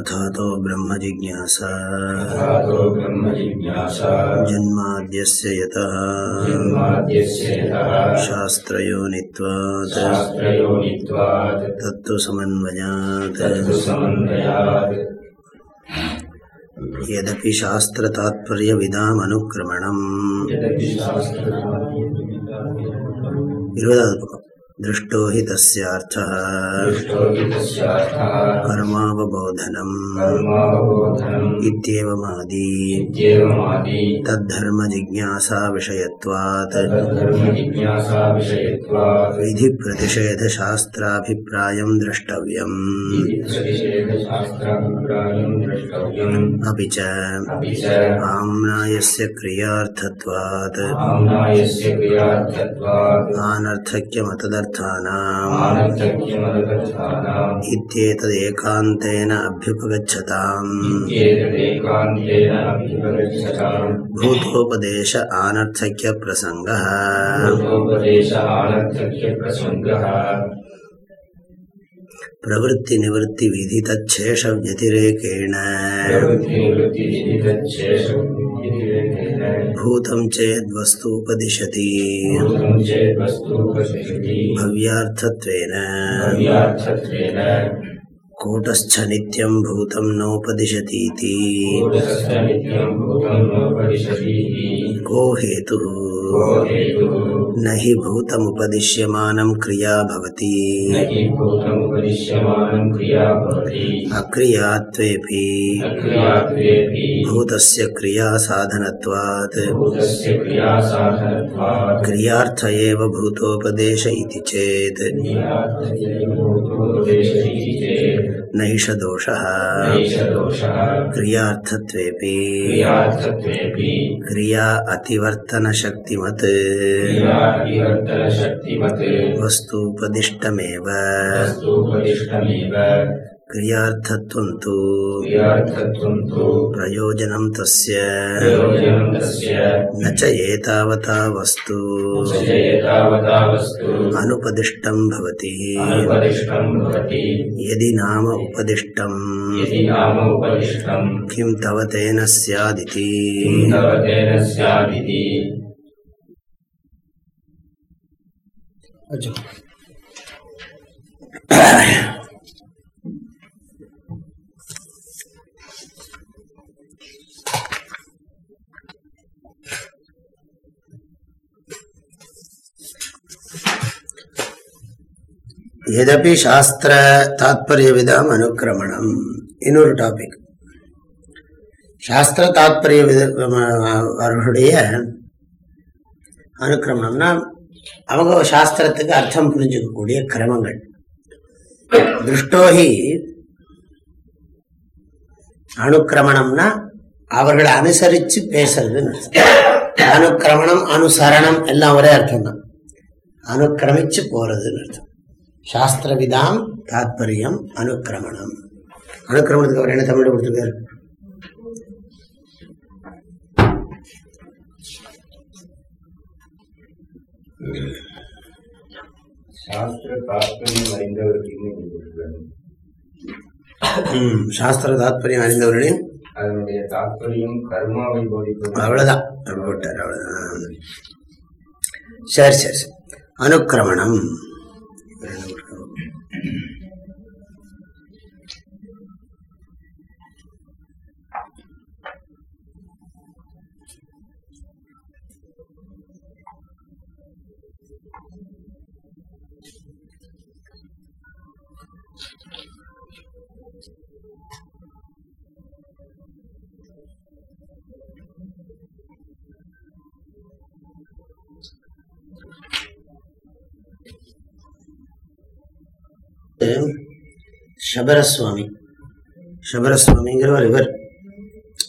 अथातो ब्रह्मजिज्ञासा जन्माद्यस्य यतः शास्त्रयोनित्वात् तत्त्वसमन्वयात् यदपि शास्त्रतात्पर्यविदामनुक्रमणम् இருபதாவது பக்கம் दृष्टो हि तस्यार्थः। कर्मावबोधनम्। इत्येवमादि। तद्धर्मजिज्ञासाविषयत्वात्। विधिप्रतिषेधशास्त्राभिप्रायम् द्रष्टव्यम्। अपि च आम्नायस्य क्रियार्थत्वात्। आनर्थक्यमतदर्थानाम् इत्येतदेकान्तेन अभ्युपगच्छताम् भूतोपदेश आनर्थक्यप्रसङ्गः प्रवृत्तिनिवृत्तिविधितच्छेषव्यतिरेकेण भूतं चेद्वस्तूपदिशति भव्यार्थत्वेन। कूटस्थ नित्यं भूतं नोपदिशतीति। को हेतुः? न हि भूतमुपदिश्यमानं क्रिया भवति। अक्रियात्वेऽपि। भूतस्य क्रियासाधनत्वात्। क्रियार्थ एव भूतोपदेश इति चेत्। नैष दोषः क्रियार्थत्वेऽपि। क्रिया अतिवर्तनशक्तिमत्। वस्तूपदिष्टमेव क्रियार्थत्वं तु प्रयोजनं तस्य न च एतावता वस्तु अनुपदिष्टं भवति यदि नाम उपदिष्टम् किं तव तेन स्यादिति எதபி சாஸ்திர தாத்பரிய விதம் அனுக்கிரமணம்? இன்னொரு டாபிக் சாஸ்திர தாத்பரிய வித அவர்களுடைய அனுக்கிரமணம்னா அவங்க சாஸ்திரத்துக்கு அர்த்தம் புரிஞ்சுக்கக்கூடிய கிரமங்கள். திருஷ்டோகி அனுக்கிரமணம்னா அவர்களை அனுசரித்து பேசுறதுன்னு அனுக்கிரமணம் அனுசரணம் எல்லாம் ஒரே அர்த்தம் தான் அனுக்கிரமிச்சு போறதுன்னு அர்த்தம். சாஸ்திரவிதாம் தாத்பரியம் அனுக்கிரமணம். அனுக்கிரமணத்துக்கு அவர் என்ன தமிழ் கொடுத்துருக்காரு? சாஸ்திர தாத்பரியம் அறிந்தவர்களின் அதனுடைய தாத்பரியம் கர்மாவை போதிப்பது. அவ்வளவுதான். போட்டார் அவ்வளவுதான். சரி சரி சரி. அனுக்கிரமணம். சபரசுவாமி. சபரசுவாமிங்கிறவர் இவர்.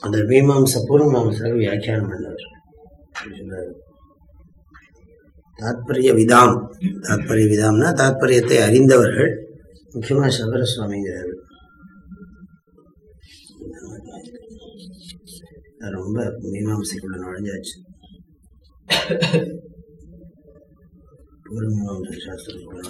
அந்த மீமாம்ச பூர்வமாம்சர் வியாக்கியானம் பண்ணவர். தாத்பரிய விதாம். தாத்பரிய விதாம்னா தாத்பரியத்தை அறிந்தவர்கள். முக்கியமாக சபர ரொம்ப மீமாம்சைக்குள்ள நுழைஞ்சாச்சு. பூர்வமாம்ச சாஸ்திரத்துக்குள்ள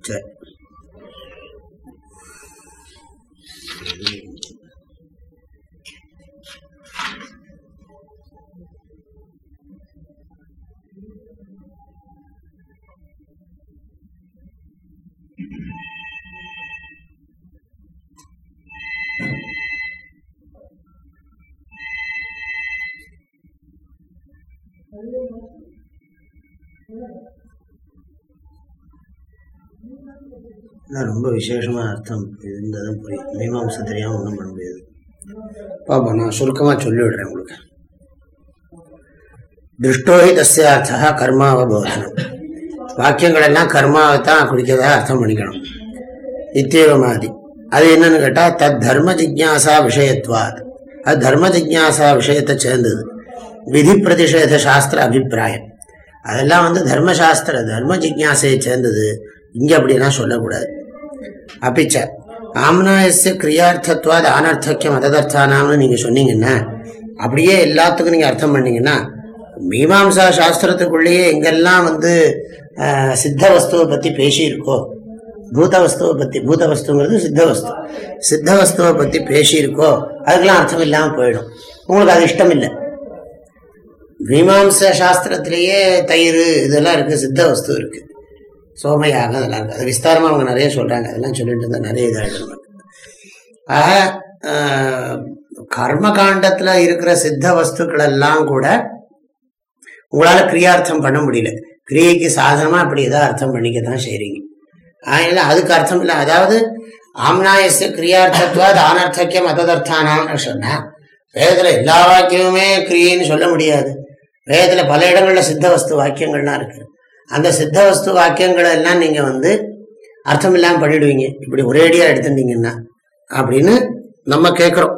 நுழைஞ்சாச்சு. சரி நான் ரொம்ப விசேஷமாக அர்த்தம். இருந்ததும் புரியும் மீமாம்சம் தெரியாமல் ஒன்றும் பண்ண முடியாது. பாப்பா நான் சுருக்கமாக சொல்லிவிடுறேன் உங்களுக்கு. திருஷ்டோஹி தஸ்யார்த்தா கர்மாவபோதனம். வாக்கியங்கள் எல்லாம் கர்மாவை தான் குடிக்கிறதா அர்த்தம் பண்ணிக்கணும். இத்தேவமாதி. அது என்னன்னு கேட்டால் தத் தர்ம ஜிக்யாசா விஷயத்வாத். அது தர்ம ஜிக்யாசா விஷயத்தை சேர்ந்தது. விதி பிரதிஷேத சாஸ்திர அபிப்பிராயம். அதெல்லாம் வந்து தர்மசாஸ்திர தர்ம ஜிக்யாசையை சேர்ந்தது. இங்கே அப்படிலாம் சொல்லக்கூடாது. அப்பிச்ச ஆம்னாயச கிரியார்த்தத்வாத் ஆனர்த்தக்கியம் அததர்த்தானாம்னு நீங்க சொன்னீங்கன்னா அப்படியே எல்லாத்துக்கும் நீங்க அர்த்தம் பண்ணீங்கன்னா மீமாம்சா சாஸ்திரத்துக்குள்ளேயே எங்கெல்லாம் வந்து சித்த வஸ்துவை பத்தி பேசியிருக்கோ பூத வஸ்துவை பத்தி பூத வஸ்துங்கிறது சித்த வஸ்து. சித்த வஸ்துவை பத்தி பேசியிருக்கோ அதுக்கெல்லாம் அர்த்தம் இல்லாம போயிடும். உங்களுக்கு அது இஷ்டம் இல்லை மீமாம்ச சாஸ்திரத்திலேயே தயிர் இதெல்லாம் இருக்கு சித்த வஸ்து இருக்கு. சோமையாக அதெல்லாம் இருக்குது அது விஸ்தாரமாக அவங்க நிறைய சொல்கிறாங்க அதெல்லாம் சொல்லிட்டு இருந்தால் நிறைய இதாக நமக்கு. ஆக கர்ம காண்டத்தில் இருக்கிற சித்த வஸ்துக்கள் எல்லாம் கூட உங்களால் கிரியார்த்தம் பண்ண முடியல. கிரியைக்கு சாதனமாக அப்படி ஏதாவது அர்த்தம் பண்ணிக்க தான் செய்கிறீங்க அதனால அதுக்கு அர்த்தம் இல்லை. அதாவது ஆம்னாயச கிரியார்த்தத்வாத் ஆனர்த்தக்கியம் அததர்த்தானாம்னு சொன்னால் வேதத்தில் எல்லா வாக்கியமுமே கிரியைன்னு சொல்ல முடியாது. வேதத்தில் பல இடங்களில் சித்த வஸ்து வாக்கியங்கள்லாம் இருக்குது அந்த சித்த வஸ்து வாக்கியங்களை எல்லாம் நீங்க வந்து அர்த்தம் இல்லாமல் பண்ணிடுவீங்க. இப்படி ஒரேடியாக எடுத்துட்டீங்கன்னா அப்படின்னு நம்ம கேட்குறோம்.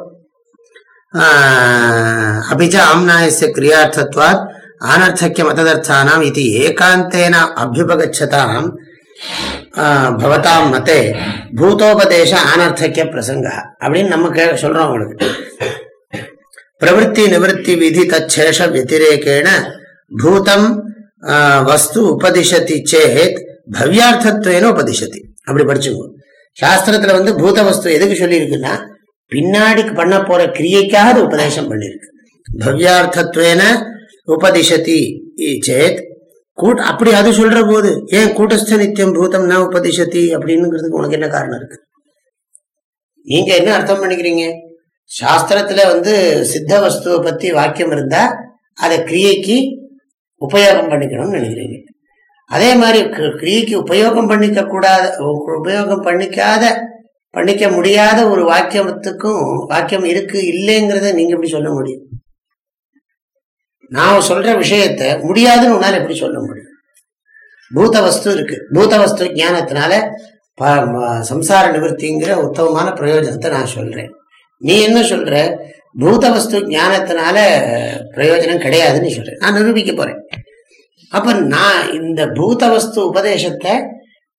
அபிச்ச ஆம்னாயச கிரியார்த்தத்வாத் ஆனர்த்தக்கிய மததர்த்தானாம் இது ஏகாந்தேன அபியுபகச்சதாம். பவதாம் மதே பூதோபதேச ஆனர்த்தக்கிய பிரசங்க அப்படின்னு நம்ம கே சொல்றோம் அவங்களுக்கு. பிரவருத்தி நிவர்த்தி விதி தச்சேஷ வத்திரேகேண பூதம் வஸ்து உபதிஷதி சேத் பவ்யார்த்தத்வேன உபதிஷதி அப்படி படிச்சுக்கோ சாஸ்திரத்துல வந்து பூத வஸ்து எதுக்கு சொல்லியிருக்குன்னா பின்னாடி பண்ண போற கிரியைக்காக அது உபதேசம் பண்ணிருக்கு பவ்யார்த்தத்துவேன உபதிஷதி சேத் கூட் அப்படி அது சொல்ற போது ஏன் கூட்டஸ்த நித்தியம் பூதம் ந உபதிஷதி அப்படின்னுங்கிறதுக்கு உனக்கு என்ன காரணம் இருக்கு நீங்க என்ன அர்த்தம் பண்ணிக்கிறீங்க சாஸ்திரத்துல வந்து சித்த வஸ்துவை பத்தி வாக்கியம் இருந்தா அதை கிரியைக்கு உபயோகம் பண்ணிக்கணும்னு நினைக்கிறீங்க. அதே மாதிரி கிரிக்கு உபயோகம் பண்ணிக்க கூடாத உ- உபயோகம் பண்ணிக்காத பண்ணிக்க முடியாத ஒரு வாக்கியத்துக்கும் வாக்கியம் இருக்கு இல்லைங்கிறத நீங்க எப்படி சொல்ல முடியும்? நான் சொல்ற விஷயத்த முடியாதுன்னு உன்னால எப்படி சொல்ல முடியும்? பூத வஸ்து இருக்கு. பூத வஸ்து ஞானத்தினால ப- சம்சார நிவர்த்திங்கிற உத்தமமான பிரயோஜனத்தை நான் சொல்றேன். நீ என்ன சொல்ற? பூத வஸ்து ஞானத்தினால பிரயோஜனம் கிடையாதுன்னு சொல்றேன். நான் நிரூபிக்க போறேன். அப்ப நான் இந்த பூத வஸ்து உபதேசத்தை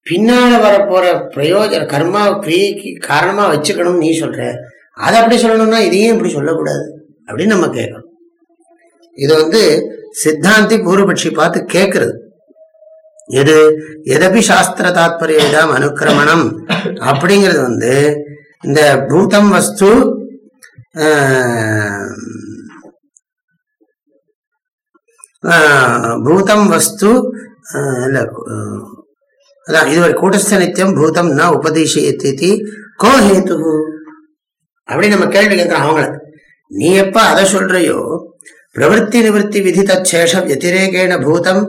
பின்னால வரப்போற பிரயோஜன கர்மா கிரியைக்கு காரணமா வச்சுக்கணும்னு நீ சொல்ற. அதை அப்படி சொல்லணும்னா இதையும் இப்படி சொல்லக்கூடாது அப்படின்னு நம்ம கேட்கணும். இது வந்து சித்தாந்தி பூர்வபட்சி பார்த்து கேட்கறது எது? எதபி சாஸ்திர தாத்பரியம் அனுக்கிரமணம் அப்படிங்கிறது வந்து இந்த பூதம் வஸ்து பூதம் வஸ்து ஆஹ், இல்ல அதான் இதுவரை ஒரு கூட்டஸ்த நித்தியம் பூதம் ந உபதேசியத்தி கோ ஹேத்து அப்படி நம்ம கேள்வி கேட்கிறோம் அவங்கள. நீ எப்ப அதை சொல்றையோ பிரவருத்தி நிவர்த்தி விதி தச்சேஷம் வத்திரேகேண பூதம்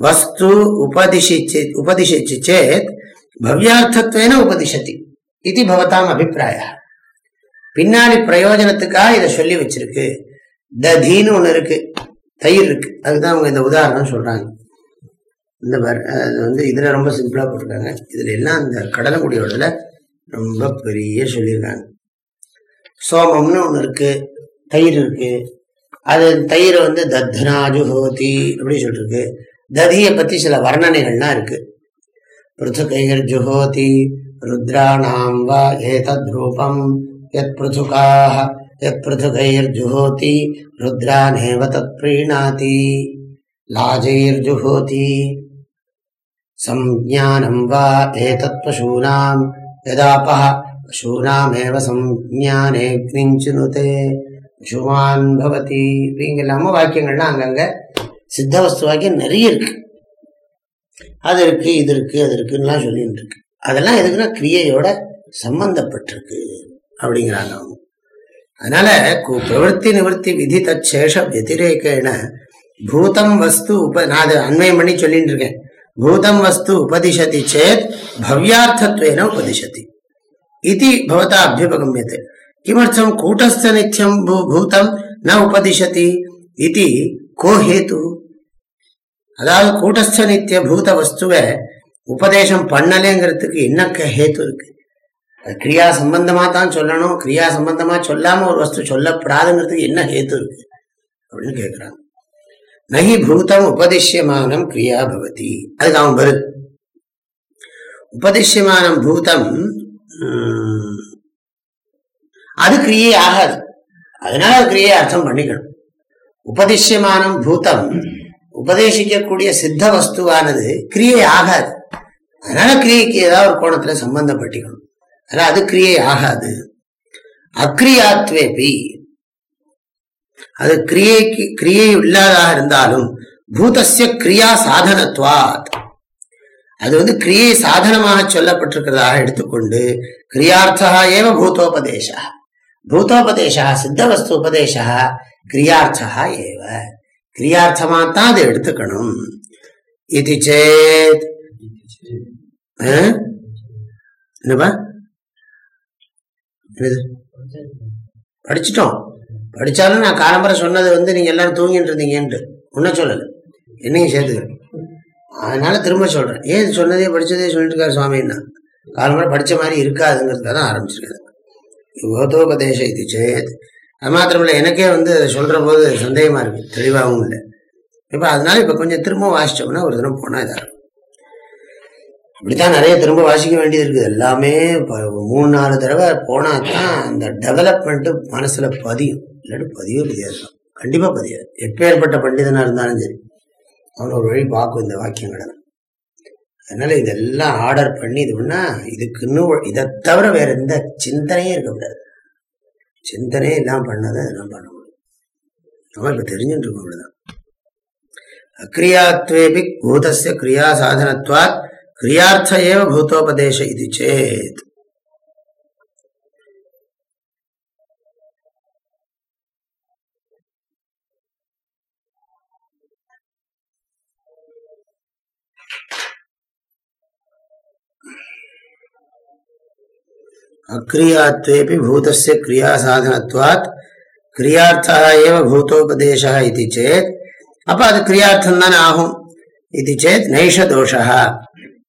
வஸ்து உபதிஷிச்சு உபதிஷிச்சு சேத் பவ்யார்த்தத்வேன உபதிஷதி. இது பவதாம் அபிப்பிராய. பின்னாடி பிரயோஜனத்துக்காக இதை சொல்லி வச்சிருக்கு. ததின்னு ஒன்று இருக்கு. தயிர் இருக்கு. அதுதான் அவங்க இந்த உதாரணம் சொல்றாங்க. இந்த அது வந்து இதில் ரொம்ப சிம்பிளாக போட்டிருக்காங்க. இதில் எல்லாம் அந்த கடலங்குடியோடல ரொம்ப பெரிய சொல்லியிருக்காங்க. சோமம்னு ஒன்று இருக்கு. தயிர் இருக்கு. அது தயிர் வந்து தத்னாஜு ஹோதி அப்படி சொல்லிருக்கு ததியை பற்றி சில வர்ணனைகள்லாம் இருக்கு. பிருத்துகைர் ஜுஹோதி ருத்ராணாம் வா ஏதத் ரூபம். யத் பிருத்துகாः யத் பிருத்துகைர் ஜுஹோதி ருத்ரானேவ தத் பிரீணாதி लाजैर्जुहोति संज्ञानं वा एतत् पशूनां यदापः पशूनामेव संज्ञानेऽग्निञ्चिनुते பசுமான் பவதி இப்படிங்கலாம வாக்கியங்கள்லாம் அங்கங்க சித்த வஸ்து வாக்கியம் நிறைய இருக்கு அது இருக்கு இது இருக்கு அது இருக்குன்னுலாம் சொல்லிட்டு இருக்கு அதெல்லாம் எதுக்குன்னா கிரியையோட சம்பந்தப்பட்டிருக்கு அப்படிங்கிறாங்க அவங்க. அதனால பிரவೃத்தி நிவர்த்தி விதி தச்சேஷ வத்திரேக்கேன பூதம் வஸ்து உப நான் அதை அண்மையம் பண்ணி சொல்லிட்டு இருக்கேன். பூதம் வஸ்து உபதிஷதி சேத் பவ்யார்த்தத்வேன உபதிஷதி. இது பவதா அபியுபகமியத்தை கிமர்த்தம் கூட்டஸ்த நித்தியம் பூதம் ந உபதிஷதி. இது கோ ஹேத்து அதாவது கூட்டஸ்த நித்திய பூத வஸ்துவை உபதேசம் பண்ணலேங்கிறதுக்கு என்ன ஹேத்து இருக்கு. அது கிரியா சம்பந்தமா தான் சொல்லணும். கிரியா சம்பந்தமா சொல்லாமல் ஒரு வஸ்து சொல்லப்படாதுங்கிறதுக்கு என்ன ஹேத்து இருக்கு? அப்படின்னு கேட்குறாங்க நகி பூதம் உபதிஷ்யமானம் கிரியா பவதி. அதுக்கு அவன் வருது உபதிஷ்யமானம் பூதம் உம், அது கிரியை ஆகாது. அதனால அது கிரியை அர்த்தம் பண்ணிக்கணும். உபதிஷ்யமானம் பூதம் உபதேசிக்கக்கூடிய சித்த வஸ்துவானது கிரியை ஆகாது. அதனால கிரியைக்கு ஏதாவது ஒரு கோணத்துல சம்பந்தப்பட்டிக்கணும். அதனால அது கிரியை ஆகாது. அக்ரியாத்வேபி. அது கிரியைக்கு கிரியை இல்லாதாக இருந்தாலும் பூதஸ்ய கிரியா சாதனத்வாத். அது வந்து கிரியை சாதனமாக சொல்லப்பட்டிருக்கிறதாக எடுத்துக்கொண்டு கிரியார்த்தா ஏவ பூதோபதேசா. பூதோபதேசா சித்தவஸ்து உபதேசா கிரியார்த்தா ஏவ. கிரியார்த்தமாக தான் அதை எடுத்துக்கணும். இது சேத். என்னப்பா? புரியுது? படிச்சுட்டோம். படிச்சாலும் நான் காலம்பரை சொன்னது வந்து நீங்க எல்லாரும் தூங்கிட்டு இருந்தீங்கன்ட்டு. ஒன்னும் சொல்லலை. என்னையும் சேர்த்துக்கிறேன். அதனால திரும்ப சொல்றேன். ஏன் சொன்னதே படிச்சதே சொல்லிட்டு இருக்காரு சுவாமின்னா? காலம்பரை படிச்ச மாதிரி இருக்காதுங்கிறதுக்காக தான் ஆரம்பிச்சிருக்கேன் யோகோபதேச இது சேத் அது மாத்திரமில்ல எனக்கே வந்து அதை சொல்ற போது சந்தேகமா இருக்கு. தெளிவாகவும் இல்லை. இப்ப அதனால இப்ப கொஞ்சம் திரும்ப வாசிச்சோம்னா ஒரு தினம் போனா இதாக இருக்கும் அப்படித்தான் நிறைய திரும்ப வாசிக்க வேண்டியது இருக்குது. எல்லாமே மூணு நாலு தடவை போனால் தான் அந்த டெவலப்மெண்ட்டு மனசில் பதியும். இல்லாட்டி பதிவே பதியாது. கண்டிப்பாக பதியாது. எப்பேற்பட்ட பண்டிதனாக இருந்தாலும் சரி. அவன் ஒரு வழி பார்க்கும் இந்த வாக்கியங்களை. அதனால் இதெல்லாம் ஆர்டர் பண்ணி இது பண்ணால் இதுக்கு இன்னும் இதை தவிர வேறு எந்த சிந்தனையும் இருக்கக்கூடாது சிந்தனையே எல்லாம் பண்ணாதான் இதெல்லாம் பண்ண முடியும். நம்ம இப்போ தெரிஞ்சுட்டு இருக்கோம் அவ்வளவுதான் அக்ரியாத்வேபி பூதஸ்ய கிரியா சாதனத்வாத் கிரியார்த்த ஏவ பூதோபதேச இது சேத் அக்ரியாத்வேபி பூதஸ்ய கிரியா சாதனத்வாத் கிரியார்த்தா ஏவ பூதோபதேச இது சேத் அப்ப அது கிரியார்த்தம் தானே ஆகும் இது சேத் நைஷ தோஷா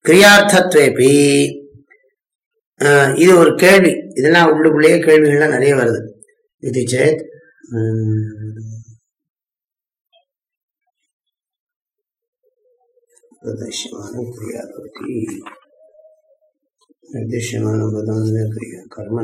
கிரியார்த்தத்வேபி. இது ஒரு கேள்வி. இதெல்லாம் உள்ளுக்குள்ளேயே கேள்விகள்லாம் நிறைய வருது. இது சேத் பிரதர்ஷமானம் கிரியா கிரியா கர்ம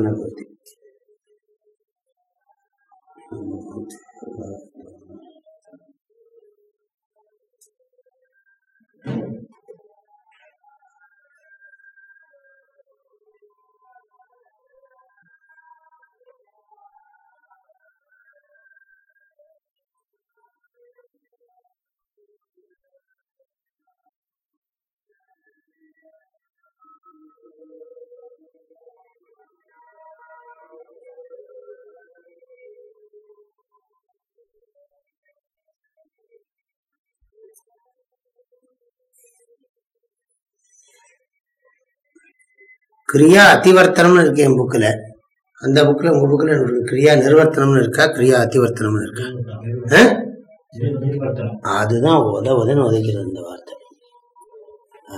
கிரியா அதிவர்த்தனம்னு இருக்கு என் புக்கில் அந்த புக்கில் உங்க புக்கில் கிரியா நிர்வர்த்தனம்னு இருக்கா? கிரியா அதிவர்த்தனம்னு இருக்கா? அதுதான் உத உதன்னு உதைக்கிறது இந்த வார்த்தை.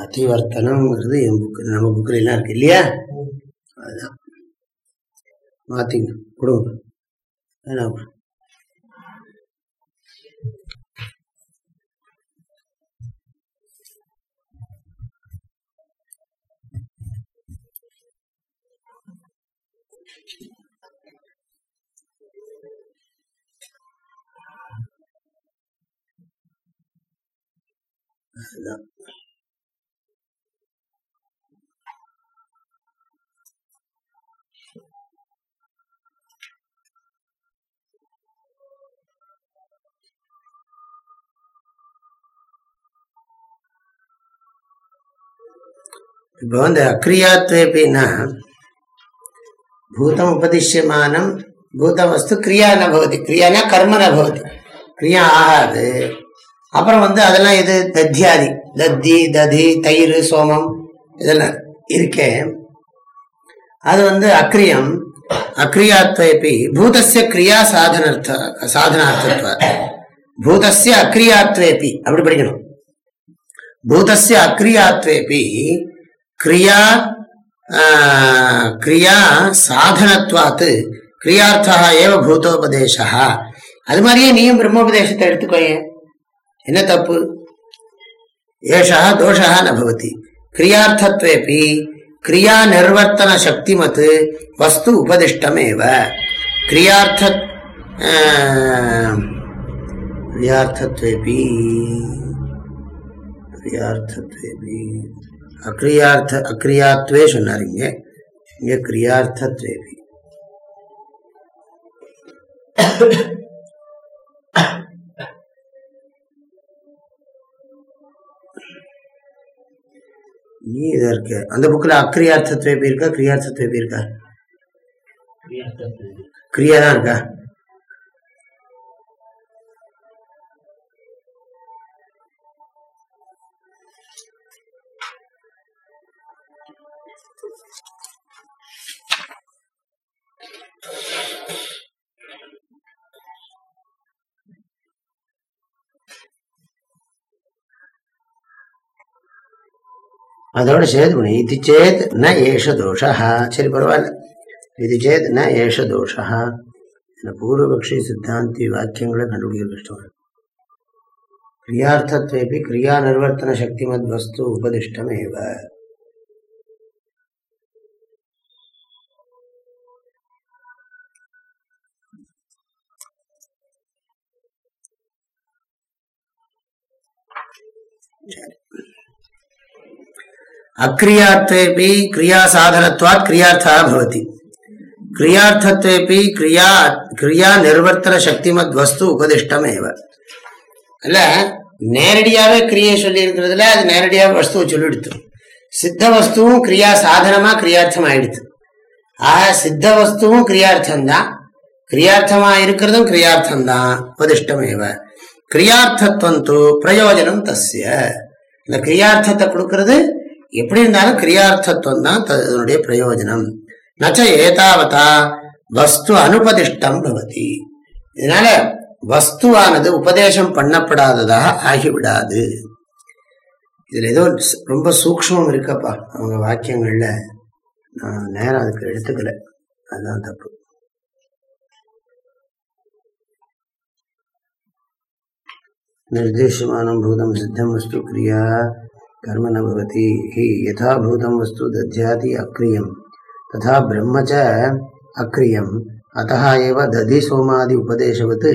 அதிவர்த்தனம்ங்கிறது என் புக்கு நம்ம புக்கில் எல்லாம் இருக்கு இல்லையா? அதுதான். மாற்றிங்க கொடுங்க. வேணாம் இப்போ இந்த அக்ரியாத்வேபின்னா பூதம் உபதிஷ்யமானம் பூதவஸ்து கிரியா ந கிரியானா கர்ம ந கிரியா ஆகாது. அப்புறம் வந்து அதெல்லாம் இது தத்தியாதி தத்தி ததி தயிர் சோமம் இதெல்லாம் இருக்கே. அது வந்து அக்ரியம். அக்ரியாத்வேபி. பூதஸ்ய கிரியா சாதனார்த்த சாதனார்த்தத்துவ. பூதஸ்ய அக்ரியாத்வேபி. அப்படி படிக்கணும். பூதஸ்ய அக்ரியாத்வேபி கிரியா ஆஹ், கிரியா சாதனத்வாத்து கிரியார்த்தா ஏவ பூதோபதேசா அது மாதிரியே நீயும் பிரம்மோபதேசத்தை எடுத்துக்கோயேன். என்ன தப்பு ஏஷா தோஷா நபவதி கிரியார்த்தத்வேபி கிரியா நிர்வர்த்தன சக்திமத் வஸ்து உபதிஷ்டமேவ கிரியார்த்த ஆஹ், கிரியார்த்தத்வேபி கிரியார்த்தத்வேபி அக்ரியார்த்த அக்ரியாத்வே சொன்னார் இங்க இங்க கிரியார்த்தத்வேபி நீ இதா இருக்கு அந்த புக்ல அக்ரியார்த்தத்வேபி இருக்கா கிரியார்த்தத்வேபி இருக்கா கிரியா தான் இருக்கா? அதோட சேர்த்து இது சேத் ந ஏஷ தோஷா சரி பரவாயில்ல இது சேத் ந ஏஷ தோஷா இந்த பூர்வபக்ஷி சித்தாந்தி வாக்கியங்களை கண்டுபிடிக்க கஷ்டம் கிரியார்த்தத்வேபி கிரியா நிர்வர்த்தன சக்திமத் வஸ்து உபதிஷ்டமேவ அக்ரியார்த்தேபி கிரியா சாதனத்வாத் கிரியார்த்தா பவதி. கிரியார்த்தத்தேபி கிரியா கிரியா நிர்வர்த்தன சக்திமத் வஸ்து உபதிஷ்டம் ஏவ அல்ல நேரடியாவே கிரியை சொல்லி இருக்கிறதுல அது நேரடியாக வஸ்துவை சொல்லிடுத்து. சித்த வஸ்துவும் கிரியா சாதனமா கிரியார்த்தம் ஆயிடுத்து ஆக சித்த வஸ்துவும் கிரியார்த்தம் தான் கிரியார்த்தமா இருக்கிறதும் கிரியார்த்தம் தான் உபதிஷ்டம் ஏவ கிரியார்த்தத்துவம் தூ பிரயோஜனம் தஸ்ய. இந்த கிரியார்த்தத்தை கொடுக்கறது எப்படி இருந்தாலும் கிரியார்த்தத்துவம் தான் அதனுடைய பிரயோஜனம். நச்ச ஏதாவதா வஸ்து அனுபதிஷ்டம் பவதி. இதனால வஸ்துவானது உபதேசம் பண்ணப்படாததாக ஆகிவிடாது. இதுல ஏதோ ரொம்ப சூக்மம் இருக்கப்பா அவங்க வாக்கியங்கள்ல. நான் நேரம் அதுக்கு எடுத்துக்கல. அதுதான் தப்பு. நிர்தேசமானம் பூதம் சித்தம் வஸ்து கிரியா वस्तु क्रिया कर्म न भवति हि यथा भूतं वस्तु दध्याति अक्रियं तथा ब्रह्म च अक्रियम् अतः एव दधिसोमादि उपदेशवत्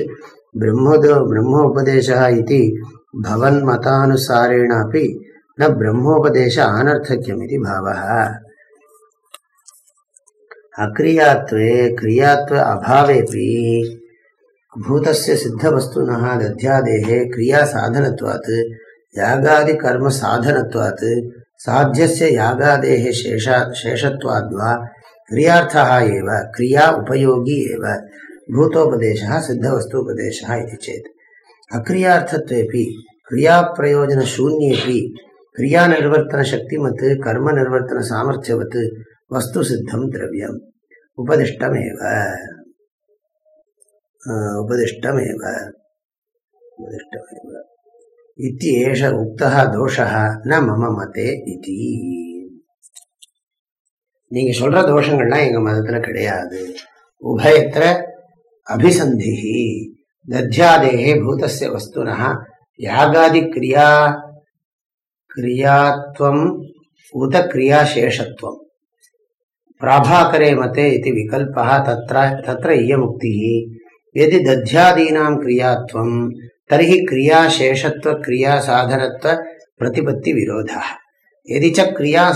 ब्रह्मोद ब्रह्मोपदेशः इति भवन्मतानुसारेणापि न ब्रह्मोपदेश अनर्थक्यमिति भावः अक्रियात्वे क्रियात्व अभावेऽपि भूतस्य सिद्धवस्तुनः दध्यादेः क्रियासाधनत्वात् யாகாதி கர்ம சாதனத்வாத் சாத்தியசிய யாகாதேகே சேஷா சேஷத்வாத்வா கிரியார்த்தா ஏவ கிரியா உபயோகி ஏவ பூதோபதேசா சித்தவஸ்துபதேசா இது சேத் அக்ரியார்த்தத்வேபி கிரியாப்பிரயோஜனசூன்யேபி கிரியாநிர்வர்த்தனசக்திமத் கர்மநிர்வர்த்தனசாமர்த்தியவத் வஸ்து சித்தம் திரவியம் உபதிஷ்டமேவ உபதிஷ்டமேவ உபதிஷ்டமேவ இத்தி ஏஷ உக்தா தோஷா ந மம மதே இதி நீங்கள் சொல்கிற தோஷங்கள்லாம் எங்கள் மதத்தில் கிடையாது. உபயத்திர அபிசந்தி தத்யாதேகே பூதஸ்ய வஸ்துனா யாகாதி கிரியா கிரியாத்வம் உத கிரியாசேஷத்துவம் பிராபாகரே மதே இது விகல்பா தத்ர தத்ர இயமுக்தி எது தத்யாதீனாம் கிரியாத்வம்? तरी क्रिया शेषत्व क्रिया साधनत्व प्रतिपत्ति यदि च क्रिया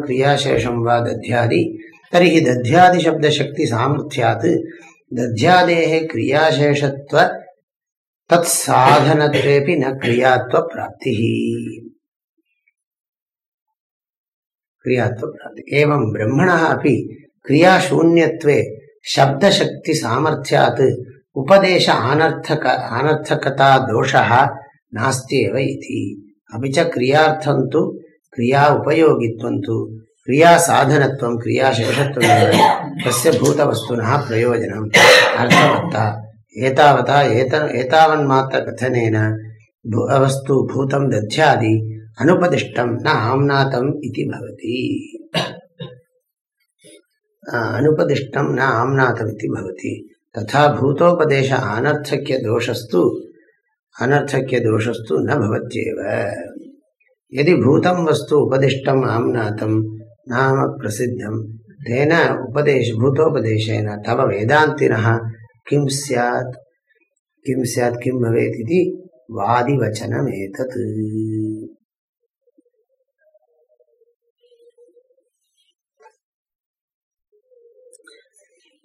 क्रिया शेषम व दध्यादि तरी दध्यादि शब्द शक्ति सामर्थ्यात् न क्रियात्व प्राप्तिः क्रियात्व प्राप्ति एवं ब्रह्मणः अपि உபதேச ஆனர்த்தக ஆனர்த்தகதா தோஷா நாஸ்தியேவ இது. அபிச்ச கிரியார்த்தம் து கிரியா உபயோகித்வம் து கிரியா சாதனத்துவம் கிரியா சேஷத்துவம் தஸ்ய பூதவஸ்துனா பிரயோஜனம் அர்த்தவத்தா ஏதாவதா ஏத ஏதாவன் மாத்திர கதனேன வஸ்து பூதம் தத்யாதி அனுபதிஷ்டம் ந ஆம்நாதம் இது பவதி அனுபதிஷ்டம் ந ஆம்நாதம் இது பவதி इति भवति तथा भूतोपदेश अनर्थक्यदोषस्तु अनर्थक्यदोषस्तु न भवत्येव यदि भूतं वस्तु उपदिष्टम् आम्नातं नाम प्रसिद्धं तेन उपदेश भूतोपदेशेन तव वेदान्तिनः किं स्यात् किं स्यात् किं भवेत् इति वादिवचनमेतत्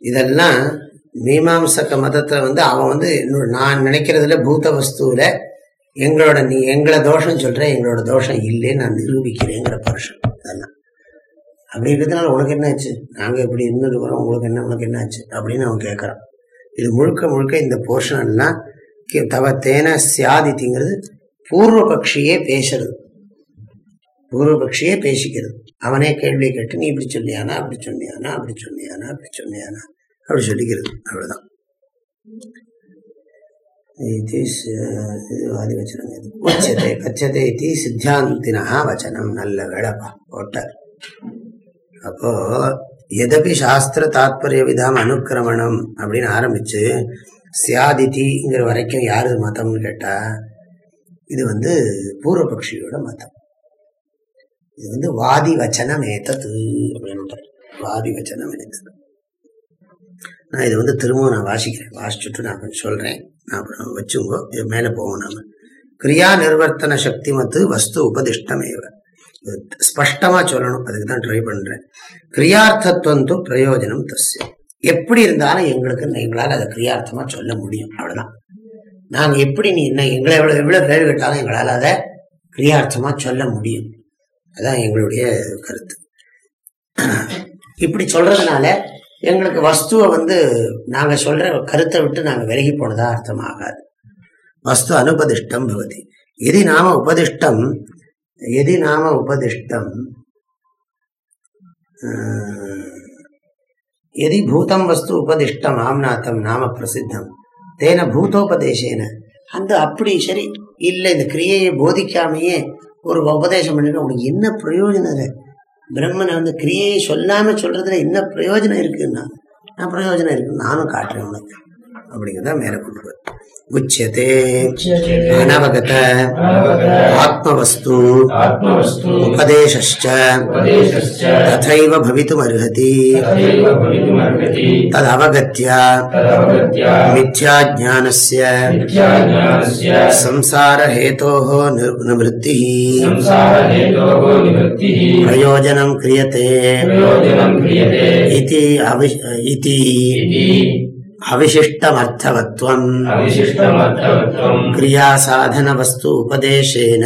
இதெல்லாம் மீமாம்சக மதத்தில் வந்து அவன் வந்து நான் நினைக்கிறதுல பூத வஸ்துவில் எங்களோட நீ எங்களை தோஷம் சொல்கிறேன் எங்களோட தோஷம் இல்லைன்னு நான் நிரூபிக்கிறேங்கிற பருஷம் அதெல்லாம். அப்படி இருக்கிறதுனால உனக்கு என்ன ஆச்சு? நாங்க எப்படி இருந்துருக்கிறோம் உங்களுக்கு என்ன உனக்கு என்ன ஆச்சு? அப்படின்னு அவன் கேட்குறான் இது முழுக்க முழுக்க இந்த போர்ஷன்லாம் தவ தேன சியாதித்திங்கிறது பூர்வபக்ஷியே பேசுறது. பூர்வபக்ஷியே பேசிக்கிறது. அவனே கேள்வி கேட்டு நீ இப்படி சொல்லியானா? அப்படி சொன்னியானா அப்படி சொன்னியானா அப்படி சொன்னியானா அப்படி சொல்லிக்கிறது. அவ்வளவுதான். இது ஆதிவச்சனம் இது. உச்சத்தை கச்சதை இது சித்தாந்தினா வச்சனம். நல்ல வேலைப்பா போட்டார். அப்போ எதபி சாஸ்திர தாத்பரிய விதம் அனுக்கிரமணம் அப்படின்னு ஆரம்பிச்சு சியாதிதிங்கிற வரைக்கும் யாரு மதம்னு கேட்டா இது வந்து பூர்வபக்ஷியோட மதம். இது வந்து வாதி வச்சனம் ஏத்தது அப்படின்ற வாதி வச்சனம் ஏத்தது. நான் இதை வந்து திரும்பவும் நான் வாசிக்கிறேன். வாசிச்சுட்டு நான் கொஞ்சம் சொல்றேன். நான் அப்புறம் வச்சுங்கோ. இது மேலே போவோம் நாம. கிரியா நிர்வர்த்தன சக்தி மத்து வஸ்து உபதிஷ்டமேவ. ஸ்பஷ்டமா சொல்லணும். அதுக்கு தான் ட்ரை பண்றேன். கிரியார்த்தத்துவந்து பிரயோஜனம் தஸ்ய. எப்படி இருந்தாலும் எங்களுக்கு எங்களால் அதை கிரியார்த்தமா சொல்ல முடியும். அவ்வளவுதான். நாங்கள் எப்படி நீ என்ன எங்களை எவ்வளோ எவ்வளோ கேள்வி கேட்டாலும் எங்களால் அதை கிரியார்த்தமா சொல்ல முடியும். அதான் எங்களுடைய கருத்து. இப்படி சொல்றதுனால எங்களுக்கு வஸ்துவை வந்து நாங்கள் சொல்கிற கருத்தை விட்டு நாங்கள் விலகி போனதாக அர்த்தமாகாது. வஸ்து அனுபதிஷ்டம் பவதி. எதி நாம உபதிஷ்டம் எதி நாம உபதிஷ்டம் எதி பூதம் வஸ்து உபதிஷ்டம் ஆம்நாத்தம் நாம பிரசித்தம். தேன பூதோபதேசேன. அந்த அப்படி சரி இல்லை இந்த கிரியையை போதிக்காமையே ஒரு உபதேசம் பண்ணிட்டு உனக்கு என்ன பிரயோஜனம் இல்லை? பிரம்மனை வந்து கிரியையை சொல்லாம சொல்றதுல என்ன பிரயோஜனம் இருக்குன்னா நான் பிரயோஜனம் இருக்குன்னு நானும் காட்டுறேன் உனக்கு. அப்படிங்கிறத மேலே கொண்டு उच्यते। अनवगत आत्मवस्तु। उपदेशश्च। तथैव भवितुमर्हति। तदवगत्य। संसार हेतु निवृत्ति। प्रयोजन क्रियते। அவிசிஷ்டமர்த்தவத்வம் கிரியாசாதனவஸ்து உபதேசேன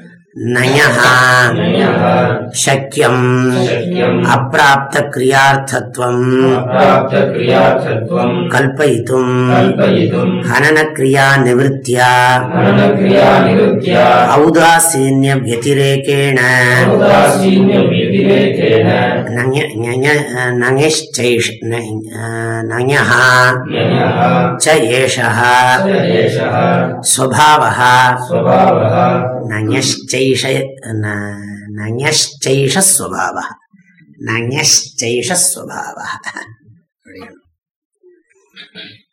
नयः। शक्यम्। अप्राप्तक्रियार्थत्वम्। कल्पयितुम्। हननक्रियानिवृत्त्या। औदासीन्यव्यतिरेकेण। நஞா ச ஏஷா ஸ்வபாவः நஞைஷ நஞைஷஸ்வபாவः நஞைஷஸ்வபாவः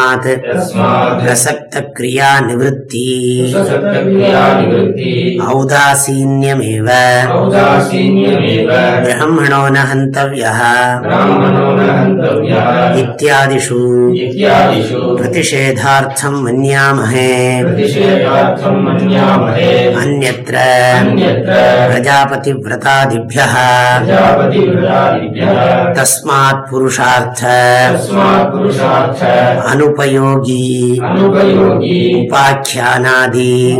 तस्मात् रसप्तक्रिया निवृत्ति औदासीन्यमेव। ब्रह्मणो न हन्तव्यः। इत्यादिषु प्रतिषेधार्थं अनुपयोगी। उपाख्यानादि।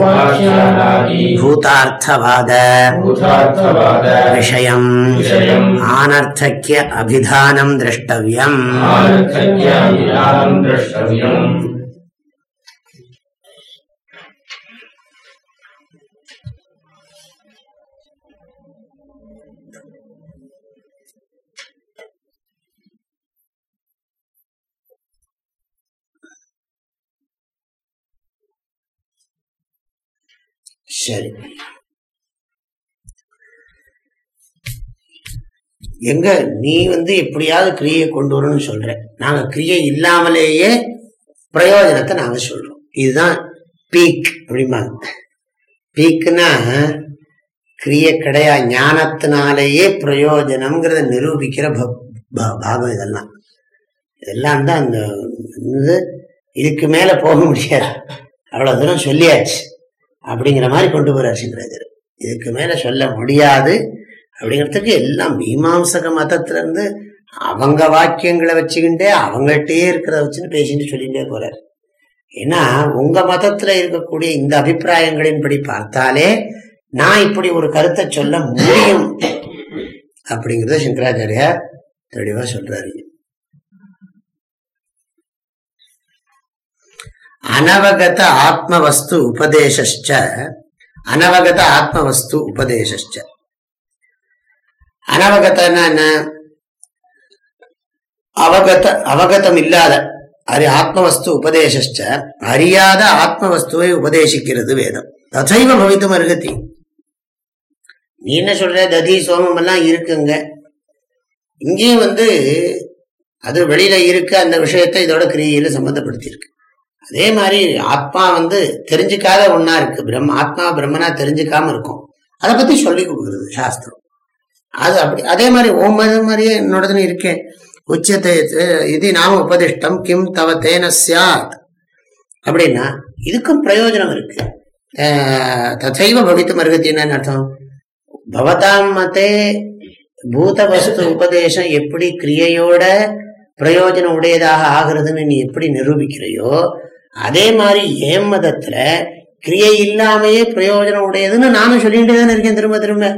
भूतार्थवाद। विषयम्। आनर्थक्य अभिधानम् द्रष्टव्यम् சரி. எங்க? நீ வந்து எப்படியாவது கிரியை கொண்டு வரணும்னு சொல்ற. நாங்க கிரியை இல்லாமலேயே பிரயோஜனத்தை நாங்க சொல்றோம். இதுதான் பீக் அப்படிம்பாங்க. பீக்குன்னா கிரியை கிடையா ஞானத்தினாலேயே பிரயோஜனம்ங்கிறத நிரூபிக்கிற ப- பாகம் இதெல்லாம். இதெல்லாம் தான் அந்த இதுக்கு மேல போக முடியாது. அவ்வளவு தூரம் சொல்லியாச்சு. அப்படிங்கிற மாதிரி கொண்டு போறார் சிங்கராஜர் இதுக்கு மேல சொல்ல முடியாது. அப்படிங்கிறதுக்கு எல்லாம் மீமாம்சக மதத்துல இருந்து அவங்க வாக்கியங்களை வச்சுக்கிட்டே அவங்கள்ட்டயே இருக்கிறத வச்சுன்னு பேசிட்டு சொல்லிகிட்டே போறார். ஏன்னா உங்க மதத்துல இருக்கக்கூடிய இந்த அபிப்பிராயங்களின்படி பார்த்தாலே நான் இப்படி ஒரு கருத்தை சொல்ல முடியும். அப்படிங்கிறத சங்கராச்சாரியார் தெளிவா சொல்றாரு. அனவகத ஆத்மவஸ்து உபதேச அனவகத ஆத்மவஸ்து உபதேச அனவகத்தன்னா என்ன? அவகத அவகதம் இல்லாத அறி ஆத்மவஸ்து உபதேச அறியாத ஆத்மவஸ்துவை உபதேசிக்கிறது வேதம். ததைவ பவித்தும் அருகத்தி. நீ என்ன சொல்ற? ததி சோமம் எல்லாம் இருக்குங்க. இங்கேயும் வந்து அது வெளியில இருக்க அந்த விஷயத்தை இதோட கிரியையில சம்பந்தப்படுத்தியிருக்கு. அதே மாதிரி ஆத்மா வந்து தெரிஞ்சுக்காத ஒன்னா இருக்கு. பிரம்ம ஆத்மா பிரம்மனா தெரிஞ்சுக்காம இருக்கும். அதை பத்தி சொல்லி கொடுக்குறது சாஸ்திரம். அது அப்படி அதே மாதிரி ஓம் அது மாதிரியே என்னோடதுன்னு இருக்கேன். உச்சத்தை இது நாம உபதிஷ்டம் கிம் தவ தேன சியாத் அப்படின்னா இதுக்கும் பிரயோஜனம் இருக்கு. ததைவ பவித்து மருகத்தின்னு அர்த்தம்? பவதாம் மதே பூத வஸ்து உபதேசம் எப்படி கிரியையோட பிரயோஜனம் உடையதாக ஆகிறதுன்னு நீ எப்படி நிரூபிக்கிறையோ அதே மாதிரி ஏன் மதத்துல கிரியை இல்லாமையே பிரயோஜனம் உடையதுன்னு நானும் சொல்லிட்டு தானே இருக்கேன் திரும்ப திரும்ப.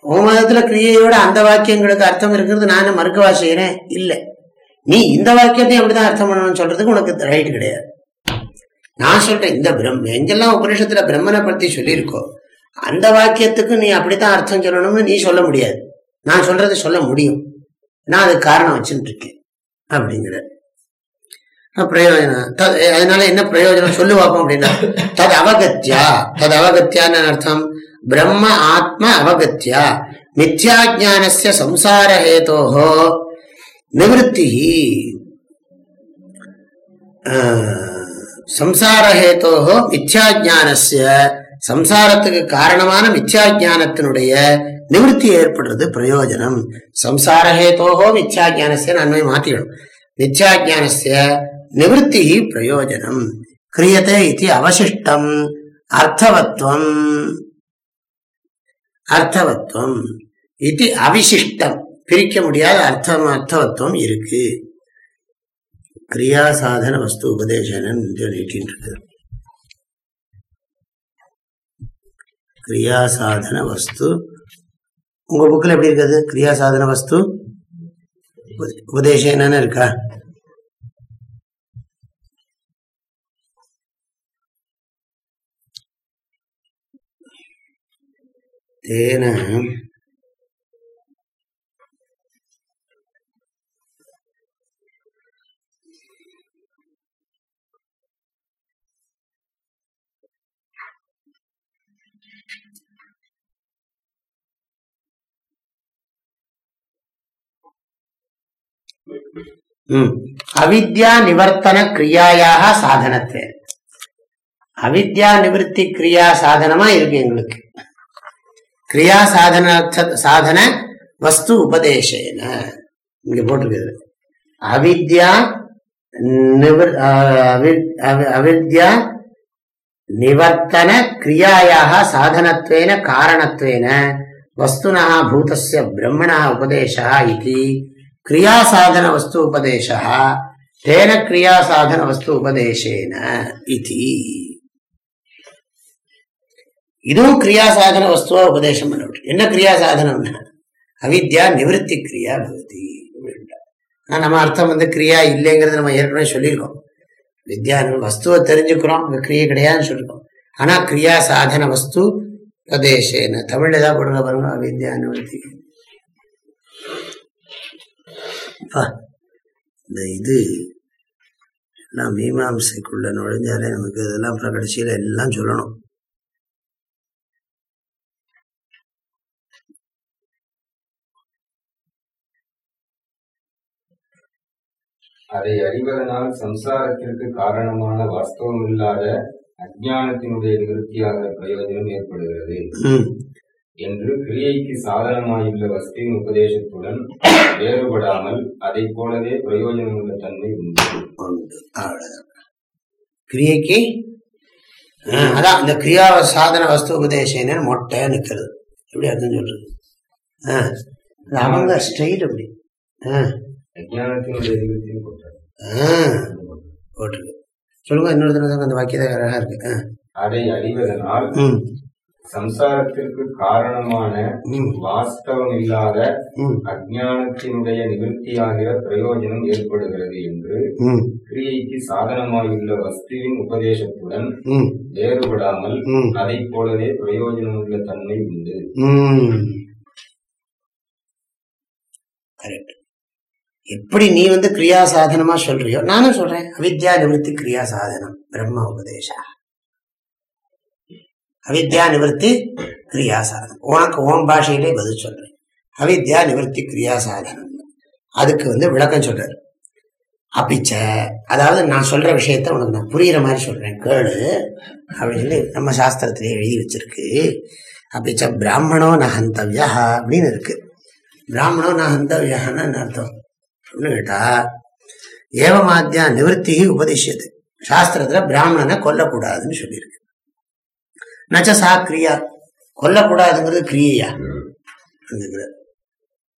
உன் மதத்துல கிரியையோட அந்த வாக்கியங்களுக்கு அர்த்தம் இருக்கிறது நான் மறுக்கவா செய்யறேன்? இல்லை. நீ இந்த வாக்கியத்தையும் அப்படிதான் அர்த்தம் பண்ணணும்னு சொல்றதுக்கு உனக்கு ரைட் கிடையாது. நான் சொல்றேன் இந்த பிரம் எங்கெல்லாம் உபனிஷத்துல பிரம்மனை பத்தி சொல்லியிருக்கோ அந்த வாக்கியத்துக்கு நீ அப்படித்தான் அர்த்தம் சொல்லணும்னு நீ சொல்ல முடியாது. நான் சொல்றதை சொல்ல முடியும். நான் அதுக்கு காரணம் வச்சுட்டு இருக்கேன். அப்படிங்கிற பிரயோஜனம்? அதனால என்ன பிரயோஜனம்? சொல்லு பார்ப்போம் அப்படின்னா தது அவகத்தியா தது அவகத்தியான்னு அர்த்தம் பிரம்ம ஆத்ம அவகத்தியா மித்யாஜானசிய சம்சார ஹேதோஹோ நிவத்தி சம்சார ஹேதோஹோ மித்யாஜானசிய சம்சாரத்துக்கு காரணமான மித்யாஜானத்தினுடைய நிவர்த்தி ஏற்படுறது பிரயோஜனம். சம்சார ஹேதோஹோ மித்யாஜானசிய நன்மை மாத்திக்கணும். மித்யாஜானசிய நிவத்தி பிரயோஜனம். கிரியத்தை இது அவசிஷ்டம். அர்த்தவத்வம். அர்த்தவத்வம். இது அவிசிஷ்டம். பிரிக்க முடியாத அர்த்தம் அர்த்தவத்துவம் இருக்கு. கிரியா சாதன வஸ்து உபதேசனன் நீட்டின்னு கிரியா சாதன வஸ்து. உங்க புக்கில் எப்படி இருக்குது? கிரியா சாதன வஸ்து உபதேசம் என்னன்னு இருக்கா? தேன அவித்யா நிவர்த்தன கிரியாயாக சாதனத்தை அவித்யா நிவர்த்தி கிரியா சாதனமா இருக்கு எங்களுக்கு ಕ್ರಿಯಾ ಸಾಧನಾರ್ಥ ಸಾಧನ ವಸ್ತು ಉಪದೇಶೇನ. ನಿಮಗೆ போட்டிருக்குது ಅವಿದ್ಯಾ ನಿವರ್ ಅವಿದ್ಯಾ ನಿವರ್ತನ ಕ್ರಿಯಾಯ ಸಾಧನತ್ವೇನ ಕಾರಣತ್ವೇನ. ವಸ್ತುನಃ ಭೂತಸ್ಯ ಬ್ರಹ್ಮಣಃ ಉಪದೇಶ ಇತಿ. ಕ್ರಿಯಾ ಸಾಧನ ವಸ್ತು ಉಪದೇಶ ತೇನ ಕ್ರಿಯಾ ಸಾಧನ ವಸ್ತು ಉಪದೇಶೇನ ಇತಿ. இதுவும் கிரியா சாதன வஸ்துவா உபதேசம் பண்ணப்பட்டு என்ன கிரியாசாதனம்னா? அவித்யா நிவர்த்தி கிரியா பகுதி அப்படின்ட்டா. ஆனா நம்ம அர்த்தம் வந்து கிரியா இல்லைங்கிறது நம்ம ஏற்கனவே சொல்லியிருக்கோம். வித்யா வஸ்துவை தெரிஞ்சுக்கிறோம். அங்க கிரியை கிடையாதுன்னு சொல்லிருக்கோம் ஆனா கிரியா சாதன வஸ்து உபதேசேன. தமிழ்ல ஏதாவது போடுங்க பாருங்க அவித்யா நிவர்த்தி அப்பா, இந்த இது எல்லாம் மீமாம்சைக்குள்ள நுழைஞ்சாலே நமக்கு இதெல்லாம் அப்புறம் எல்லாம் சொல்லணும். அதை அறிவதனால் சம்சாரத்திற்கு காரணமான வாஸ்தவமில்லாத அஜ்ஞானத்தினுடைய நிவர்த்தியாக பிரயோஜனம் ஏற்படுகிறது. என்று கிரியைக்கு சாதனமாயுள்ள வஸ்துவின் உபதேசத்துடன் வேறுபடாமல் அதைப் போலவே பிரயோஜனமுள்ள தன்மை உண்டு. கிரியைக்கு? அதான் இந்த கிரியா சாதன வஸ்து உபதேசன்னு மொட்டை நிக்கிறது. எப்படி அர்த்தம் சொல்றது? அது அவங்க ஸ்டைல் அப்படி. ஆ, போட்டிருக்கு. சொல்லுங்க இன்னொரு தடவை அந்த வாக்கியத்தை அழகா இருக்கு. அதை அறிவதனால் சம்சாரத்திற்கு காரணமான வாஸ்தவம் இல்லாத ம், அஜ்ஞானத்தினுடைய நிவர்த்தியாகிற பிரயோஜனம் ஏற்படுகிறது என்று கிரியைக்கு சாதனமாயுள்ள வஸ்துவின் உபதேசத்துடன் வேறுபடாமல் ம், அதைப் போலவே பிரயோஜனமுள்ள தன்மை உண்டு ம். Correct. எப்படி நீ வந்து கிரியா சாதனமா சொல்றியோ நானும் சொல்றேன். அவித்யா நிவர்த்தி கிரியா சாதனம் பிரம்ம உபதேசா. அவித்யா நிவர்த்தி கிரியா சாதனம் உனக்கு ஓம் பாஷையிலே பதில் சொல்றேன். அவித்யா நிவர்த்தி கிரியா சாதனம் அதுக்கு வந்து விளக்கம் சொல்றாரு. அப்பிச்ச அதாவது நான் சொல்ற விஷயத்த உனக்கு நான் புரியுற மாதிரி சொல்றேன். கேளு அப்படின்னு சொல்லி நம்ம சாஸ்திரத்திலே எழுதி வச்சிருக்கு. அப்பிச்ச பிராமணோ ந ஹந்தவ்யா அப்படின்னு இருக்கு. பிராமணோ ந ஹந்தவ்யான்னு அர்த்தம்? அப்படின்னு கேட்டா ஏவமாத்தியா நிவர்த்தி உபதிஷ்யது சாஸ்திரத்துல பிராமணனை கொல்லக்கூடாதுன்னு சொல்லியிருக்கு. நச்ச சா கிரியா. கொல்லக்கூடாதுங்கிறது கிரியையா?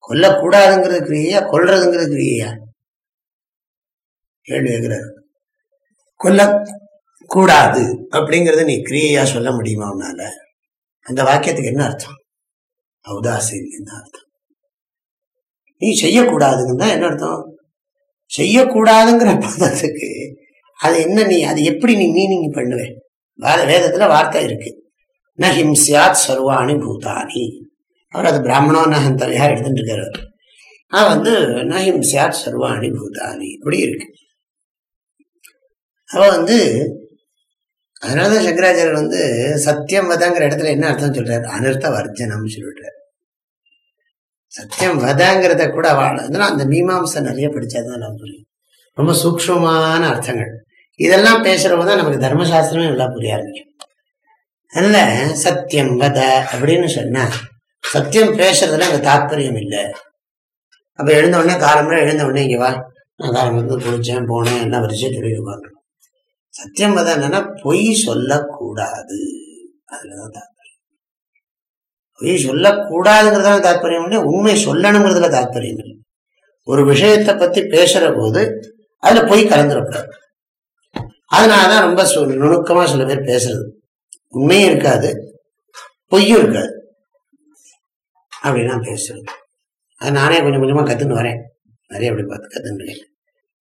கொல்லக்கூடாதுங்கிறது கிரியையா? கொல்றதுங்கிறது கிரியையா? கேள்வி கேட்கிறார். கொல்லக்கூடாது அப்படிங்கறத நீ கிரியையா சொல்ல முடியுமா உன்னால? அந்த வாக்கியத்துக்கு என்ன அர்த்தம்? ஔதாசீன்யம் என்ன அர்த்தம்? நீ செய்யக்கூடாதுங்கன்னா தான் என்ன அர்த்தம்? செய்யக்கூடாதுங்கிற பதத்துக்கு அது என்ன நீ அது எப்படி நீ மீனிங் பண்ணுவேன் வேத- வேதத்துல வார்த்தை இருக்கு. ந ஹிம்சியாத் சர்வாணி பூதானி. அவர் அது பிராமணோ நகந்தவையா எடுத்துட்டு இருக்கிறார் அது வந்து ந ஹிம்சியாத் சர்வாணி பூதானி. இப்படி இருக்கு. அவ வந்து அதனாலதான் சங்கராச்சாரியர் வந்து சத்தியம் வதங்கிற இடத்துல என்ன அர்த்தம் சொல்றாரு? அனர்த்த வர்ஜனம் சொல்லிடுறாரு சத்தியம் வதங்கிறத கூட அவள் அதெல்லாம் அந்த மீமாம்சை நிறைய படிச்சாதான் புரியும். ரொம்ப சூக்ஷ்மமான அர்த்தங்கள். இதெல்லாம் பேசுறப்ப தான் நமக்கு தர்மசாஸ்திரமே நல்லா புரிய ஆரம்பிக்கும் அதனால சத்தியம் வத அப்படின்னு சொன்னா சத்தியம் பேசுறதுல அங்க தாத்பரியம் இல்லை. அப்ப எழுந்த உடனே காலம்பரம் எழுந்த உடனே இங்க வா. நான் காலம் வந்து குளிச்சேன் போனேன் எல்லாம் வரிசை சொல்லி உட்காந்துரும் சத்தியம் வத என்னன்னா பொய் சொல்லக்கூடாது. அதுலதான் தாத்பரியம் சொல்லக்கூடாதுங்கிறது தான் தாற்பயம் இல்லை உண்மை சொல்லணுங்கிறதுல தாற்பயம் இல்லை. ஒரு விஷயத்தை பற்றி பேசுகிற போது அதில் பொய் கலந்துடக்கூடாது அதனாலதான் ரொம்ப சு- நுணுக்கமாக சில பேர் பேசுறது. உண்மையும் இருக்காது பொய்யும் இருக்காது. அப்படின்னா பேசுறது. அது நானே கொஞ்சம் கொஞ்சமாக கற்றுன்னு வரேன். நிறைய அப்படி பார்த்து கற்றுன்னு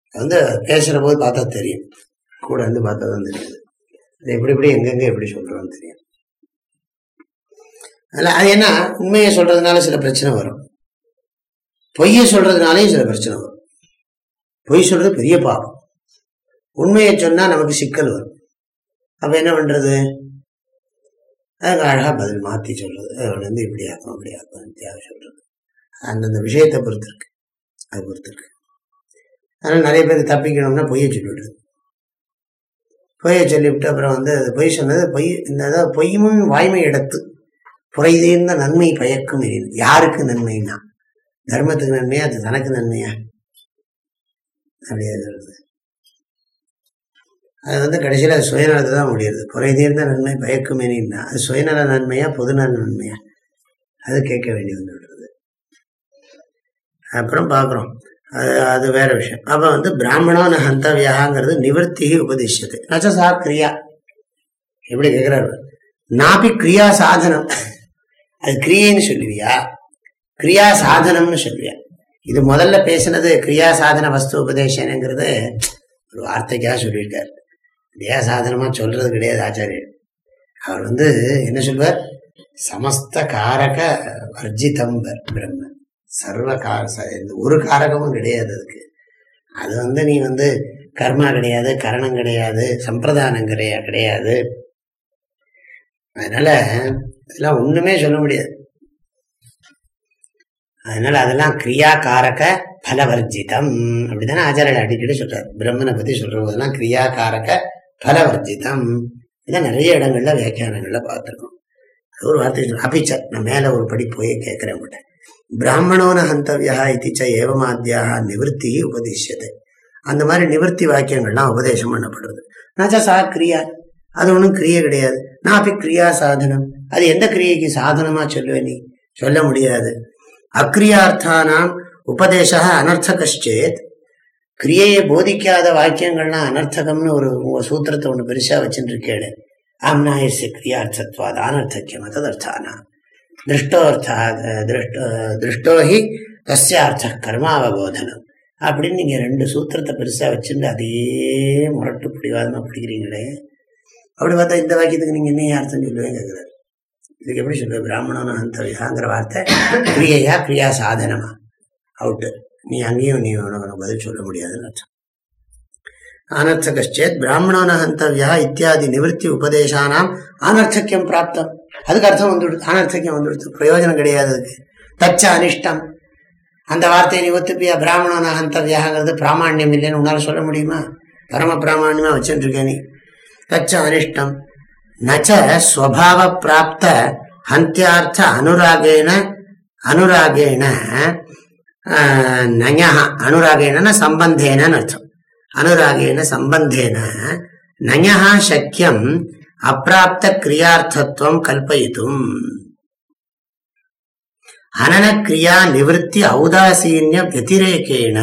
அது வந்து பேசுகிற போது பார்த்தா தெரியும். கூட இருந்து பார்த்தா தான் தெரியுது. அது எப்படி எப்படி எங்கெங்கே எப்படி சொல்கிறோன்னு தெரியும். அதில் அது என்ன? உண்மையை சொல்றதுனால சில பிரச்சனை வரும். பொய்யை சொல்றதுனாலையும் சில பிரச்சனை வரும். பொய் சொல்றது பெரிய பாவம். உண்மையை சொன்னால் நமக்கு சிக்கல் வரும். அப்போ என்ன பண்ணுறது அதுக்கு அழகாக பதில் மாற்றி சொல்றது. அவன் வந்து இப்படி ஆக்கும் அப்படி ஆக்கும் தேவை சொல்றது. அந்தந்த விஷயத்தை பொறுத்திருக்கு. அது பொறுத்து அதனால் நிறைய பேர் தப்பிக்கணும்னா பொய்யை சொல்லிவிடுது பொய்யை சொல்லிவிட்டு அப்புறம் வந்து அது பொய் சொன்னது பொய் இந்த அதாவது பொய்யும் வாய்மை எடுத்து புரைதீர்ந்த நன்மை பயக்கும் எனின். யாருக்கு நன்மைன்னா? தர்மத்துக்கு நன்மையா? அது தனக்கு நன்மையா? அப்படியே சொல்றது. அது வந்து கடைசியில் அது சுயநலத்தை தான் முடியுது. குறை தீர்ந்த நன்மை பயக்கும் எனின்னா அது சுயநல நன்மையா? பொதுநல நன்மையா? அது கேட்க வேண்டி வந்துடுறது அப்புறம் பார்க்குறோம். அது அது வேற விஷயம். அப்போ வந்து பிராமணான ஹந்தவியாங்கிறது நிவர்த்தி உபதேசியது நச்சசா கிரியா எப்படி கேட்குறாரு? நாபி கிரியா சாதனம் அது கிரியைன்னு சொல்லுவியா? கிரியா சாதனம்னு சொல்லுவியா? இது முதல்ல பேசினது கிரியா சாதன வஸ்து உபதேசனுங்கிறது ஒரு வார்த்தைக்காக சொல்லியிருக்காரு. கிரியா சாதனமா சொல்றது கிடையாது ஆச்சாரியர். அவர் வந்து என்ன சொல்வார்? சமஸ்த காரக வர்ஜிதம் பிரம்ம சர்வ கார இந்த ஒரு காரகமும் கிடையாது அதுக்கு. அது வந்து நீ வந்து கர்மா கிடையாது கரணம் கிடையாது சம்பிரதானம் கிடையாது. அதனால இதெல்லாம் ஒண்ணுமே சொல்ல முடியாது. அதனால அதெல்லாம் கிரியா காரக பலவர்ஜிதம் அப்படித்தானே ஆச்சாரியர் அடிக்கடி சொல்றாரு. பிரம்மனை பத்தி சொல்ற போதெல்லாம் கிரியா காரக பலவர்ஜிதம் இதான் நிறைய இடங்கள்ல வியாக்கியானங்கள்ல பார்த்துருக்கோம். அது ஒரு வார்த்தை சொல்லு. நான் மேல ஒரு படி போய் கேட்கிறேன் உங்கள்கிட்ட பிராமணோன ஹந்தவியா இத்திச்ச ஏவமாத்தியாக நிவர்த்தி உபதேசியது. அந்த மாதிரி நிவர்த்தி வாக்கியங்கள்லாம் உபதேசம் பண்ணப்படுறது. நாச்சா சா கிரியா அது ஒன்றும் கிரியை கிடையாது. நான் அப்படி கிரியா சாதனம். அது எந்த கிரியைக்கு சாதனமா சொல்லுவேன் நீ? சொல்ல முடியாது. அக்ரியார்த்தானாம் உபதேச அனர்த்தகச்சேத் கிரியையை போதிக்காத வாக்கியங்கள்லாம் அனர்த்தகம்னு ஒரு சூத்திரத்தை ஒன்று பெருசா வச்சுட்டு இருக்கேடு கிரியார்த்தத்வாத் அனர்த்தக்கியம் ததர்த்தானா. திருஷ்டோர்த்தா திருஷ்டோ திருஷ்டோஹி தஸ்யார்த்த கர்மாவபோதனம். அப்படின்னு நீங்கள் ரெண்டு சூத்திரத்தை பெருசாக வச்சுட்டு அதே முரட்டு பிடிவாதமா பிடிக்கிறீங்களே. அப்படி பார்த்தா இந்த வாக்கியத்துக்கு நீங்க என்ன அர்த்தம் சொல்லுவேன் கேட்கிறாரு? இதுக்கு எப்படி சொல்லுவேன் பிராமணனும் அந்தவியாங்கிற வார்த்தை கிரியையா கிரியா சாதனமா? அவுட்டு நீ அங்கேயும் நீ உனக்கு பதில் சொல்ல முடியாதுன்னு அர்த்தம். அனர்த்தகச்சேத் பிராமணான ஹந்தவியா இத்தியாதி நிவர்த்தி உபதேசானாம் அனர்த்தக்கியம் பிராப்தம். அதுக்கு அர்த்தம் வந்துடுது. அனர்த்தக்கியம் வந்துடுது. பிரயோஜனம் கிடையாது அதுக்கு. தச்ச அனிஷ்டம். அந்த வார்த்தையை நீ ஒத்துப்பியா? பிராமணோன ஹந்தவியாங்கிறது பிராமணியம் இல்லைன்னு உன்னால சொல்ல முடியுமா? பரம பிராமாண்யமா வச்சுட்டு இருக்க நீ. தச்ச அனிஷ்டம் நச்ச ஸ்வபாவ பிராப்த ஹந்தியார்த்த அனுராகேன அனுராகேன ஆஹ், அனுராகேன சம்பந்தேன அர்த்தம் அனுராகேன சம்பந்தேன நஞः சக்கியம் அப்பிராப்த கிரியார்த்தத்துவம் கல்பயித்தும் அனன கிரியா நிவர்த்தி ஔதாசீன்ய வத்திரேகேன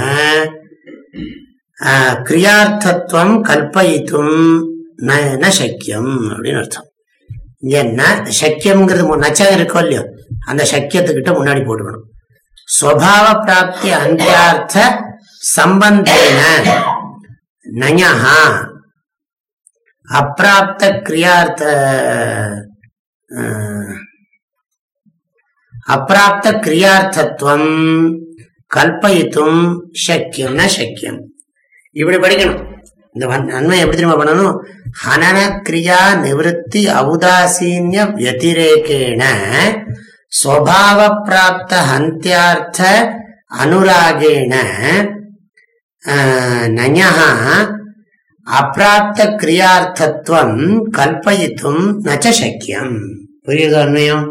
ஆஹ், கிரியார்த்தத்துவம் கல்பயித்தும் ந ந சக்கியம் அப்படின்னு அர்த்தம். இங்க ந சக்கியம்ங்கிறது நச்சம் இருக்கோ இல்லையோ அந்த சக்கியத்துக்கிட்ட முன்னாடி போட்டுக்கணும். ஸ்வபாவ பிராப்தி அந்தியார்த்த சம்பந்தேன நயஹா அப்பிராப்த கிரியார்த்த அப்பிராப்த கிரியார்த்தத்துவம் கல்பயித்தும் சக்கியம் ந சக்கியம். இப்படி படிக்கணும். இந்த நன்மை எப்படி திரும்ப பண்ணணும்? ஹனன கிரியா நிவத்தி அவுதாசீன்ய வத்திரேகேண ஸ்வபாவ பிராப்த ஹந்தியார்த்த அனுராகேண ஆஹ், அப்பிராப்த கிரியார்த்தத்துவம் கல்பயித்தும் நச்ச சக்கியம். புரியுது அண்மையம்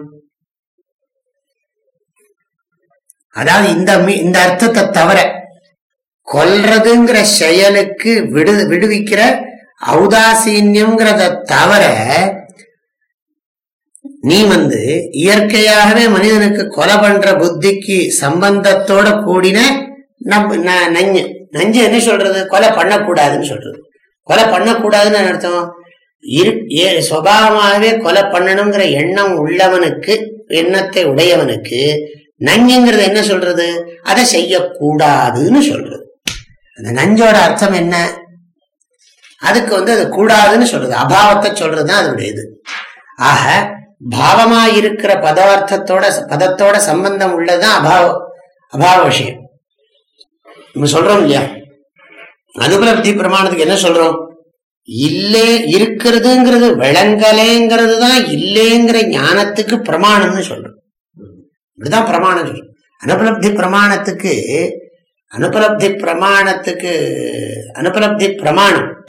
அதாவது இந்த இந்த அர்த்தத்தை தவிர கொல்றதுங்கிற செயலுக்கு விடு விடுவிக்கிற ஔதாசீன்யம்ங்கிறத தவிர நீ வந்து இயற்கையாகவே மனிதனுக்கு கொலை பண்ற புத்திக்கு சம்பந்தத்தோட கூடின நம் ந- நஞ்சு. நஞ்சு என்ன சொல்றது? கொலை பண்ணக்கூடாதுன்னு சொல்றது. கொலை பண்ணக்கூடாதுன்னு அர்த்தம்? இரு ஏ- சுபாவமாகவே கொலை பண்ணணுங்கிற எண்ணம் உள்ளவனுக்கு எண்ணத்தை உடையவனுக்கு நஞ்சுங்கிறது என்ன சொல்றது? அதை செய்யக்கூடாதுன்னு சொல்றது. அந்த நஞ்சோட அர்த்தம் என்ன? அதுக்கு வந்து அது கூடாதுன்னு சொல்றது அபாவத்தை சொல்றதுதான் அதனுடைய இது. ஆக பாவமா இருக்கிற பதார்த்தத்தோட பதத்தோட சம்பந்தம் உள்ளதுதான் அபாவ அபாவ விஷயம். நம்ம சொல்றோம் இல்லையா? அனுபலப்தி பிரமாணத்துக்கு என்ன சொல்றோம்? இல்லே இருக்கிறதுங்கிறது விளங்கலேங்கிறது தான் இல்லேங்கிற ஞானத்துக்கு பிரமாணம்னு சொல்றோம். இப்படிதான் பிரமாணம் சொல்றோம் அனுபலப்தி பிரமாணத்துக்கு அனுபலப்தி பிரமாணத்துக்கு அனுபலப்தி பிரமாணம்.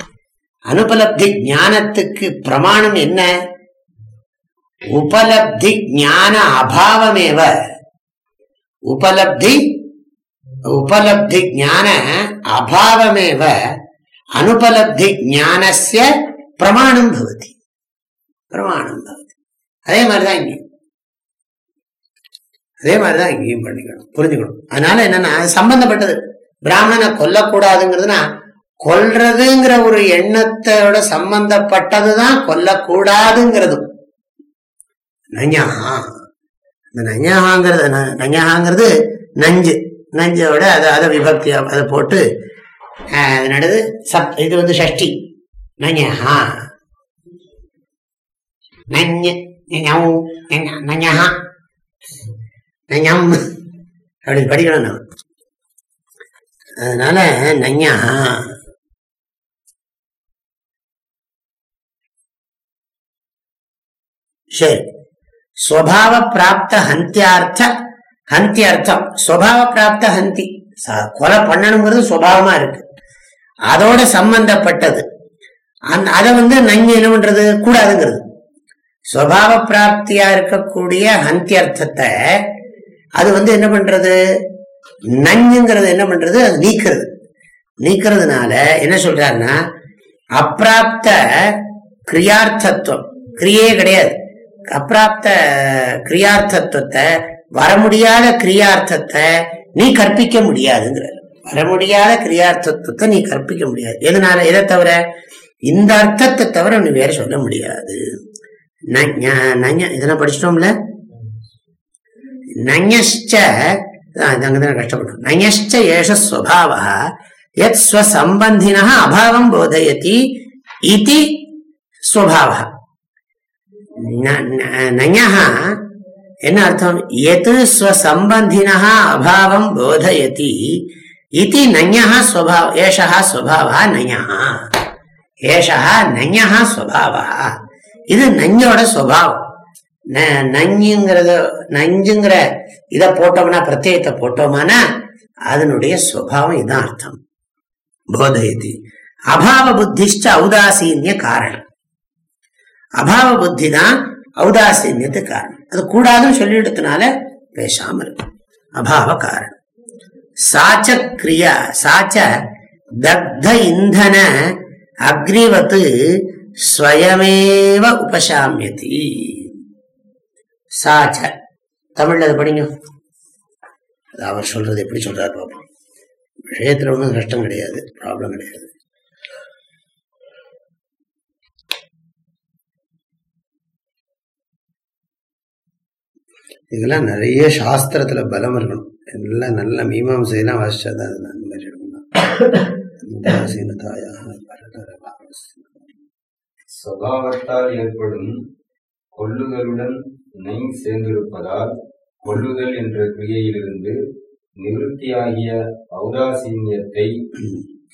அனுபலப்தி ஞானத்துக்கு பிரமாணம் என்ன? உபலப்தி ஞான அபாவமேவ. உபலப்தி உபலப்தி ஞான அபாவமேவ. அனுபலப்தி ஞானசிய பிரமாணம் பவதி. பிரமாணம் பவதி. அதே மாதிரிதான் இங்கேயும் அதே மாதிரிதான் இங்கேயும் பண்ணிக்கணும் புரிஞ்சுக்கணும் அதனால என்னன்னா சம்பந்தப்பட்டது பிராமணனை கொல்லக்கூடாதுங்கிறதுனா கொல்றதுங்கிற ஒரு எண்ணத்தோட சம்பந்தப்பட்டதுதான் கொல்லக்கூடாதுங்கிறது நஞ்சஹா இந்த நஞ்சஹாங்கிறது ந- நஞ்சு நஞ்சோட அதை அதை விபக்தி அதை போட்டு ஆஹ், சப் இது வந்து ஷஷ்டி நஞ்சஹா நஞ்ச நஞௌ, நஞ- அப்படின்னு படிக்கணும் நம்ம அதனால நஞா சரி. ஸ்வபாவ பிராப்த ஹந்தியார்த்த ஹந்தியர்த்தம் ஸ்வபாவ பிராப்த ஹந்தி. ச- கொலை பண்ணணுங்கிறது சுவாவமா இருக்கு. அதோட சம்பந்தப்பட்டது. அந் அதை வந்து நஞ்சு என்ன பண்றது? கூடாதுங்கிறது. ஸ்வபாவ பிராப்தியா இருக்கக்கூடிய ஹந்தி அர்த்தத்தை அது வந்து என்ன பண்றது? நஞ்சுங்கிறது என்ன பண்றது? அது நீக்கிறது. நீக்கிறதுனால என்ன சொல்றாருன்னா அப்பிராப்த கிரியார்த்தத்துவம். கிரியே கிடையாது. அப்பிராப்த கிரியார்த்தத்துவத்தை வர முடியாத கிரியார்த்தத்தை நீ கற்பிக்க முடியாதுங்கிறார். வர முடியாத கிரியார்த்தத்துவத்தை நீ கற்பிக்க முடியாது. எதனால? எதை தவிர? இந்த அர்த்தத்தை தவிர நீ வேற சொல்ல முடியாது. இதெல்லாம் படிச்சிட்டோம்ல? நஞஷ்ட அங்கதான் கஷ்டப்படும் நஞஷ்ட ஏஷ ஸ்வபாவ எத் ஸ்வசம்பந்தின அபாவம் போதயதி இது ஸ்வபாவ நஞः என்ன அர்த்தம்? எத் ஸ்வசம்பந்தின அபாவம் போதயதி இது நஞः ஸ்வபாவ ஏஷா ஸ்வபாவா நஞः ஏஷா நஞः ஸ்வபாவா இது நஞ்சோட ஸ்வபாவம் நஞ்சுங்கிறத நஞ்சுங்கிற இத போட்டோம்னா பிரத்யேகத்தை போட்டோமானா அதனுடைய சுவாவம் இதான் அர்த்தம். போதயதி. அபாவ புத்திஷ்ட ஔதாசீன்ய காரணம். அபாவ புத்தி தான் ஔதாசீன்யத்து காரணம். அது கூடாதுன்னு சொல்லிடுறதுனால பேசாம இருக்கு அபாவ காரணம். சாச்ச கிரியா சாச்ச தக்த இந்தன அக்னிவத்து ஸ்வயமேவ உபசாமியதி. சாச்ச. தமிழ்ல அதை படிங்க. அது அவர் சொல்றது எப்படி சொல்றாரு பாப்போம். விஷயத்துல ஒன்றும் கஷ்டம் கிடையாது ப்ராப்ளம் கிடையாது. இதெல்லாம் நிறைய சாஸ்திரத்துல பலம் இருக்கணும். எல்லாம் நல்ல மீமாசையெல்லாம் வாசிச்சாதான் அது அந்த மாதிரி இருக்கணும் தாயாக ஏற்படும் கொள்ளுதலுடன் நெய் சேர்ந்திருப்பதால் கொள்ளுதல் என்ற கிரியையிலிருந்து நிவൃத்தியாகிய ஔதாசீன்யத்தை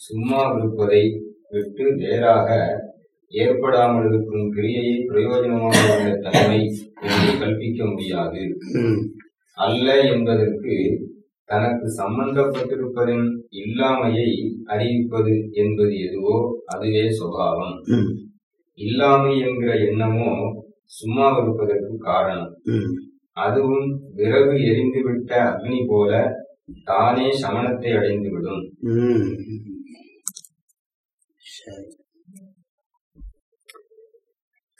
சும்மா இருப்பதை விட்டு வேறாக ஏற்படாமல் இருக்கும் கிரியையை பிரயோஜனமாக உள்ள தன்மை என்று கல்பிக்க முடியாது. அல்ல என்பதற்கு தனக்கு சம்பந்தப்பட்டிருப்பதின் இல்லாமையை அறிவிப்பது என்பது எதுவோ அதுவே சுபாவம். இல்லாமை என்கிற எண்ணமோ சும்மா இருப்பதற்கு காரணம். அதுவும் விறகு எரிந்துவிட்ட அக்னி போல தானே சமணத்தை அடைந்துவிடும்.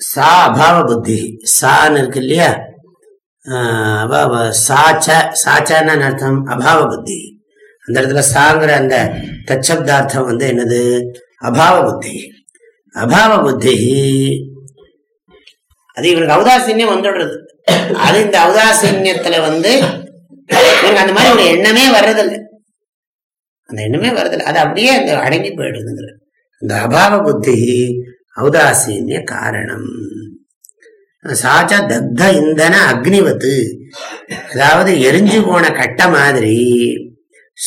சா அபாவ புத்தி. சான்னு இருக்கு இல்லையா? அபாவ சாச்ச சாச்சான்னு அர்த்தம்? அபாவ புத்தி. அந்த இடத்துல சாங்கிற அந்த தச்சப்தார்த்தம் வந்து என்னது? அபாவ புத்தி. அபாவ புத்தி அது இவனுக்கு அவதாசீன்யம் வந்துடுறது. அது இந்த அவதாசீன்யத்துல வந்து இவனுக்கு அந்த மாதிரி ஒரு எண்ணமே வர்றதில்லை. அந்த எண்ணமே வர்றதில்லை. அது அப்படியே அந்த அடங்கி போயிடுதுங்கிற இந்த அபாவ புத்தி ஔதாசீன்ய காரணம். சாச்ச தக்த இந்தன அக்னிவத்து. அதாவது எரிஞ்சு போன கட்ட மாதிரி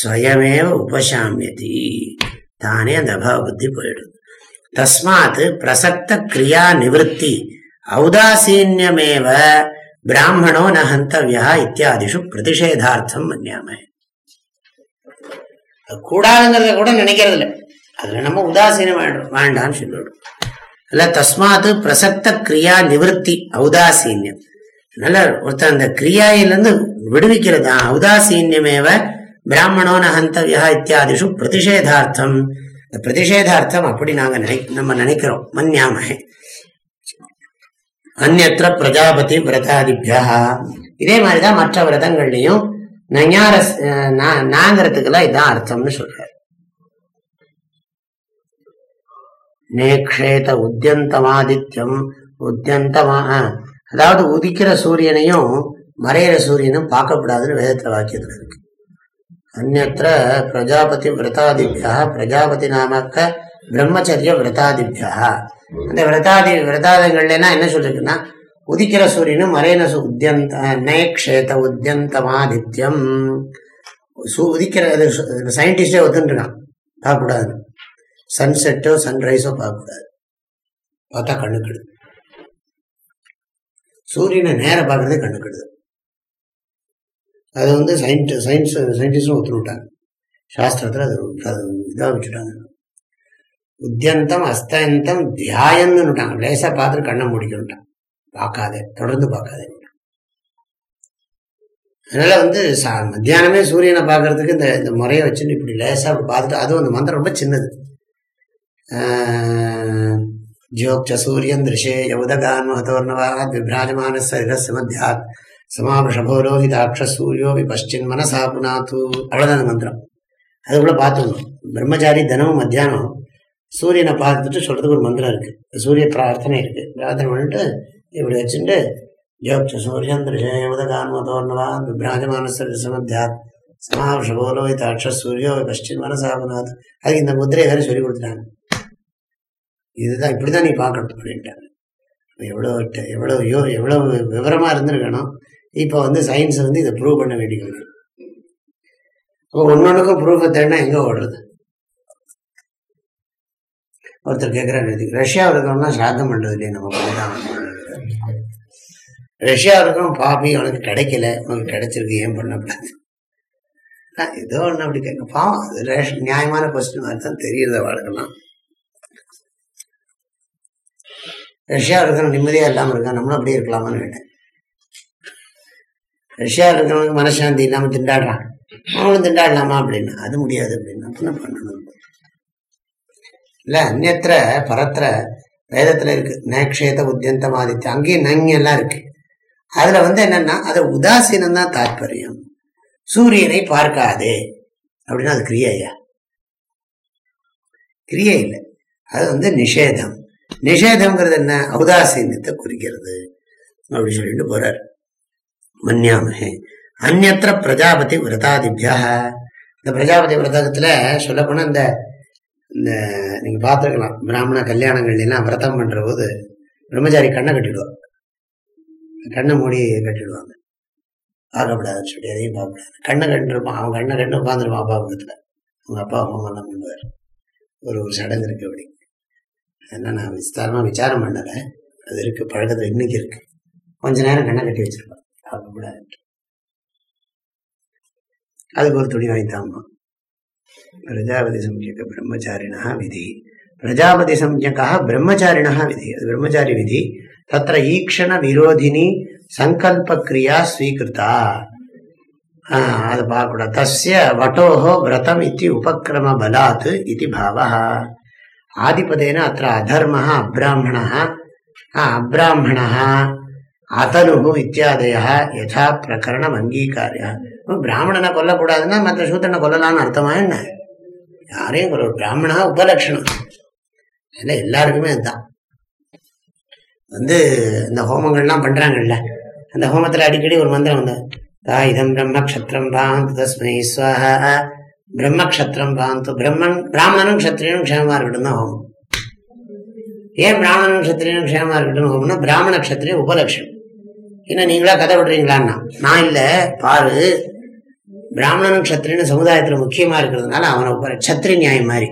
ஸ்வயமேவ உபசாமியதி. தானே அந்த அபாவ புத்தி போயிடுது. தஸ்மாத் பிரசக்த கிரியா நிவர்த்தி. ஔதாசீன்யமேவ பிராமணோ ந ஹந்தவியா இத்தியாதிஷு பிரதிஷேதார்த்தம் மன்னியாம கூடாதுங்கிறத கூட நினைக்கிறது இல்லை அதுல நம்ம உதாசீனம் வேண்டான்னு சொல்லிவிடும் அல்ல தஸ்மாத்து பிரசக்த கிரியா நிவர்த்தி ஔதாசீன்யம் அதனால ஒருத்தர் அந்த கிரியாயிலிருந்து விடுவிக்கிறதா ஔதாசீன்யமேவ பிராமணோன ஹந்தவியா இத்தியாதிஷு பிரதிஷேதார்த்தம் இந்த பிரதிஷேதார்த்தம் அப்படி நாங்கள் நினை நம்ம நினைக்கிறோம் மன்னியாமகே அந்நத்திர பிரஜாபதி விரதாதிபியா இதே மாதிரிதான் மற்ற விரதங்கள்லயும் நாங்கிறதுக்கெல்லாம் இதுதான் அர்த்தம்னு சொல்றாரு. நேக்ஷேத உத்தியந்தமாதித்யம் உத்தியந்தமா அதாவது உதிக்கிற சூரியனையும் மறையிற சூரியனும் பார்க்கக்கூடாதுன்னு வேதத்துல வாக்கியத்தில் இருக்கு. அந்நத்திர பிரஜாபதி விரதாதிபியா பிரஜாபதி நாமக்க பிரம்மச்சரிய விரதாதிபியா அந்த விரதாதி விரதாதங்கள்லாம் என்ன சொல்லிருக்குன்னா உதிக்கிற சூரியனும் மறையின சு- உத்தியந்த நேக்ஷேத உத்தியந்தமாதித்யம். உதிக்கிற சயின்டிஸ்டே ஒத்துட்டுருக்கான் பார்க்கக்கூடாது. சன்செட்டோ சன்ரைஸோ பார்க்கக்கூடாது. பார்த்தா கண்ணுக்கிடுது. சூரியனை நேரம் பார்க்கறதே கண்ணுக்கிடுது. அது வந்து சயின்டி சயின்ஸ் சயின்டிஸ்டும் ஒத்துணுட்டாங்க சாஸ்திரத்தில் அது அது இதாக வச்சுட்டாங்க. உத்தியந்தம் அஸ்தயந்தம் தியாயம்னு விட்டாங்க லேசா பார்த்துட்டு கண்ணை முடிக்கணுட்டான் பார்க்காதே தொடர்ந்து பார்க்காதே. அதனால வந்து சா- மத்தியானமே சூரியனை பார்க்கறதுக்கு இந்த இந்த முறையை வச்சுன்னு இப்படி லேசா அப்படி பார்த்துட்டு அதுவும் அந்த மந்திரம் ரொம்ப சின்னது. ஜோக்ச சூரியன் திருஷே யௌதகான் மகதோர்ணவாக விபிராஜமான சரீரஸ்ய மத்தியாத் சமாபிஷபோரோஹிதாட்ச சூரியோ பஷ்டின் மனசா புனாத்து. அவ்வளோதான் அந்த மந்திரம். அதுக்குள்ள பார்த்துக்கணும். பிரம்மச்சாரி தினமும் மத்தியானம் சூரியனை பார்த்துட்டு சொல்கிறதுக்கு ஒரு மந்திரம் இருக்குது சூரிய பிரார்த்தனை இருக்குது பிரார்த்தனை பண்ணிட்டு இப்படி வச்சுட்டு ஜோக்ச சூரியன் திருஷே யௌதகான் மகதோர்ணவாத் விபிராஜமான சரீரஸ்ய மத்தியாத் சமாபிஷபோரோஹிதாட்ச சூரியோபி பஷ்டின் மனசா அதுக்கு இந்த முத்திரையை வேறு சொல்லி கொடுத்துட்டாங்க. இதுதான் இப்படி தான் நீ பார்க்கணும் அப்படின்ட்டாங்க. எவ்வளோ எவ்வளோ யோ எவ்வளோ விவரமாக இருந்திருக்கணும். இப்போ வந்து சயின்ஸ் வந்து இதை ப்ரூவ் பண்ண வேண்டியது. அப்போ ஒன்று ஒன்றுக்கும் ப்ரூஃபை தேடினா எங்கே ஓடுறது? ஒருத்தர் கேட்குறாரு ரஷ்யாவில் இருக்கவங்கலாம் சாதம் பண்ணுறது இல்லையே நம்ம பண்ணிதான் ரஷ்யா இருக்கவன் பாப்பி அவனுக்கு கிடைக்கல உனக்கு கிடைச்சிருக்கு ஏன் பண்ணக்கூடாது ஏதோ ஒன்று அப்படி கேட்க பாவம் அது ரேஷ் நியாயமான கொஸ்டின் மாதிரி தான் தெரியுறத வாழ்க்கலாம் ரஷ்யா இருக்கிறவங்க நிம்மதியாக இல்லாமல் இருக்கா? நம்மளும் அப்படியே இருக்கலாமான்னு கேட்டேன். ரஷ்யா இருக்கிறவனுக்கு மனசாந்தி இல்லாம திண்டாடுறான். அவங்களும் திண்டாடலாமா அப்படின்னு அது முடியாது அப்படின்னு என்ன பண்ணணும்? இல்லை அந்நத்திர பரத்திர வேதத்தில் இருக்கு. நேக்ஷேத உத்தியந்தம் ஆதித்யம் அங்கேயும் நங்கெல்லாம் இருக்குது இருக்கு வந்து என்னன்னா அது உதாசீனம் தான் தாற்பயம் சூரியனை பார்க்காதே. அப்படின்னா அது கிரியையா? ஐயா கிரியை இல்லை. அது வந்து நிஷேதம். நிஷேதம்ங்கிறது என்ன? ஔதாசீன்யத்தை குறிக்கிறது. அப்படின்னு சொல்லிட்டு போறார். மன்யாமகே. அந்நத்திர பிரஜாபதி விரதாதிபியா இந்த பிரஜாபதி விரதத்தில் சொல்லப்போனால் இந்த இந்த நீங்கள் பார்த்துருக்கலாம். பிராமண கல்யாணங்கள்லாம் விரதம் பண்ணுற போது பிரம்மச்சாரி கண்ணை கட்டிடுவாங்க. கண்ணை மூடி கட்டிடுவாங்க. பார்க்கப்படாதுன்னு சொல்லி எதையும் பார்க்கக்கூடாது கண்ணை கண்டிருப்பான். அவன் கண்ணை கண்டு உட்காந்துருப்பான் அப்பா பக்கத்தில் அவங்க அப்பா ஹோமெல்லாம் பண்ணுவார். ஒரு ஒரு சடங்கு இருக்கு அப்படி. அதெல்லாம் நான் விஸ்தாரமாக விசாரம் பண்ணலை. அது இருக்குது பழக்கத்தில் இன்னைக்கு இருக்கு. கொஞ்ச நேரம் கண்ணை கட்டி வச்சிருப்பான். பார்க்கக்கூடாது அதுக்கு ஒரு துணி வாங்கி வாங்கித்தாமா பிரஜாபதி சம்யக பிரம்மச்சாரிணா விதி. பிரஜாபதி சம்யகா பிரம்மச்சாரிணா விதி. அது பிரம்மச்சாரி விதி. தத்திர ஈக்ஷண விரோதினி சங்கல்பக்ரியா ஸ்வீகிருத்தா. அது பார்க்கக்கூடாது. தஸ்ய வட்டோஹோ விரதம் இத்தி உபக்கிரம பலாத் இது பாவா ஆதிபதேன அத்த அதர்ம அப்ராஹ்மணः அப்ராஹ்மணः அதனு இத்தியாதய யதா பிரகரணம் அங்கீகாரியா. பிராமணனை கொல்லக்கூடாதுன்னா மற்ற சூத்திரனை கொல்லலாம்னு அர்த்தமா என்ன? யாரையும் ஒரு பிராமணா உபலட்சணம். இல்லை எல்லாருக்குமே அதுதான். வந்து இந்த ஹோமங்கள்லாம் பண்றாங்கல்ல அந்த ஹோமத்துல அடிக்கடி ஒரு மந்திரம் வந்து தா இதம் பிரம்மக்ஷத்திரம் பாந்து தஸ்மை ஸ்வஹ பிரம்மக்ஷத்திரம் பாந்து பிரம்மன் பிராமணனும் க்ஷத்ரியனும் க்ஷேமமாக இருக்கட்டும் தான் ஹோமம். ஏன் பிராமணனும் க்ஷத்ரியனும் க்ஷேமமாக இருக்கட்டும் ஹோமம்னா பிராமண க்ஷத்திரியம் உபலட்சணம். ஏன்னா நீங்களா கதை விடுறீங்களான்னா? நான் இல்லை பாரு பிராமணனும் க்ஷத்திரியனும் சமுதாயத்தில் முக்கியமா இருக்கிறதுனால அவனை உப க்ஷத்திரி நியாயம் மாதிரி.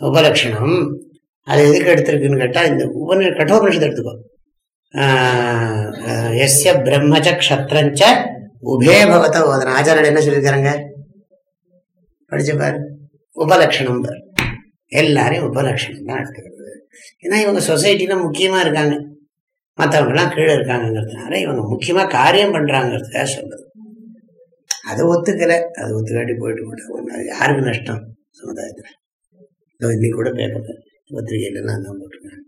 உபலக்ஷணம் அது எதுக்கு எடுத்திருக்குன்னு கேட்டால் இந்த உபநி கட்டோபனிஷத்தை எடுத்துக்கோ. ஆஹ் எஸ்ய பிரம்மச்ச க்ஷத்ரஞ்ச உபே பவத. ஓதன ஆச்சாரியர் என்ன சொல்லியிருக்காருங்க? படிச்சு பாரு. உபலக்ஷணம் பார். எல்லாரையும் உபலக்ஷணம் தான் எடுத்துக்கிறது. ஏன்னா இவங்க சொசைட்டில முக்கியமாக இருக்காங்க. மற்றவங்கெல்லாம் கீழே இருக்காங்கங்கிறதுனால இவங்க முக்கியமா காரியம் பண்ணுறாங்கிறதுக்காக சொல்றது. அதை ஒத்துக்கலை. அது ஒத்துக்காட்டி போயிட்டு போட்டாங்க அது யாருக்கு நஷ்டம்? சமுதாயத்தில். இன்னைக்கு கூட பேப்பர் பத்திரிகையிலாம் தான் போட்டிருக்காங்க.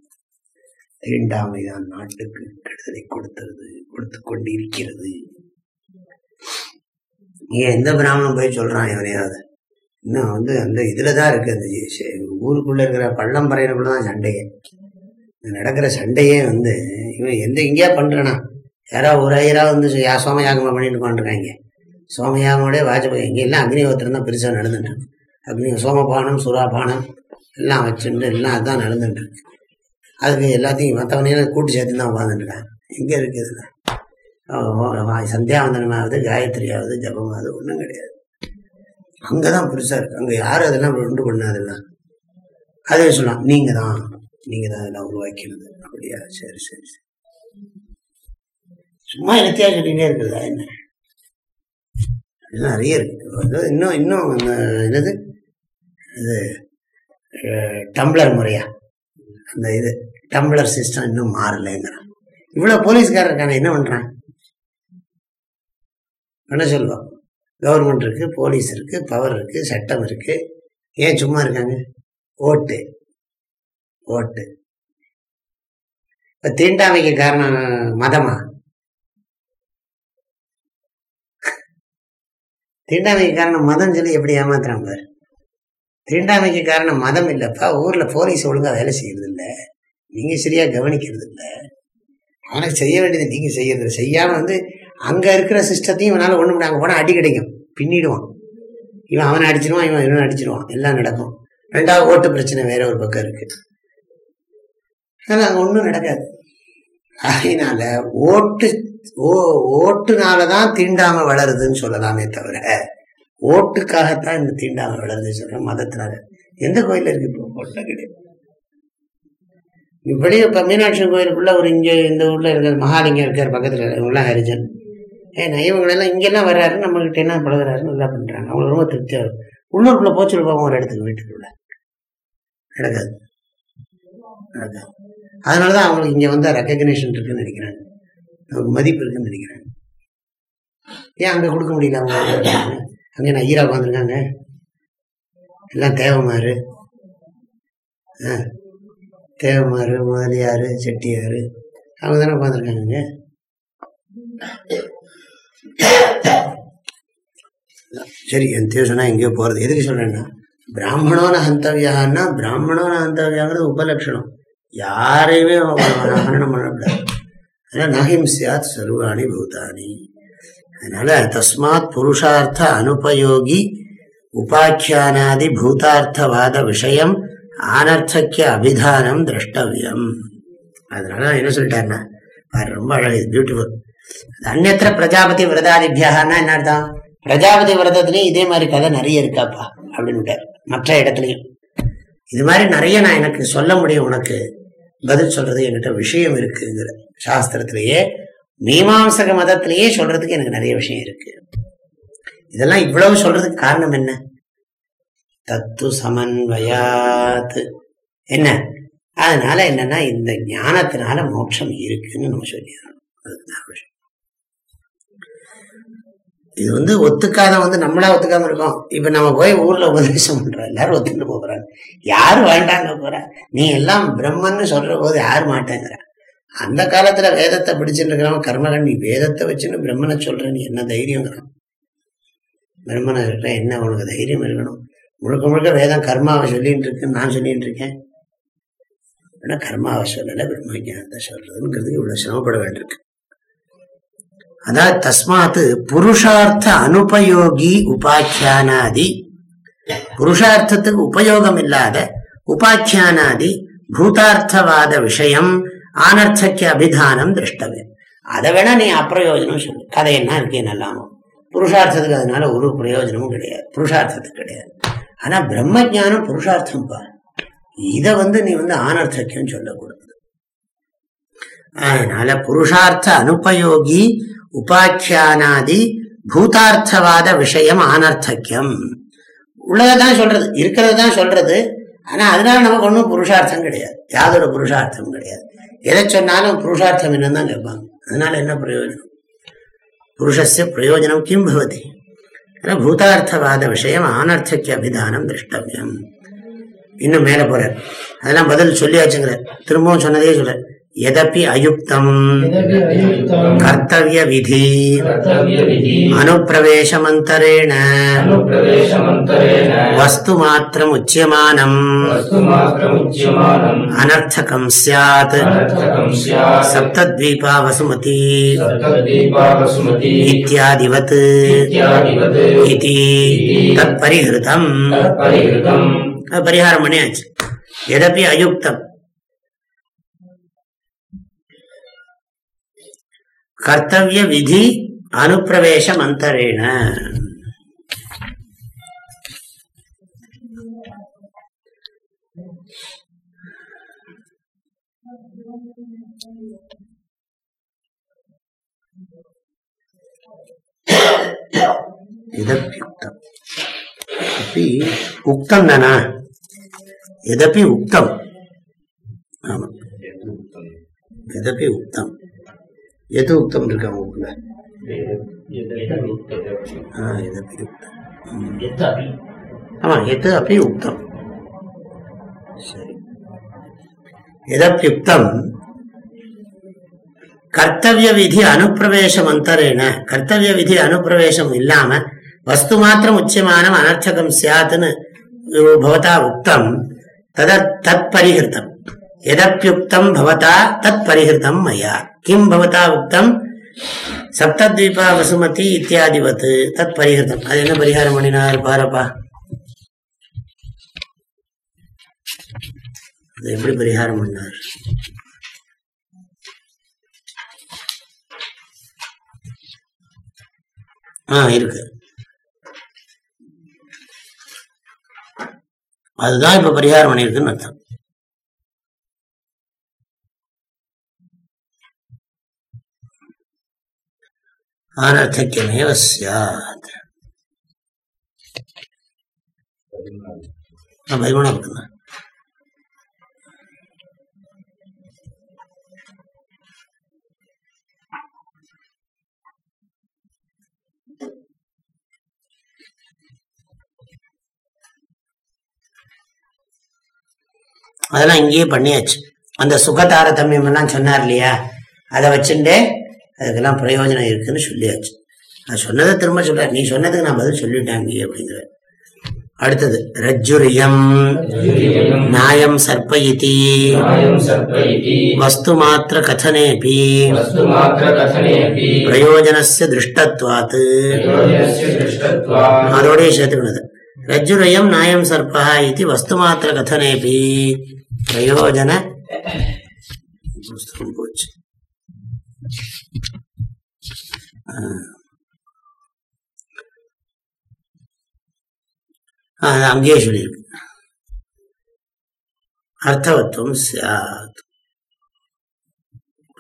தீண்டாமைதான் நாட்டுக்கு கெடுதலை கொடுத்தது கொடுத்து கொண்டு இருக்கிறது நீ எந்த பிராமணன் போய் சொல்கிறான் எவனையாவது? இன்னும் வந்து அந்த இதில் தான் இருக்குது அந்த ஊருக்குள்ளே இருக்கிற இருக்கிற பள்ளம்பறையினக்குள்ள தான் சண்டையே நடக்கிற சண்டையே வந்து இவன் எந்த எங்கேயா பண்ணுறேனா யாரோ ஒரு ஐயராக வந்து யாசோம யாகமாக பண்ணிட்டு உட்காந்துருக்காங்க சோமயாகமோட வாஜ்பாய் இங்கெல்லாம் அக்னிஹோத்திரம் தான் பெருசாக நடந்துட்டு அக்னி சோமபானம் சுறாபானம் எல்லாம் வச்சுட்டு எல்லாம் அதுதான் நடந்துட்டுருக்கு அதுக்கு எல்லாத்தையும் மற்றவனையும் கூட்டு சேர்த்து தான் உட்காந்துட்டு எங்கே இருக்குது இருக்கு இதெல்லாம் அஹ் சந்தியாவந்தனமாவது காயத்ரியாவது ஜபமாவது ஒன்றும் கிடையாது. அங்கே தான் பெருசாக இருக்குது அங்கே யாரும் அதெல்லாம் ரெண்டு பண்ணாதெல்லாம் அதே சொல்லலாம். நீங்கள் தான். நீங்கள் தான் அதெல்லாம் உருவாக்கினது. அப்படியா? சரி சரி சரி. சும்மா எனத்தியா சொல்லிட்டே இருக்குதா என்ன? அதெல்லாம் நிறைய இருக்குது இன்னும் இன்னும் என்னது? இது டம்ளர் முறையா. அந்த இது டம்ளர் சிஸ்டம் இன்னும் மாறலைங்கிறான் இவ்வளோ போலீஸ்காரர் இருக்கானே என்ன பண்ணுறான் என்ன சொல்லுவோம் கவர்மெண்ட் இருக்கு போலீஸ் இருக்கு பவர் இருக்கு சட்டம் இருக்கு. ஏன் சும்மா இருக்காங்க? ஓட்டு. ஓட்டு. இப்போ தீண்டாமைக்கு காரணம் மதமா? தீண்டாமைக்கு காரணம் மதம் சொல்லி எப்படி ஏமாத்துறான் பாரு. தீண்டாமைக்கு காரணம் மதம் இல்லப்பா. ஊர்ல போலீஸ் ஒழுங்கா வேலை செய்யறது இல்லை நீங்க சரியா கவனிக்கிறது இல்லை அவனுக்கு செய்ய வேண்டியது நீங்க செய்யறது செய்யாமல் செய்யாம வந்து அங்க இருக்கிற சிஸ்டத்தையும் இவனால ஒண்ணு பண்ண அங்கே போனா அடி கிடைக்கும். பின்னிடுவான். இவன் அவனை அடிச்சிருவான் இவன் இவனை அடிச்சிருவான். எல்லாம் நடக்கும். ரெண்டாவது ஓட்டு பிரச்சனை வேற ஒரு பக்கம் இருக்கு. ஆனா அங்க ஒண்ணும் நடக்காது. அதனால ஓட்டு ஓ ஓட்டுனாலதான் தீண்டாம வளருதுன்னு சொல்லலாமே தவிர ஓட்டுக்காகத்தான் இந்த தீண்டாம வளருதுன்னு சொல்றேன் மதத்தினால. எந்த கோயில இருக்கு இப்போ? ஓட்டுல கிடையாது இப்படி இப்ப மீனாட்சி கோயிலுக்குள்ள ஒரு இங்க இந்த ஊர்ல இருக்கிற மகாலிங்கம் இருக்கார் பக்கத்துல இவங்கெல்லாம் ஹரிஜன். ஏன்னா இவங்களெல்லாம் இங்கெல்லாம் வர்றாரு நம்மகிட்ட என்ன பழகுறாரு நல்லா பண்றாங்க. அவங்களுக்கு ரொம்ப திருப்தியா இருக்கும். உள்ளூருக்குள்ள போச்சு போவோம் ஒரு இடத்துக்கு வீட்டுக்குள்ள. நடக்காது. நடக்காது. அதனாலதான் அவங்களுக்கு இங்க வந்து ரெக்கக்னேஷன் இருக்குன்னு நினைக்கிறாங்க. நமக்கு மதிப்பு இருக்குன்னு நினைக்கிறாங்க ஏன் அங்க கொடுக்க முடியல அவங்க அங்க நான் ஈரா உட்காந்துருக்காங்க எல்லாம் தேவமாறு ஆ தேவமாறு முதலியாரு செட்டியாரு அவங்க தானே உட்காந்துருக்காங்க சரி என் தேவசனா எங்கேயோ போறது எதுக்கு சொல்றேன்னா பிராமணோன ஹந்தவியான்னா பிராமணோன ஹந்தவியாங்கிறது உபலட்சணம் யாரையுமே ஹனனம் பண்ணக்கூடாது அதனால் நகிம் சியாத் சர்வாணி பூதானி அதனால தஸ்மாத் புருஷார்த்த அனுபயோகி உபாக்கியானாதி பூதார்த்தவாத விஷயம் ஆனர்த்தக்கிய அபிதானம் திரஷ்டவியம் அதனால என்ன சொல்லிட்டாருன்னா பாரு ரொம்ப அழகு பியூட்டிஃபுல் அந்நத்திர பிரஜாபதி விரதாதிபியாகனா என்ன அர்த்தம்? பிரஜாபதி விரதத்துலேயும் இதே மாதிரி கதை நிறைய இருக்காப்பா அப்படின்னுட்டார் மற்ற இடத்துலையும். இது மாதிரி நிறைய நான் எனக்கு சொல்ல முடியும் உனக்கு. பதில் சொல்றது என்கிட்ட விஷயம் இருக்குங்கிற சாஸ்திரத்திலேயே மீமாம்சக மதத்திலேயே சொல்றதுக்கு எனக்கு நிறைய விஷயம் இருக்கு. இதெல்லாம் இவ்வளவு சொல்றதுக்கு காரணம் என்ன? தத்து சமன்வயாத். என்ன? அதனால என்னன்னா இந்த ஞானத்தினால மோட்சம் இருக்குன்னு நம்ம சொல்லிடுறோம் அதுதான் விஷயம். இது வந்து ஒத்துக்காத வந்து நம்மளா ஒத்துக்காம இருக்கோம். இப்ப நம்ம போய் ஊர்ல உபதேசம் பண்றோம். எல்லாரும் ஒத்துட்டு போறாங்க. யாரு வேண்டாங்க போறா? நீ எல்லாம் பிரம்மன்னு சொல்ற போது யாரு மாட்டேங்கிற? அந்த காலத்துல வேதத்தை பிடிச்சிட்டு இருக்கிறவன் கர்மகன். நீ வேதத்தை வச்சுன்னு பிரம்மனை சொல்ற நீ என்ன தைரியங்கிறான் பிரம்மனை சொல்ற என்ன உனக்கு தைரியம் இருக்கணும்? முழுக்க முழுக்க வேதம் கர்மாவை சொல்லிட்டு இருக்குன்னு நான் சொல்லிட்டு இருக்கேன். ஆனா கர்மாவை சொல்லல பிரம்ம ஞானத்தை சொல்றதுங்கிறது இவ்வளவு சிரமப்பட வேண்டியிருக்கு. அதாவது தஸ்மாத்து புருஷார்த்த அனுபயோகி உபாக்கியானாதி. புருஷார்த்தத்துக்கு உபயோகம் இல்லாத உபாக்கியானாதி பூதார்த்தவாத விஷயம் ஆனர்த்தக்கிய அபிதானம் திருஷ்டவே அதை வேணா நீ அப்பிரயோஜனம் சொல்லு. கதை என்ன இருக்கு நல்லாமோ புருஷார்த்தத்துக்கு அதனால ஒரு பிரயோஜனமும் கிடையாது. புருஷார்த்தத்துக்கு கிடையாது. ஆனா பிரம்ம ஜானம் புருஷார்த்தம் பா இதை வந்து நீ வந்து ஆனர்த்தக்கியம் சொல்லக்கூடாது. அதனால புருஷார்த்த அனுபயோகி உபாக்கியானாதி பூதார்த்தவாத விஷயம் ஆனர்த்தக்கியம் உள்ளதான் சொல்றது இருக்கிறது தான் சொல்றது. ஆனா அதனால நமக்கு ஒன்றும் புருஷார்த்தம் கிடையாது. யாதொரு புருஷார்த்தம் கிடையாது. எதை சொன்னாலும் புருஷார்த்தம் என்னன்னு தான் கேட்பாங்க. அதனால என்ன பிரயோஜனம்? புருஷஸ்ய பிரயோஜனம் கிம் பவதி? பூதார்த்தவாத விஷயம் ஆனர்த்தக்கிய அபிதானம் திருஷ்டவியம். இன்னும் மேலே போறார். அதெல்லாம் பதில் சொல்லியாச்சுங்கிற. திரும்பவும் சொன்னதே சொல்ற यदपि अयुक्तम् कर्तव्यविधि अनुप्रवेशमन्तरेण वस्तुमात्रमुच्यमानम् अनर्थकम् स्यात् सप्तद्वीपा वसुमती इत्यादिवत् इति तत्परिहृतम् பரிகாரம் பண்ணியாச்சு எதப்பி அயுக்தம் கர்த்தவிய விதி அனுப்பிரவேச மந்தரேன இதப்யுக்தம் அப்படி உக்தம் தானா? எதப்பி உக்தம்? ஆமா. எதப்பி உக்தம்? எது உத்தம் இருக்கா உங்களுக்குள்ள? ஆமா எது அப்படி உக்தம் சரி. எதப்யுக்தம் கர்த்தவிய விதி அனுப்பிரவேசம் அந்தரேன. கர்த்தவிய விதி அனுப்பிரவேசம் இல்லாம வஸ்து மாத்திரம் உச்சியமானம் அனர்த்தகம் சியாத்துன்னு பவதா உக்தம் தத தத் பரிகிருத்தம் எதப்பியுக்தம் பவதா தத் பரிகிருத்தம் மயா. கிம் பவதா உக்தம் சப்தத்வீபா வசுமதி இத்தியாதிவத் தத் பரிகிருத்தம் அது என்ன பரிகாரம் பண்ணினார் பாரப்பா அது எப்படி பரிகாரம் பண்ணார் ஆ இருக்கு அதுதான் இப்ப பரிகாரம் பண்ணிருக்குன்னு அர்த்தம் ஆனர்த்தக்கியமேவ சாத் பரிகுணம் அதெல்லாம் இங்கேயே பண்ணியாச்சு அந்த சுகதாரதமியம் எல்லாம் சொன்னார் இல்லையா அதை வச்சுட்டு அதுக்கெல்லாம் பிரயோஜனம் இருக்குன்னு சொல்லியாச்சு. நான் சொன்னதை திரும்ப சொல்றாரு நீ சொன்னதுக்கு நான் பதில் சொல்லிட்டாங்க அப்படிங்கிற. அடுத்தது ரஜ்ஜுரியம். நியாயம் சர்ப்பயிதி. வஸ்து மாத்திர கதனேபி பிரயோஜனஸ்ய திருஷ்டத்வாத்து அதோடய சேர்த்துக்கணுது ரஜ்ஜுரயம் நியாயம் சர்பா இது வஸ்து மாத்திர கதனேபி பிரயோஜன. புஸ்தகம் போச்சு ஆ, அது அங்கேயே சொல்லியிருக்கு அர்த்தவத்துவம் சாத்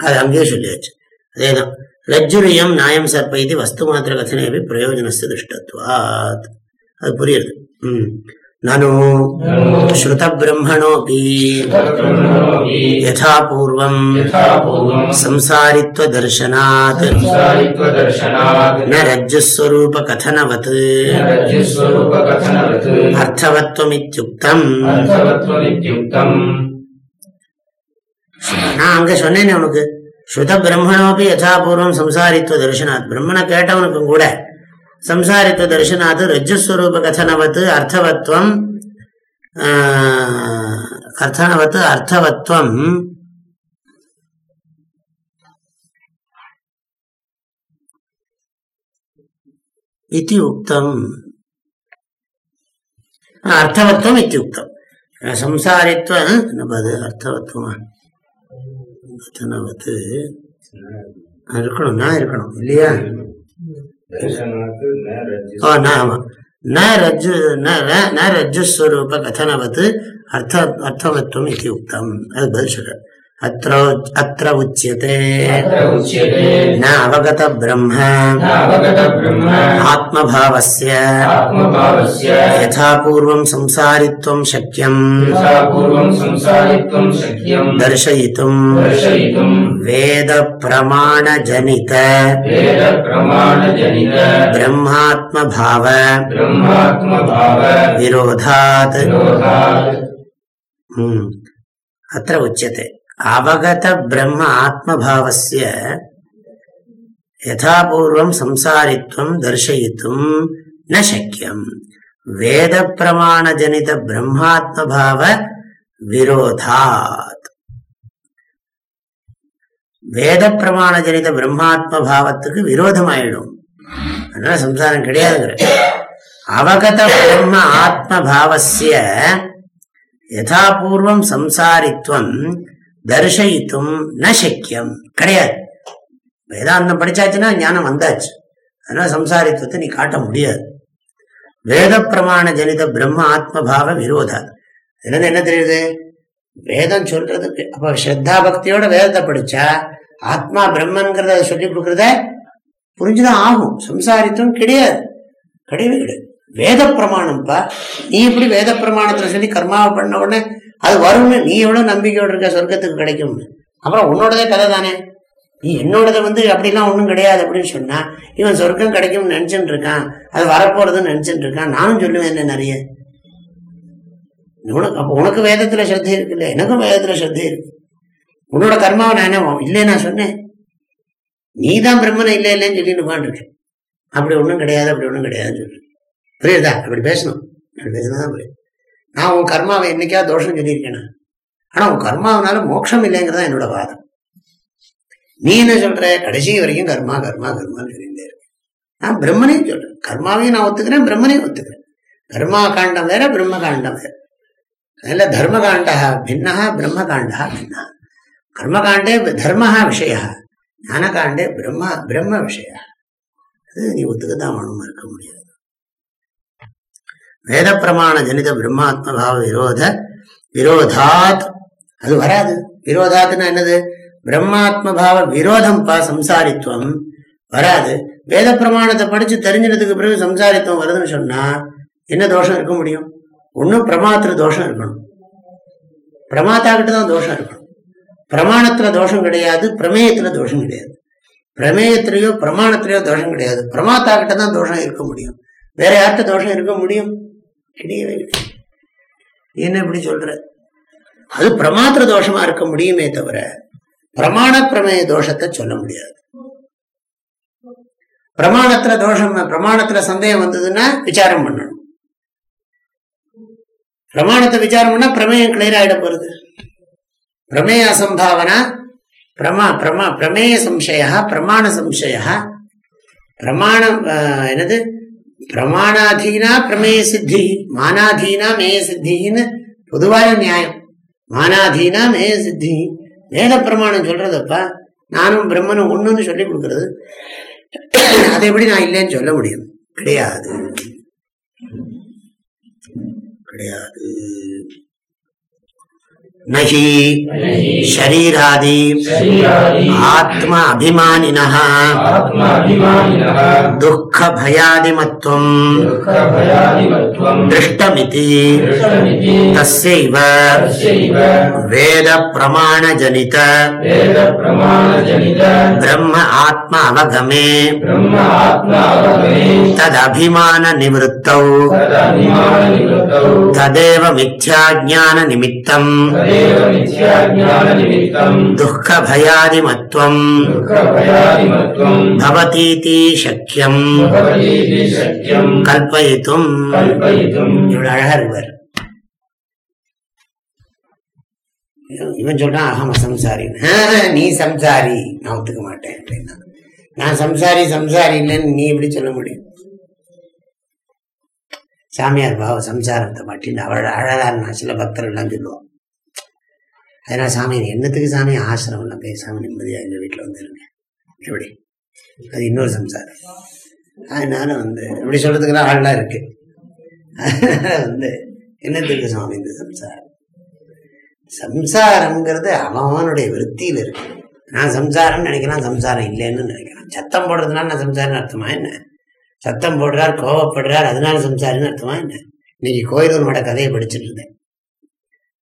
அது அங்கேயே சொல்லியாச்சு அதேதான் ரஜ்ஜுரியம் நியாயம் சர்ப்ப இது வஸ்து மாத்திர கதனேபி பிரயோஜனஸ்ய திருஷ்டத்வாத் அது புரியுது ம் நனு ஸ்ருத பிரம்மணோபி ब्रह्मणोऽपि யதா பூர்வம் यथा पूर्वम् சம்சாரித்வ தர்சனாத் संसारित्वदर्शनात् ந ரஜ்ஜுஸ்வரூப கதனவத் रज्जुस्वरूपकथनवत् அர்த்தவத்வமித்யுக்தம் अर्थवत्वमित्युक्तम् நான் அங்க சொன்னேனே உனக்கு ஸ்ருத பிரம்மணோபி யதா பூர்வம் சம்சாரித்வ தர்சனாத் பிரம்மனை கேட்டவனுக்கும் கூட சம்சாரித்துவ தரிசனாது ரஜ்ஜுஸ்வரூப கதனவத்து அர்த்தவத்வம் கதனவத்து அர்த்தவத்வம் இது உக்தம் அர்த்தவத்வம் இது உக்தம் சம்சாரித்துவ என்னது அர்த்தவத்வமா கதனவத்து இருக்கணும் நான் இருக்கணும் இல்லையா नाम न रज न रज्जुस्वरूप कथनवत् अर्थ अर्थवत्वम् इति उक्तम् तद् भविष्यत् अत्र उच्यते न अवगत ब्रह्म आत्मभावस्य यथा पूर्वं संसारित्वं शक्यम् दर्शयितुं वेदप्रमाणजनित ब्रह्मात्मभाव विरोधात् अत्र उच्यते அவகத பிரம்ம ஆத்மபாவசிய யதாபூர்வம் சம்சாரித்வம் தர்சயித்தும் ந சக்கியம். வேத பிரமாண ஜனித பிரம்மாத்மபாவ விரோதாத். வேத பிரமாண ஜனித பிரம்மாத்ம பாவத்துக்கு விரோதமாயிடும். அதனால சம்சாரம் கிடையாதுங்கிற. அவகத பிரம்ம ஆத்ம யதாபூர்வம் சம்சாரித்வம் தர்ஷயித்தும் ந சக்கியம். கிடையாது. வேதாந்தம் படிச்சாச்சுன்னா ஞானம் வந்தாச்சு. அதனால சம்சாரித்துவத்தை நீ காட்ட முடியாது. வேத பிரமாண ஜனித பிரம்ம ஆத்மபாவ விரோத. விரோதா இதுல என்ன தெரியுது? வேதம் சொல்றதுக்கு அப்ப ஸ்ரத்தா பக்தியோட வேதத்தை படிச்சா ஆத்மா பிரம்மன்கிறத சொல்லி கொடுக்கறத புரிஞ்சுதான் ஆகும். சம்சாரித்துவம் கிடையாது. கிடையவே கிடையாது. வேத பிரமாணம்ப்பா நீ இப்படி வேத பிரமாணத்துல சொல்லி கர்மாவை பண்ண உடனே அது வரும்னு நீ எவ்வளவு நம்பிக்கையோடு இருக்க சொர்க்கத்துக்கு கிடைக்கும்னு. அப்புறம் உன்னோடதே கதை தானே நீ என்னோடதை வந்து அப்படிலாம் ஒன்றும் கிடையாது அப்படின்னு சொன்னா இவன் சொர்க்கம் கிடைக்கும்னு நினைச்சுட்டு இருக்கான் அது வரப்போறதுன்னு நினைச்சுட்டு இருக்கான் நானும் சொல்லுவேன் என்ன நிறைய. உனக்கு அப்போ உனக்கு வேதத்துல ஸ்ரத்தை இருக்குல்ல எனக்கும் வேதத்துல ஸ்ரத்தை இருக்கு. உன்னோட கர்மாவை நான் என்ன இல்லை நான் சொன்னேன். நீ தான் பிரம்மனை இல்லை இல்லைன்னு சொல்லிட்டு உட்காந்துருக்கேன் அப்படி ஒன்றும் கிடையாது அப்படி ஒன்றும் கிடையாதுன்னு சொல்லு. புரியுதா? அப்படி பேசணும். அப்படி பேசினா தான் புரியும். நான் உன் கர்மாவை என்னைக்கா தோஷம் சொல்லியிருக்கேனா? ஆனா உன் கர்மாவனால மோட்சம் இல்லைங்கிறதா என்னோட வாதம். நீ என்ன சொல்ற? கடைசி வரைக்கும் கர்மா கர்மா கர்மான்னு சொல்லிட்டே இருக்கு. நான் பிரம்மனையும் சொல்றேன். கர்மாவையும் நான் ஒத்துக்கிறேன் பிரம்மனையும் ஒத்துக்கிறேன். கர்மா காண்டம் வேற பிரம்ம காண்டம் வேற. அதனால தர்மகாண்டா பின்னா பிரம்மகாண்டா பின்னா கர்மகாண்டே தர்ம விஷய. ஞானகாண்டே பிரம்ம பிரம்ம விஷய. அது நீ ஒத்துக்கதான் வேணும் இருக்க முடியாது. வேத பிரமாண ஜனித பிரம்மாத்ம பாவ விரோத விரோதாத் அது வராது. விரோதாத்னா என்னது? பிரம்மாத்ம பாவ விரோதம் பா சம்சாரித்துவம் வராது. வேத பிரமாணத்தை படிச்சு தெரிஞ்சினதுக்கு பிறகு சம்சாரித்துவம் வருதுன்னு சொன்னா என்ன தோஷம் இருக்க முடியும்? ஒன்னும் பிரமாத்திர தோஷம் இருக்கணும். பிரமாத்தா கிட்ட தான் தோஷம் இருக்கணும். பிரமாணத்துல தோஷம் கிடையாது பிரமேயத்துல தோஷம் கிடையாது. பிரமேயத்திலேயோ பிரமாணத்திலேயோ தோஷம் கிடையாது. பிரமாத்தா கிட்ட தான் தோஷம் இருக்க முடியும். வேற யார்கிட்ட தோஷம் இருக்க முடியும்? கிடையவே என்ன இப்படி சொல்ற. அது பிரமாத்திர தோஷமா இருக்க முடியுமே தவிர பிரமாண பிரமேய தோஷத்தை சொல்ல முடியாது. பிரமாணத்துல தோஷம் பிரமாணத்துல சந்தேகம் வந்ததுன்னா விசாரம் பண்ணணும். பிரமாணத்தை விசாரம் பண்ணா பிரமேயம் கிளியர் ஆயிட போறது. பிரமேய அசம்பாவனா பிரமா பிரமா பிரமேய சம்சயா பிரமாண சம்சயா பிரமாணம் என்னது? பிரமாணாதீனா பிரமேய சித்தி மானாதீனா மேய சித்தின்னு பொதுவான நியாயம். மானாதீனா மேய சித்தி. வேத பிரமாணம் சொல்றதப்பா நானும் பிரம்மனும் ஒண்ணுன்னு சொல்லி கொடுக்கறது. அதை எப்படி நான் இல்லைன்னு சொல்ல முடியும்? கிடையாது. கிடையாது. நஹி ஷரீராதி ஆத்ம அபிமானின துக்க பயாதிமத்வம் திருஷ்டமிதி தஸ்யைவ வேத பிரமாண ஜனித பிரம்ம ஆத்ம அவகமே ததபிமான दुःखभयादिमत्वम् பவதீதி சக்கியம் भवतीति शक्यम् கல்பயித்தும் कल्पयितुम् இவ்வளவு அழகா இருப்பார் இவன் சொல்றான் அகம் அசம்சாரி நீ சம்சாரி நான் ஒத்துக்க மாட்டேன் அப்படின்னா நான் சம்சாரி சம்சாரி இல்லைன்னு நீ எப்படி சொல்ல முடியும் சாமியார் பாவ சம்சாரத்தை மாட்டின்னு அவளோட அழகான சில பக்தர்கள் எல்லாம் சொல்லுவோம் அதனால் சாமி என்னத்துக்கு சாமி? ஆசிரமம். நான் பேசாமல் நிம்மதியாக எங்கள் வீட்டில் வந்துருங்க. எப்படி? அது இன்னொரு சம்சாரம். அதனால வந்து இப்படி சொல்கிறதுக்குலாம் ஆள்லாம் இருக்கு. வந்து என்னத்துக்கு சுவாமி இந்த சம்சாரம்? சம்சாரம்ங்கிறது அவனுடைய விற்பியில் இருக்கு. நான் சம்சாரம்னு நினைக்கிறான் சம்சாரம் இல்லைன்னு நினைக்கிறான். சத்தம் போடுறதுனால நான் சம்சாரம்னு அர்த்தமா என்ன? சத்தம் போடுறார் கோவப்படுறார் அதனால சம்சாரம்னு அர்த்தமா என்ன? இன்னைக்கு கோயிலூர் மட கதையை படிச்சுட்டு இருந்தேன்.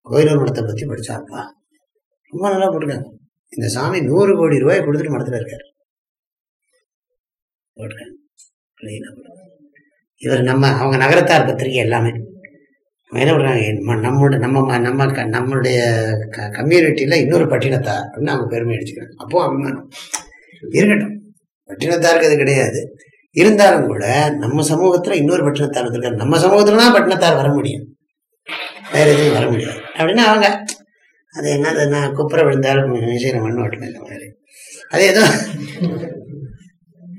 கோயிலூர் மடத்தை பற்றி படிச்சாப்பா ரொம்ப நல்லா போட்டிருக்காங்க. இந்த சாமி நூறு கோடி ரூபாய் கொடுத்துட்டு மடத்தில் இருக்கார். போட்டிருக்காங்க இவர் நம்ம அவங்க நகரத்தார் பத்திரிகை எல்லாமே. என்ன பண்றாங்க? நம்ம நம்மளோட நம்ம ம- நம்ம க- நம்மளுடைய கம்யூனிட்டியில் இன்னொரு பட்டினத்தார் அப்படின்னு அவங்க பெருமை அடிச்சுக்கிறாங்க. அப்போ அபிமானம். இருக்கட்டும். பட்டினத்தாருக்கு அது கிடையாது. இருந்தாலும் கூட நம்ம சமூகத்தில் இன்னொரு பட்டினத்தார் வந்திருக்காரு. நம்ம சமூகத்தில் தான் பட்டினத்தார் வர முடியும். வேற எதுவும் வர முடியாது. அப்படின்னா அவங்க அது என்னது நான் குப்புற விழுந்தாலும் நிச்சயம் மண் ஓட்டணும் இந்த மாதிரி. அது ஏதோ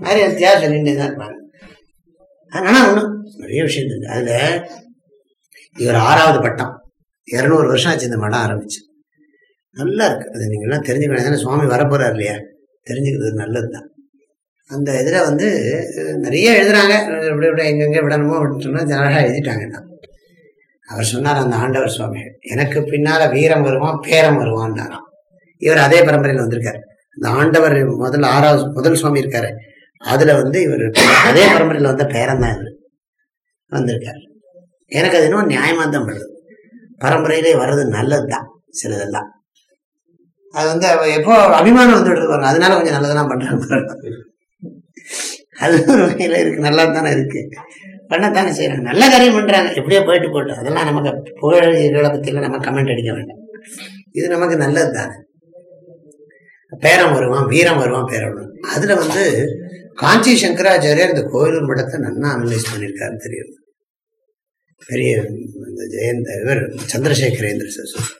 மாதிரி வித்தியாசம் சொல்லிட்டு தான் இருப்பாங்க. அதனால ஒன்றும் நிறைய விஷயம் இருக்கு. அதில் இவர் ஆறாவது பட்டம். இரநூறு வருஷம் ஆச்சு இந்த மடம் ஆரம்பிச்சு. நல்லா இருக்கு. அது நீங்கள்லாம் தெரிஞ்சுக்கணும். ஏன்னா சுவாமி வரப்போறார் இல்லையா? தெரிஞ்சுக்கிறது நல்லதுதான். அந்த இதில் வந்து நிறைய எழுதுறாங்க. இப்படி இப்படி எங்கெங்கே விடணுமோ அப்படின்னு சொன்னால் ஜனராக எழுதிட்டாங்க தான் அவர் சொன்னார் அந்த ஆண்டவர் சுவாமி எனக்கு பின்னால வீரம் வருவான் பேரம் வருவான்னாராம் இவர் அதே பரம்பரையில் வந்திருக்காரு. இந்த ஆண்டவர் முதல்ல ஆறாவது முதல் சுவாமி இருக்காரு. அதுல வந்து இவர் அதே பரம்பரையில் வந்த பேரன் தான் இவர் வந்திருக்காரு. எனக்கு அது இன்னும் நியாயமாக தான் படுது. பரம்பரையிலே வர்றது நல்லதுதான் சிலதெல்லாம். அது வந்து எப்போ அபிமானம் வந்துட்டு இருப்பாங்க அதனால கொஞ்சம் நல்லதெல்லாம் பண்றாங்க அது ஒரு வகையில இருக்கு நல்லா தானே இருக்கு. பண்ணத்தானே செய்யறாங்க. நல்ல காரியம் பண்றாங்க. எப்படியோ போயிட்டு போட்டோம். அதெல்லாம் நமக்கு புகழகளை பத்தியெல்லாம் நம்ம கமெண்ட் அடிக்க வேண்டாம். இது நமக்கு நல்லது தானே பேரம் வருவான் வீரம் வருவான் பேரம் அதுல வந்து காஞ்சி சங்கராச்சாரியார் இந்த கோயிலூர் மடத்தை நல்லா அனலைஸ் பண்ணியிருக்காருன்னு தெரியும் பெரிய இந்த ஜெயந்த இவர் சந்திரசேகரேந்திர சார்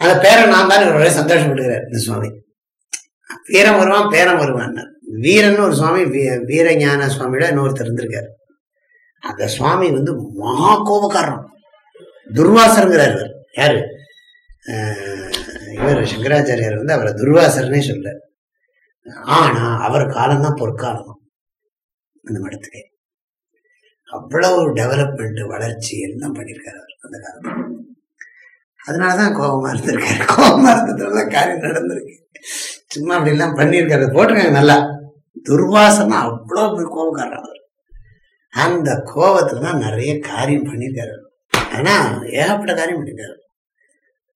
அந்த பேரன் நான் தான் இவர் ஒரே இந்த சுவாமி. வீரம் வருவான் பேரம் வருவான் வீரன் ஒரு சுவாமி வீ- வீரஞான சுவாமியோட இன்னொருத்தர் இருந்திருக்காரு. அந்த சுவாமி வந்து மகா கோபக்காரன். துர்வாசருங்கிறார் இவர். யாரு? இவர் சங்கராச்சாரியார் வந்து அவரை துர்வாசர்னே சொல்றார் ஆனா அவர் காலம்தான் பொற்காலம். அந்த மடத்துக்கு. அவ்வளவு டெவலப்மெண்ட் வளர்ச்சி எல்லாம் பண்ணியிருக்காரு அவர் அந்த காலத்துல. அதனாலதான் கோபமா இருந்திருக்காரு. கோபமா இருந்ததுனால காரியம் நடந்திருக்கு. சும்மா அப்படி எல்லாம் பண்ணியிருக்காரு போட்டிருக்காங்க நல்லா. துர்வாசனா அவ்வளோ பெரிய கோபக்காரர் அவர். அந்த கோபத்துல தான் நிறைய காரியம் பண்ணியிருக்காரு ஆனால் ஏகப்பட்ட காரியம் பண்ணியிருக்காரு.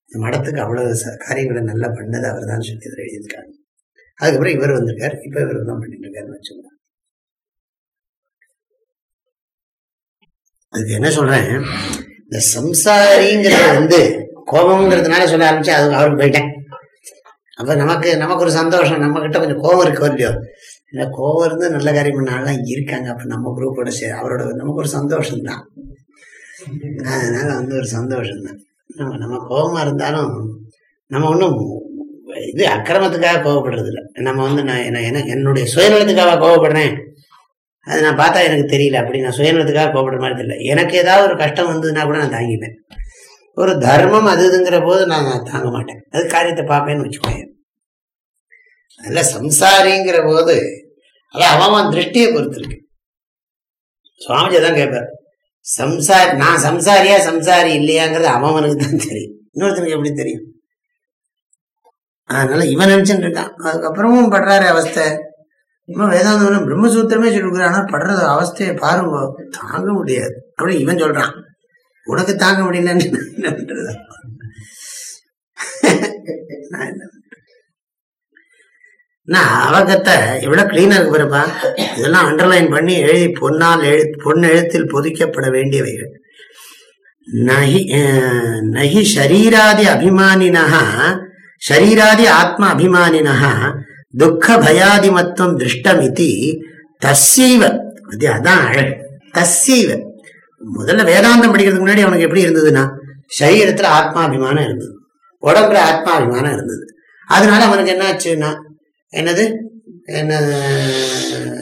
இந்த மடத்துக்கு அவ்வளவு ச- காரியங்களை நல்லா பண்ணது அவர் தான் சொல்லி இதில் எழுதியிருக்காங்க அதுக்கப்புறம் இவர் வந்திருக்கார். இப்ப இவர் தான் பண்ணிட்டு இருக்காருன்னு வச்சுக்கோங்க. அதுக்கு என்ன சொல்றேன்? இந்த சம்சாரிங்கிறது வந்து கோபம்ங்கிறதுனால சொல்ல ஆரம்பிச்சு அது அவருக்கு போயிட்டேன். அப்போ நமக்கு நமக்கு ஒரு சந்தோஷம் நம்மக்கிட்ட கொஞ்சம் கோவம் இருக்கோ இல்லையோ இல்லை கோவம் இருந்து நல்ல காரியம் பண்ணாலாம் இருக்காங்க. அப்போ நம்ம குரூப்போட சே அவரோட நமக்கு ஒரு சந்தோஷம் தான் வந்து ஒரு சந்தோஷம் தான் நம்ம நம்ம கோபமாக இருந்தாலும் நம்ம ஒன்றும் இது அக்கிரமத்துக்காக கோவப்படுறது இல்லை நம்ம வந்து நான் என்ன- என்ன- என்னுடைய சுயநலத்துக்காக கோவப்படுறேன். அது நான் பார்த்தா எனக்கு தெரியல. அப்படி நான் சுயநலத்துக்காக கோவப்படுற மாதிரி தெரியல. எனக்கு ஏதாவது ஒரு கஷ்டம் வந்ததுன்னா கூட நான் தாங்கிப்பேன். ஒரு தர்மம் அது இதுங்கிற போது நான் தாங்க மாட்டேன். அது காரியத்தை பார்ப்பேன்னு வச்சுக்கோங்க அதில் சம்சாரிங்கிற போது அதான் அவன் திருஷ்டியை பொறுத்து இருக்கு சுவாமிஜி தான் கேட்பார். சம்சாரி நான் சம்சாரியா சம்சாரி இல்லையாங்கிறது அவனுக்கு தான் தெரியும். இன்னொருத்தனுக்கு எப்படி தெரியும்? அதனால இவன் நினைச்சுட்டு இருக்கான். அதுக்கப்புறமும் படுறாரு அவஸ்தை. இவன் வேதாந்தம் பிரம்மசூத்திரமே சொல்லிருக்கிறான் படுறது அவஸ்தையை பாருங்க தாங்க முடியாது. அப்படின்னு இவன் சொல்றான். உனக்கு தாங்க முடியலன்னு என்ன பண்றது? நான் அவகத்தை எவ்வளவு கிளீனாக இருக்கு பாருப்பா. இதெல்லாம் அண்டர்லைன் பண்ணி எழுதி பொன்னால் எழு பொன் எழுத்தில் பொதிக்கப்பட வேண்டியவைகள். நகி நகி ஷரீராதி அபிமானினா ஷரீராதி ஆத்ம அபிமானினா துக்க பயாதிமத்துவம் திருஷ்டமிதி தஸ்யைவ. அது அதான் அழகு. தஸ்யைவ. முதல்ல வேதாந்தம் படிக்கிறதுக்கு முன்னாடி அவனுக்கு எப்படி இருந்ததுன்னா சரீரத்துல ஆத்மாபிமானம் இருந்தது. உடம்புல ஆத்மாபிமானம் இருந்தது. அதனால அவனுக்கு என்ன ஆச்சுன்னா என்னது? என்ன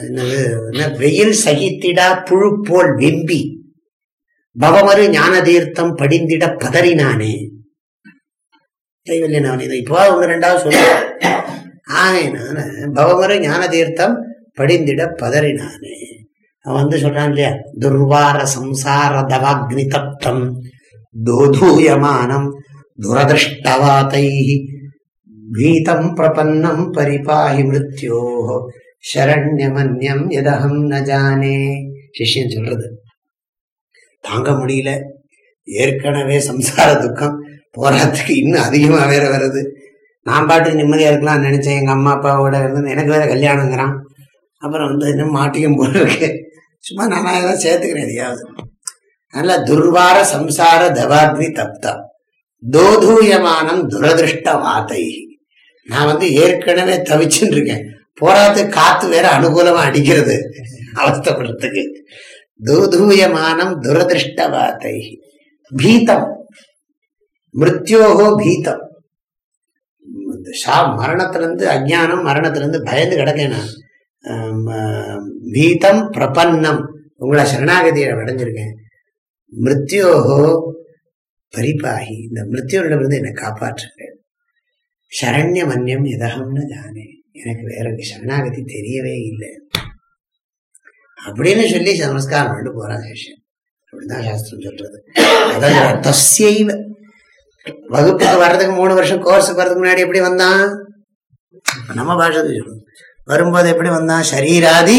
என்னது? என்ன வெயில் சகித்திடா புழு போல் வெம்பி. பவமரு ஞான தீர்த்தம் படிந்திட பதறினானே. கைவல்யன் அவன் இதை இப்போ அவங்க ரெண்டாவது சொல்லுவான் ஆகையினால பவமரு ஞான தீர்த்தம் படிந்திட பதறினானே. அவன் வந்து சொல்றான் இல்லையா? துர்வார சம்சார தவாக்னி தப்தம் தோதூயமானம் துரதிருஷ்டவாத்தை கீதம் பிரபன்னம் பரிபாஹி மிருத்யோ சரண்யமன்யம் எதகம் ந ஜானே. சிஷ்யன் சொல்றது. தாங்க முடியல. ஏற்கனவே சம்சார துக்கம் போராட்டத்துக்கு இன்னும் அதிகமா வேற வருது. நான் பாட்டுக்கு நிம்மதியா இருக்கலாம் நினைச்சேன். எங்க அம்மா அப்பாவோட இருந்து எனக்கு வேற கல்யாணங்கிறான். அப்புறம் வந்து இன்னும் மாட்டியும் போல இருக்கு. சும்மா நானா ஏதாவது சேர்த்துக்கிறேன் எதையாவது. அதனால துர்வார சம்சார தவாக்னி தப்தம் தோதூயமானம் துரதிருஷ்ட வாத்தை நான் வந்து ஏற்கனவே தவிச்சுட்டு இருக்கேன் போராத்து காத்து வேற அனுகூலமா அடிக்கிறது அவஸ்தப்படுறதுக்கு. தூதூயமானம் துரதிருஷ்ட வாத்தை பீதம் மிருத்யோகோ பீதம் ஷா மரணத்திலிருந்து அஜ்ஞானம் மரணத்திலிருந்து பயந்து கிடக்கேன் நான். பீதம் பிரபன்னம். உங்களை சரணாகதியை அடைஞ்சிருக்கேன். மிருத்யோகோ பரிபாகி இந்த மிருத்யோரிடமிருந்து என்னை காப்பாற்றுங்க. சரண்ய மன்யம் எதகம்னு தானே. எனக்கு வேற சரணாகதி தெரியவே இல்லை. அப்படின்னு சொல்லி நமஸ்காரம் பண்ணிட்டு போறான் சேஷன் அப்படிதான் சாஸ்திரம் சொல்றது. அதான் தஸ்யைவ வகுப்புக்கு வர்றதுக்கு மூணு வருஷம் கோர்ஸுக்கு வர்றதுக்கு முன்னாடி எப்படி வந்தான்? நம்ம பாஷத்துக்கு சொல்லுவோம். வரும்போது எப்படி வந்தான் ஷரீராதி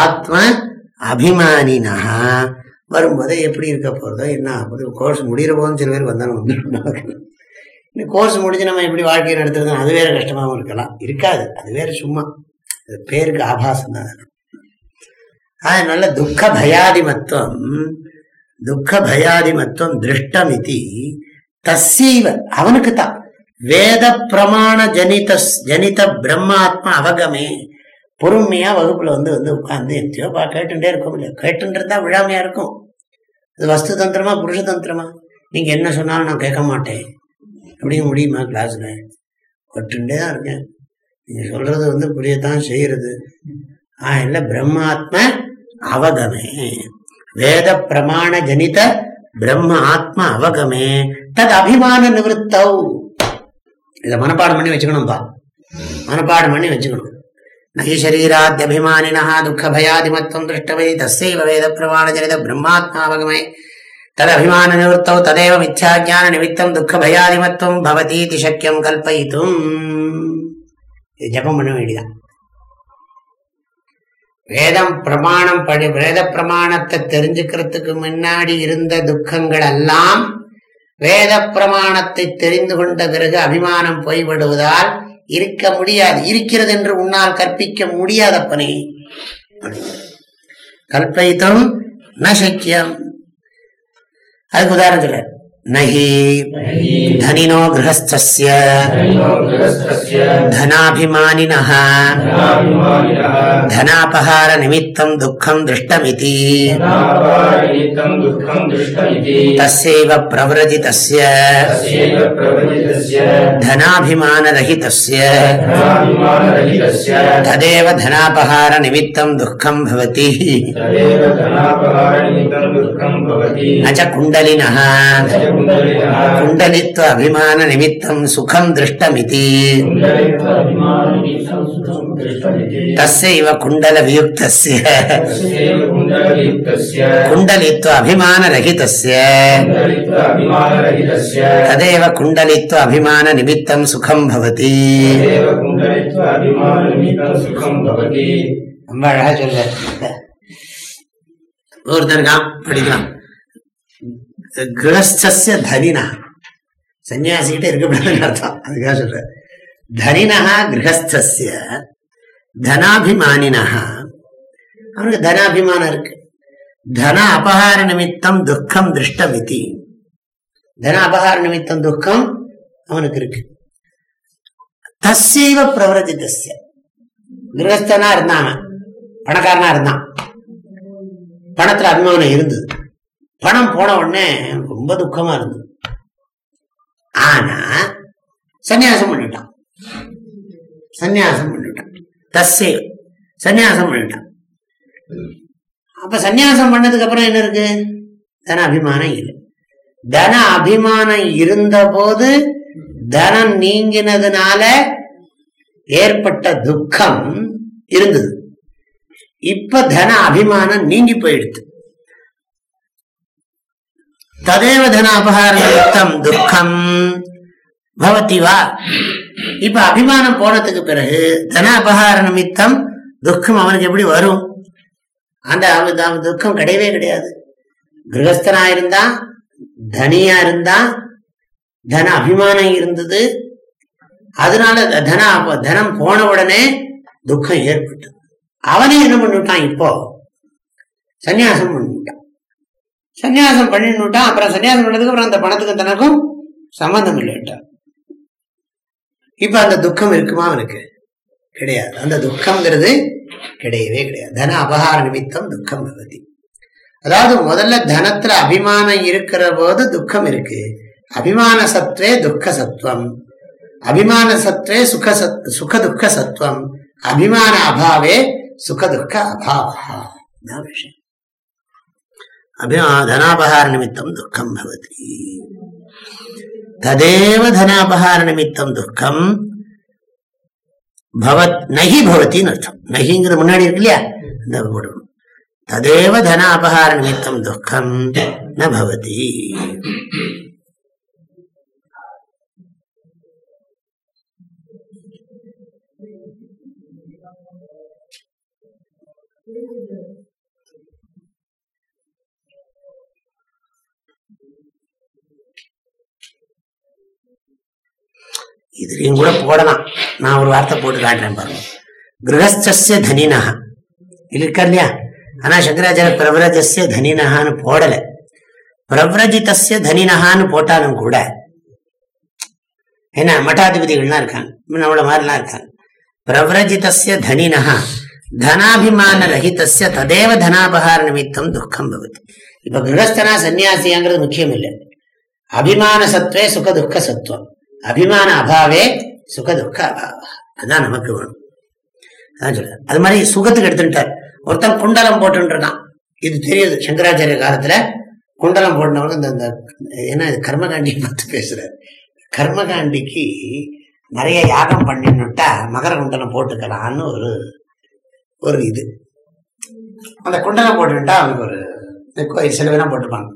ஆத்ம அபிமானினா வரும்போது எப்படி இருக்க போறதோ என்ன ஆகுது? கோர்ஸ் முடிகிற போதும் சில பேர் வந்தாலும் வந்துடும் இந்த கோர்ஸ் முடிஞ்சு நம்ம எப்படி வாழ்க்கையை நடத்துறது அது வேற கஷ்டமாகவும் இருக்கலாம். இருக்காது. அது வேற சும்மா. அது பேருக்கு ஆபாசம் தான் அதனால துக்க பயாதிமத்துவம் துக்க பயாதிமத்துவம் திருஷ்டம் தசீவ அவனுக்கு தான் வேத பிரமாண ஜனித ஜனித பிரம்மாத்மா அவகமே. பொறுமையா வகுப்புல வந்து வந்து உட்கார்ந்து எத்தையோ பா கேட்டுட்டே இருக்க முடியாது கேட்டுன்றதா இருந்தா விழாமையா இருக்கும். அது வஸ்து தந்திரமா புருஷ தந்திரமா? நீங்க என்ன சொன்னாலும் நான் கேட்க மாட்டேன். அப்படிங்க முடியுமா கிளாஸ்ல? கொட்டுண்டே தான் இருக்கேன். நீங்க சொல்றது வந்து புரியத்தான் செய்யறது ஆ இல்ல பிரம்மாத்ம அவகமே. வேத பிரமாண ஜனித பிரம்ம ஆத்ம அவகமே. தத் அபிமான நிவத்தௌ. இதை மனப்பாடம் பண்ணி வச்சுக்கணும்பா. மனப்பாடம் பண்ணி வச்சுக்கணும். நகி சரீராத்யபிமானினா துக்க பயாதிமத்துவம் திருஷ்டவை தஸ்யைவ வேத பிரமாண ஜனித பிரம்மாத்மாவகமே ததபிமான நிவர்த்தோ ததேவ மித்யாஜான நிமித்தம் துக்க பயாதிமத்துவம் பவதீதி சக்கியம் கல்பயித்தும். இது ஜபம் பண்ண வேண்டியதான் வேதம் பிரமாணம் படி வேத பிரமாணத்தை தெரிஞ்சுக்கிறதுக்கு முன்னாடி இருந்த துக்கங்கள் எல்லாம் வேத பிரமாணத்தை தெரிந்து கொண்ட பிறகு அபிமானம் போய்விடுவதால் இருக்க முடியாது. இருக்கிறது என்று உன்னால் கற்பிக்க முடியாத பணி. ந சக்கியம் அதுக்கு உதாரணம் சொல்ல நஹி தனினோ கிரகஸ்திய தனாபிமானின தனாபகார நிமித்தம் துக்கம் திருஷ்டமிதி தசைவ பிரவரதி தஸ்ய தனாபிமானரஹிதஸ்ய ததேவ தனாபகார நிமித்தம் துக்கம் பவதி நச்ச குண்டலித்வ அபிமான நிமித்தம் சுகம் திருஷ்டமிதி. தஸ்யைவ குண்டல வியுக்தஸ்ய. குண்டலித்வ அபிமான ரஹிதஸ்ய ததேவ குண்டலித்வ அபிமான நிமித்தம் சுகம் பவதி. ரொம்ப அழகா சொல்ல ஒருத்தருக்கான் படிக்கலாம். கிரகஸ்திய தனினா சன்னியாசிக்கிட்ட இருக்கக்கூடாதுன்னு அர்த்தம் அதுக்காக சொல்ற தனினா கிரகஸ்திய தனாபிமானினா அவனுக்கு தனாபிமானம் இருக்கு தன அபகார நிமித்தம் துக்கம் திருஷ்டம் திருஷ்டமிதி தன அபகார நிமித்தம் துக்கம் அவனுக்கு இருக்கு தஸ்யைவ பிரவரஜிதஸ்ய கிரகஸ்தனா இருந்தான் பணக்காரனா இருந்தான் பணத்துல அபிமானம் இருந்தது பணம் போன உடனே ரொம்ப துக்கமா இருந்தது. ஆனா சந்நியாசம் பண்ணிட்டான். சந்நியாசம் பண்ணிட்டான். தஸ்ஸே சந்நியாசம் பண்ணிட்டான். அப்ப சந்நியாசம் பண்ணதுக்கு அப்புறம் என்ன இருக்கு? தன அபிமானம் இல்லை. தன அபிமானம் இருந்த போது தனம் நீங்கினதுனால ஏற்பட்ட துக்கம் இருந்தது. இப்ப தன அபிமானம் நீங்கி போயிடுது. ததேவ தன அபகார நிமித்தம் துக்கம் பவத்தி வா இப்ப அபிமானம் போனதுக்கு பிறகு தன அபகார நிமித்தம் துக்கம் அவனுக்கு எப்படி வரும்? அந்த அவ- துக்கம் கிடையவே கிடையாது. கிரகஸ்தனா இருந்தா தனியா இருந்தா தன அபிமானம் இருந்தது. அதனால த- தன தனம் போன உடனே துக்கம் ஏற்பட்டது. அவனே என்ன பண்ணிவிட்டான் இப்போ? சன்னியாசம் பண்ணிவிட்டான் சந்நியாசம் பண்ணிவிட்டான் அப்புறம் சந்நியாசம் பண்ணதுக்கு அப்புறம் அந்த பணத்துக்கும் தனக்கும் சம்பந்தம் இல்லைட்டான் இப்ப அந்த துக்கம் இருக்குமா அவனுக்கு? கிடையாது. அந்த துக்கம்ங்கிறது கிடையவே கிடையாது. தன அபகார நிமித்தம் துக்கம் பகுதி. அதாவது முதல்ல தனத்துல அபிமானம் இருக்கிற போது துக்கம் இருக்கு. அபிமான சத்வே துக்க சத்துவம். அபிமான சத்வே சுக சத் சுக துக்க சத்துவம். அபிமான அபாவே சுக துக்க அபாவா விஷயம். தனாபகார நிமித்தம் துக்கம் பவதி. ததேவ தனாபகார நிமித்தம் துக்கம் பவத் நகி பவத்தின்னு அர்த்தம். நகிங்கிறது முன்னாடி இருக்கு இல்லையா? இந்த போடணும் ததேவ தன அபகார நிமித்தம் துக்கம் ந பவதி. இதுலையும் கூட போடலாம். நான் ஒரு வார்த்தை போட்டு காட்டுறேன் பாருங்க. கிரகஸ்திய தனினா இருக்கா இல்லையா? ஆனா சங்கராச்சாரிய பிரவரஜஸ்ய தனினஹான்னு போடல. பிரவ்ரஜிதஸ்ய தனினஹான்னு போட்டாலும் கூட என்ன மட்டாதிபதிகள்லாம் இருக்காங்க. நம்மள மாதிரிலாம் இருக்காங்க. பிரவ்ரஜிதஸ்ய தனினஹா. தனாபிமான ரஹிதஸ்ய ததேவ தனாபகார நிமித்தம் துக்கம் பவதி. இப்ப கிரகஸ்தனா சன்னியாசியாங்கிறது முக்கியம் இல்லை. அபிமான சத்வே சுக துக்க சத்துவம் அபிமான அபாவே சுக துக்க அபாவா அதுதான் நமக்கு வேணும். அதான் சொல்ற அது மாதிரி சுகத்துக்கு எடுத்துட்டார் ஒருத்தன் குண்டலம் போட்டுருக்கான் இது தெரியுது. சங்கராச்சாரிய காலத்துல குண்டலம் போட்டவங்க இந்த இந்த என்ன இது கர்மகாண்டியை பார்த்து பேசுறாரு. கர்மகாண்டிக்கு நிறைய யாகம் பண்ணினுட்டா மகர குண்டலம் போட்டுக்கலான்னு ஒரு ஒரு இது. அந்த குண்டலம் போட்டுட்டா அவனுக்கு ஒரு கோயில் சில பேர்லாம் போட்டுப்பாங்க.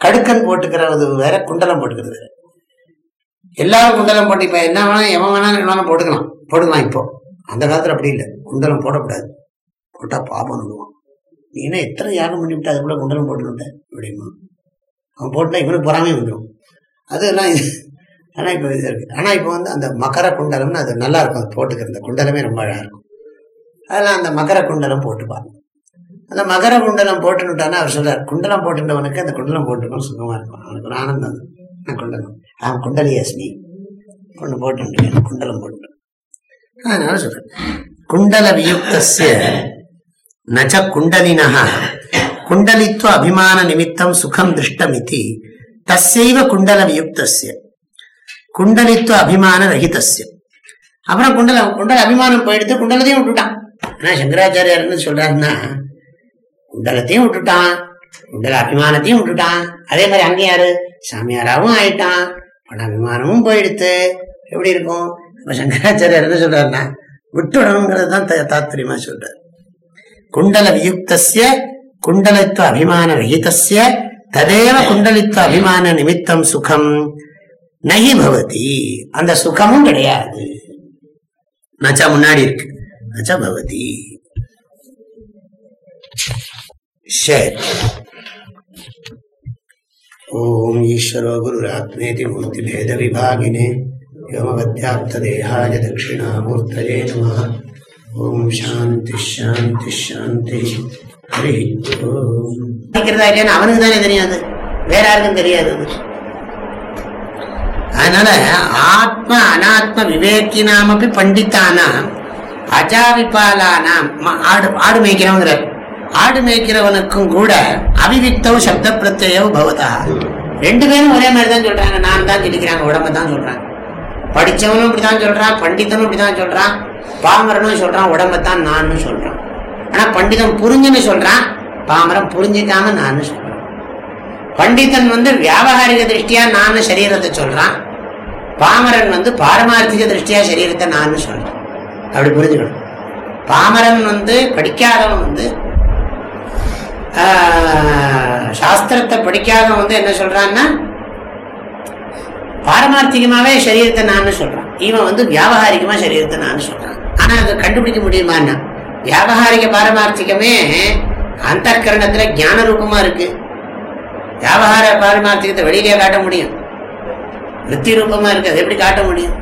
கடுக்கன் போட்டுக்கிறது வேற குண்டலம் போட்டுக்கிறது வேற. எல்லாரும் குண்டலம் போட்டு இப்ப என்ன வேணாலும் எவன் வேணாலும் என்ன போட்டுக்கலாம். போட்டுக்கலாம் இப்போ. அந்த காலத்துல அப்படி இல்லை. குண்டலம் போடக்கூடாது. போட்டா பாபம் விடுவான் நீ என்ன எத்தனை யாரும் பண்ணிவிட்டு அதுக்குள்ள குண்டலம் போட்டுக்கிட்டேன் அப்படிமா அவன் போட்டா இவனுக்கு பொறாமே வந்துடும் அதெல்லாம் இது? ஆனா இப்போ இது இருக்கு. ஆனா இப்போ வந்து அந்த மகர குண்டலம்னு அது நல்லா இருக்கும். அது போட்டுக்கிற அந்த குண்டலமே ரொம்ப அழகா இருக்கும். அதெல்லாம் அந்த மகர குண்டலம் போட்டுப்பாங்க அந்த மகர குண்டலம் போட்டுனுட்டானா அவர் சொல்றார் குண்டலம் போட்டுட்டவனுக்கு அந்த குண்டலம் போட்டுக்கணும். சுகமா இருக்கும். அவனுக்கு ஒரு ஆனந்தம் நான் குண்டலம் அவன் குண்டலி அஸ்மி ஒன்று போட்டு குண்டலம் போட்டு. அதனால சொல்றேன். குண்டல வியுக்தஸ்ய நச்ச குண்டலினா குண்டலித்துவ அபிமான நிமித்தம் சுகம் திருஷ்டம் இது தசைவ குண்டல வியுக்தஸ்ய குண்டலித்துவ அபிமான ரஹிதஸ்ய அப்புறம் குண்டல குண்டல அபிமானம் போயிடுத்து குண்டலத்தையும் விட்டுட்டான். ஆனா சங்கராச்சாரியார் என்ன சொல்றாருன்னா குண்டலத்தையும் விட்டுட்டான். குண்டல அபிமானத்தையும் விட்டுட்டான். அதே மாதிரி அங்கே யாரு? சாமியாராவும் ஆயிட்டான். பண அபிமானமும் போயிடுத்து. எப்படி இருக்கும்? இப்ப சங்கராச்சாரியர் என்ன சொல்றாருன்னா விட்டுடணுங்கிறது தான் தாத்பரியமா சொல்றாரு. குண்டல வியுக்தஸ்ய குண்டலித்துவ அபிமான ரஹிதஸ்ய ததேவ குண்டலித்துவ அபிமான நிமித்தம் சுகம் நகி பவதி. அந்த சுகமும் கிடையாது. நச்சா முன்னாடி இருக்கு. நச்சா பவதி. சரி ஓம் ஈஸ்வரோ குருராத்மேதி மூர்த்தி பேத விபாகினே யோமவத்யாப்ததேகாய தட்சிணாமூர்த்தயே நம ஓம் சாந்தி ஷாந்தி ஷாந்தி ஹரி ஓம் படிக்கிறதா இல்லையான்னு அவனுக்கு தானே தெரியாது வேற யாருக்கும் தெரியாது அது. அதனால ஆத்ம அனாத்ம விவேக்கினாமப்பி பண்டித்தானாம் அஜாவிபாலானாம் ஆடு ஆடு மேய்க்கிறவங்கிறார் ஆடு மேய்க்கிறவனுக்கும் கூட அவிவிக்தவ் சப்த பிரத்யம் பவதா. ரெண்டு பேரும் ஒரே மாதிரி தான் சொல்றாங்க நான் தான் சொல்லிக்கிறாங்க உடம்ப தான் சொல்றாங்க. படிச்சவனும் இப்படிதான் சொல்றான் பண்டிதனும் இப்படிதான் சொல்றான் பாமரனும் சொல்றான் உடம்பத்தான் நான் சொல்றான். ஆனா பண்டிதன் புரிஞ்சுன்னு சொல்றான் பாமரன் புரிஞ்சுக்காம நான் சொல்றான். பண்டிதன் வந்து வியாபகாரிக திருஷ்டியா நான் சரீரத்தை சொல்றான் பாமரன் வந்து பாரமார்த்திக திருஷ்டியா சரீரத்தை நான் சொல்றான். அப்படி புரிஞ்சுக்கணும். பாமரன் வந்து படிக்காதவன் வந்து சாஸ்திரத்தை படிக்காதவன் வந்து என்ன சொல்றான்னா பாரமார்த்திகமாவே சரீரத்தை நான் சொல்றான். இவன் வந்து வியாபகாரிகமா சரீரத்தை நான் சொல்றான். ஆனா அதை கண்டுபிடிக்க முடியுமான்னா வியாபகாரிக பாரமார்த்திகமே அந்த கரணத்துல ஞான ரூபமா இருக்கு. வியாபகார பாரமார்த்திகத்தை வெளியிலேயே காட்ட முடியும். விருத்தி ரூபமா இருக்கு. அதை எப்படி காட்ட முடியும்?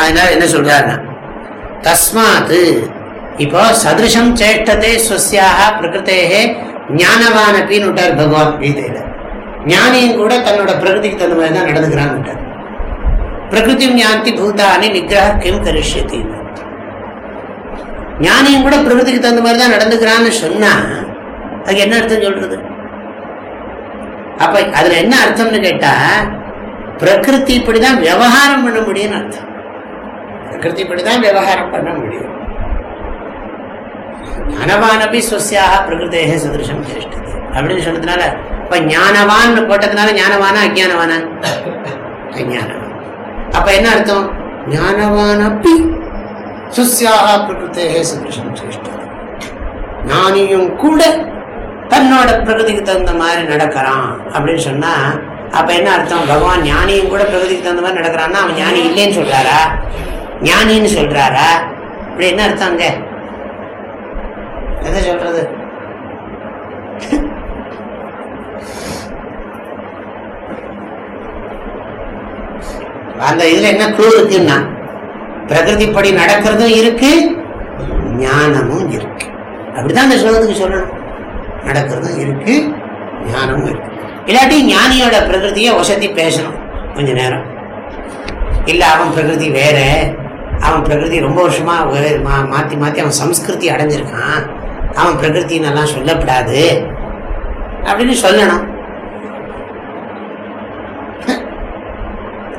அதனால என்ன சொல்றாருன்னா தஸ்மாத்து இப்போ சதிருஷம் சேஷ்டதே ஸ்வசியாக பிரகிருத்தேகே ஞானவான் அப்படின்னு விட்டார் பகவான் கீதையில. ஞானியும் கூட தன்னோட பிரகிருதிக்கு தகுந்த மாதிரி தான் நடந்துக்கிறான்னு விட்டார். பிரகிருதி ஞாந்தி பூதானி நிகிரக கிம் கரிஷ்யத்தி ஞானியும் கூட பிரகிருதிக்கு தகுந்த மாதிரி தான் நடந்துக்கிறான்னு சொன்னா அது என்ன அர்த்தம் சொல்றது? அப்ப அதுல என்ன அர்த்தம்னு கேட்டா பிரகிருதி இப்படிதான் விவகாரம் பண்ண முடியும்னு அர்த்தம். பிரகிருதி இப்படிதான் விவகாரம் பண்ண முடியும். ஞானவானபி சுவசியாக பிரகிருதேக சதிருஷம் சேஷ்டது அப்படின்னு சொன்னதுனால இப்ப ஞானவான் போட்டதுனால ஞானவானா அஜானவானா? அஜானவான். அப்ப என்ன அர்த்தம்? ஞானவானப்பி சுஸ்யாக பிரகிருத்தேக சதிருஷம் சேஷ்டது ஞானியும் கூட தன்னோட பிரகிருதிக்கு தகுந்த மாதிரி நடக்கிறான். அப்படின்னு சொன்னா அப்ப என்ன அர்த்தம்? பகவான் ஞானியும் கூட பிரகதிக்கு தகுந்த மாதிரி நடக்கிறான்னா அவன் ஞானி இல்லைன்னு சொல்றாரா? ஞானின்னு சொல்றாரா? இப்படி என்ன அர்த்தம் அங்க? எதை சொல்றது? அந்த இதுல என்ன குழு இருக்குன்னா பிரகிருதிப்படி நடக்கிறதும் இருக்கு ஞானமும் இருக்கு. அப்படிதான் அந்த ஸ்லோகத்துக்கு சொல்லணும். நடக்கிறதும் இருக்கு ஞானமும் இருக்கு. இல்லாட்டி ஞானியோட பிரகிருதியை வசதி பேசணும் கொஞ்ச நேரம். இல்ல அவன் பிரகிருதி வேற அவன் பிரகிருதி ரொம்ப வருஷமா மாத்தி மாத்தி அவன் சம்ஸ்கிருதி அடைஞ்சிருக்கான். அவன் பிரகிருத்தின்னெல்லாம் சொல்லப்படாது. அப்படின்னு சொல்லணும்.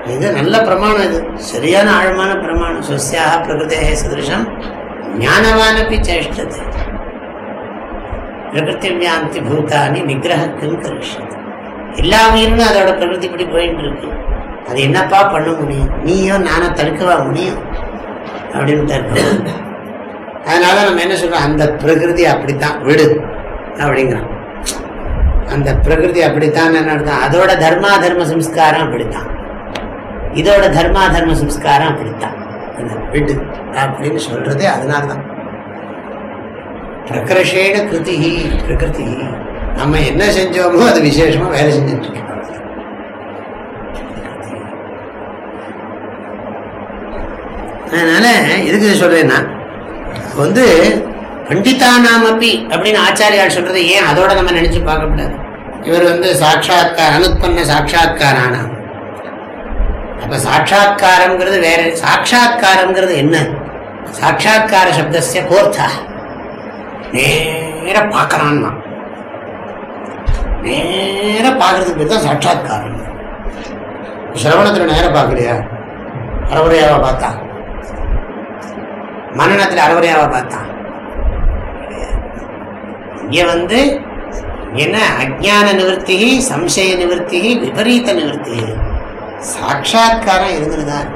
இது நல்ல பிரமாணம் இது. சரியான ஆழமான பிரமாணம். சசியாக பிரகிருத்தே சதிருஷம் ஞானவானப்பி சேஷ்டது. பிரகிருதி வியாந்தி பூதானி நிகிரகம் கரிஷது எல்லா உயிரும் அதோட பிரகிருதி இப்படி போயிட்டு இருக்கு. அது என்னப்பா பண்ண முடியும்? நீயும் நானும் தடுக்கவா முடியும்? அப்படின்னு தடுக்க அதனால நம்ம என்ன சொல்றோம்? அந்த பிரகிருதி அப்படித்தான் விடு அப்படிங்கிறோம் அந்த பிரகிருதி அப்படித்தான் என்ன அர்த்தம் அதோட தர்மா தர்ம சம்ஸ்காரம் அப்படித்தான். இதோட தர்மா தர்ம சம்ஸ்காரம் அப்படித்தான். இந்த விடு அப்படின்னு சொல்றதே அதனால்தான். பிரகர்ஷேன கிருதி பிரகிருதி. நம்ம என்ன செஞ்சோமோ அது விசேஷமா வேலை செஞ்சுட்டு இருக்கோம் அதனால எதுக்கு சொல்றேன்னா வந்து பண்டிதானாமப்பி அப்படின்னு ஆச்சாரியால் சொல்றது ஏன் அதோட நம்ம நினைச்சு பார்க்க கூடாது? இவர் வந்து சாட்சாத்கார அனுப்பன்ன சாட்சாத்காரான அப்ப சாட்சாத்காரம்ங்கிறது வேற சாட்சாத்காரம்ங்கிறது என்ன? சாட்சாத்கார சப்தசிய போர்த்தா. நேர பார்க்கறான்னா. நேர பார்க்கறதுக்கு பேர் தான் சாட்சாத்காரம். சிரவணத்துல நேர பார்க்கலையா? அறவுரையாவா பார்த்தா? மன்னனத்தில் அறவுரையாவா பார்த்தான் இங்கே வந்து என்ன? அஜான நிவர்த்தி சம்சய நிவர்த்தி விபரீத நிவர்த்தி. சாட்சா்காரம் இருந்துதான்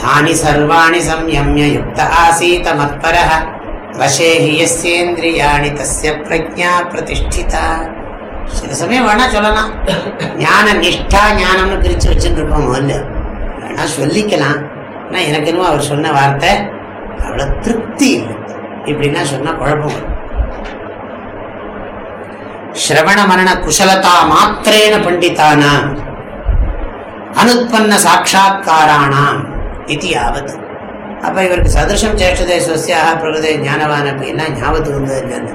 தானி சர்வாணி சம்யமிய யுக்த ஆசீத மத்பர வசே எஸ்யேந்திரியாணி தஸ்ய பிரஜா பிரதிஷ்டிதா சில சமயம் வேணா சொல்லலாம். ஞான நிஷ்டா ஞானம்னு பிரித்து வச்சுட்டு இருப்போம் முதல்ல. நான் சொல்லிக்கலாம். ஆனால் எனக்கு என்னமோ அவர் சொன்ன வார்த்தை. அவ்வளோ திருப்தி இல்லை. இப்படின்னா சொன்னால் குழப்பம் ஸ்ரவண மரண குசலதா மாத்திரேன பண்டிதானாம். அனுத்பன்ன சாட்சா்காராணாம் இது யாவத். அப்போ இவருக்கு சதிருஷம் சேஷதே சொசியாக பிரகதே ஞானவான் அப்படின்னா ஞாபகத்துக்கு வந்தது இல்லைன்னு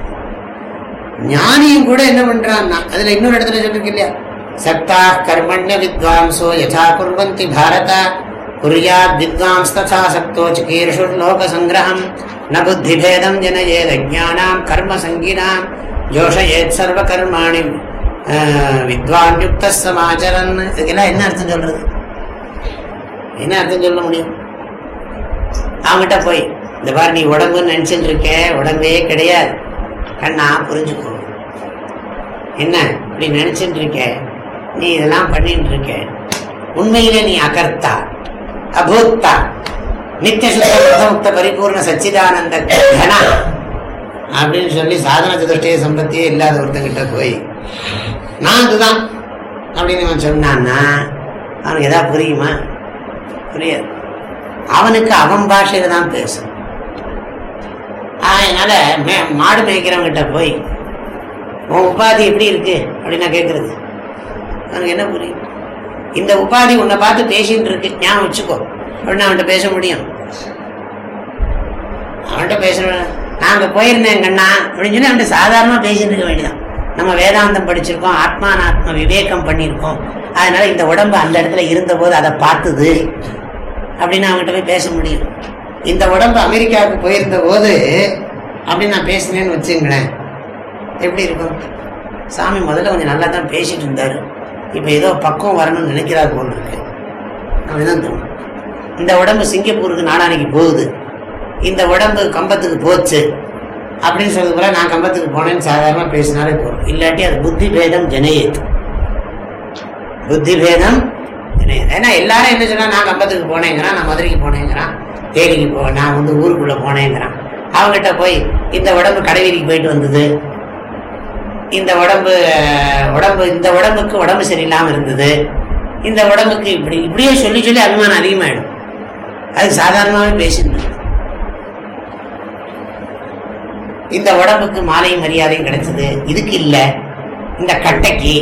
ஞானியும் கூட என்ன பண்ணுறான்னா அதில் இன்னொரு இடத்துல சொல்லிருக்கு இல்லையா? சக்தா கர்மண்ய வித்வாம்சோ யதா குர்வந்தி பாரத குரியாத் வித்வாம்ஸ் ததா சக்தோ சிகீர்ஷுர் லோக சங்கிரகம் ந புத்திபேதம் ஜனயேத் அஜானாம் கர்ம சங்கினாம் ஜோஷயேத் சர்வ கர்மாணி வித்வான் யுக்த சமாச்சரன் இதுக்கெல்லாம் என்ன அர்த்தம் சொல்றது? என்ன அர்த்தம் சொல்ல முடியும்? அவங்ககிட்ட போய் இந்த பாரு நீ உடம்புன்னு நினைச்சுட்டு இருக்க உடம்பே கிடையாது. கண்ணா புரிஞ்சுக்கோ. என்ன? இப்படி நினைச்சுட்டு இருக்கேன் நீ இதெல்லாம் பண்ணிட்டு இருக்க உண்மையிலே நீ அகர்த்தா அபூத்தா நித்திய சுத்த பரிபூர்ண சச்சிதானந்த கனா அப்படின்னு சொல்லி சாதன சதுஷ்டய சம்பத்தியே இல்லாத ஒருத்தங்கிட்ட போய் நான் அதுதான். அப்படின்னு அவன் சொன்னான்னா அவனுக்கு எதாவது புரியுமா? புரியாது. அவனுக்கு அவன் பாஷையில தான் பேசும். அதனால மே மாடு மேய்க்கிறவங்கிட்ட போய் உன் உபாதி எப்படி இருக்கு? அப்படின்னு நான் கேட்கறது உனக்கு என்ன புரியும் இந்த உபாதி உன்னை பார்த்து பேசிட்டு இருக்கு ஞாபகம் வச்சுக்கோ. அப்படின்னு அவன்கிட்ட பேச முடியும். அவன்கிட்ட பேச நான் அங்கே போயிருந்தேன் கண்ணா அப்படின்னு சொல்லி அவன்கிட்ட சாதாரணமாக பேசிட்டு இருக்க வேண்டியதான் நம்ம வேதாந்தம் படிச்சிருக்கோம் ஆத்மானாத்ம விவேகம் பண்ணியிருக்கோம். அதனால இந்த உடம்பு அந்த இடத்துல இருந்தபோது அதை பார்த்துது அப்படின்னு அவங்ககிட்ட போய் பேச முடியும். இந்த உடம்பு அமெரிக்காவுக்கு போயிருந்த போது அப்படின்னு நான் பேசினேன்னு வச்சுங்களேன். எப்படி இருக்கும்? சாமி முதல்ல கொஞ்சம் நல்லா தான் பேசிட்டு இருந்தாரு. இப்போ ஏதோ பக்குவம் வரணும்னு நினைக்கிறார் போல் இருக்கு. அப்படிதான் தோணும். இந்த உடம்பு சிங்கப்பூருக்கு நாளானைக்கு போகுது. இந்த உடம்பு கம்பத்துக்கு போச்சு. அப்படின்னு சொல்றது போல நான் கம்பத்துக்கு போனேன்னு சாதாரணமாக பேசினாலே போதும். இல்லாட்டி அது புத்தி பேதம் ஜனேயத்து புத்தி பேதம் ஜனேயத்து ஏன்னா எல்லாரும் என்ன சொன்னால் நான் கம்பத்துக்கு போனேங்கிறான் நான் மதுரைக்கு போனேங்கிறான் தேனிக்கு போ நான் வந்து ஊருக்குள்ளே போனேங்கிறான். அவங்ககிட்ட போய் இந்த உடம்பு கடைவீதிக்கு போயிட்டு வந்தது. இந்த உடம்பு உடம்பு இந்த உடம்புக்கு உடம்பு சரியில்லாம இருந்தது. இந்த உடம்புக்கு இப்படி இப்படியே சொல்லி சொல்லி அபிமானம் அதிகமாயிடும். அது சாதாரணமாகவே பேசிட்டு இந்த உடம்புக்கு மாலையும் மரியாதையும் கிடைச்சது. இதுக்கு இல்லை. இந்த கட்டைக்கு.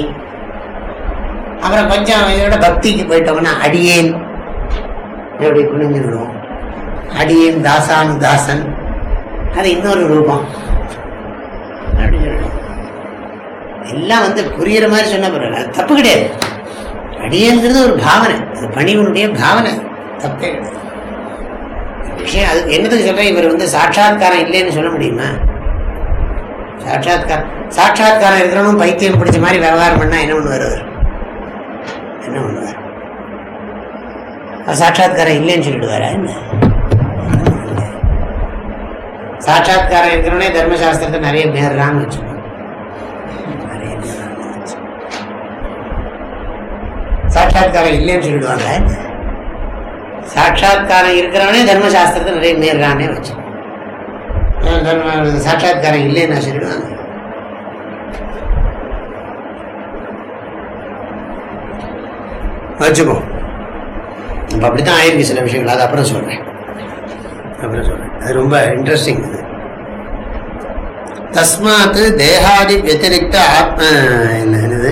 அப்புறம் கொஞ்சம் இதோட பக்திக்கு போயிட்டோம்னா அடியேன். எப்படி குனிஞ்சிடுவோம் அடியேன் தாசானு தாசன் அது இன்னொரு ரூபம். அப்படின்னு சொல்லணும் எல்லாம் வந்து புரியுற மாதிரி சொன்ன பிறகு அது தப்பு கிடையாது. அடியேங்கிறது ஒரு பாவனை. அது பணிவனுடைய பாவனை. தப்பே கிடையாது. விஷயம் அது என்னதுக்கு சொல்றேன்? இவர் வந்து சாட்சாத்காரம் இல்லைன்னு சொல்ல முடியுமா? சாட்சாத்காரம் சாட்சாத்காரம் இருக்கிறவனும் பைத்தியம் பிடிச்ச மாதிரி விவகாரம் பண்ணா என்ன பண்ணுவார் வருவார் என்ன பண்ணுவார்? அவர் சாட்சாத்காரம் இல்லைன்னு சொல்லிடுவாரா? என்ன? சாட்சாத்காரம் இருக்கிறவனே தர்மசாஸ்திரத்தை நிறைய பேர் ராங்க வச்சுக்கோங்க நிறைய மீறுறான்னு வச்சுக்கோங்க. சாட்சாத்காரம் இல்லைன்னு சொல்லிடுவாங்க. என்ன? சாட்சாத்காரம் இருக்கிறவனே தர்மசாஸ்திரத்தை நிறைய நேர்றானே வச்சு சாட்சாத்காரம் இல்லைன்னு நான் சொல்லிடுவாங்க. வச்சுக்கோ. இப்போ அப்படித்தான் ஆயிருக்கு சில விஷயங்கள். அது அப்புறம் சொல்றேன். அப்புறம் சொல்றேன். அது ரொம்ப இன்ட்ரெஸ்டிங் இது. தஸ்மாத் தேகாதி வத்திரிக்த ஆத்ம என்னது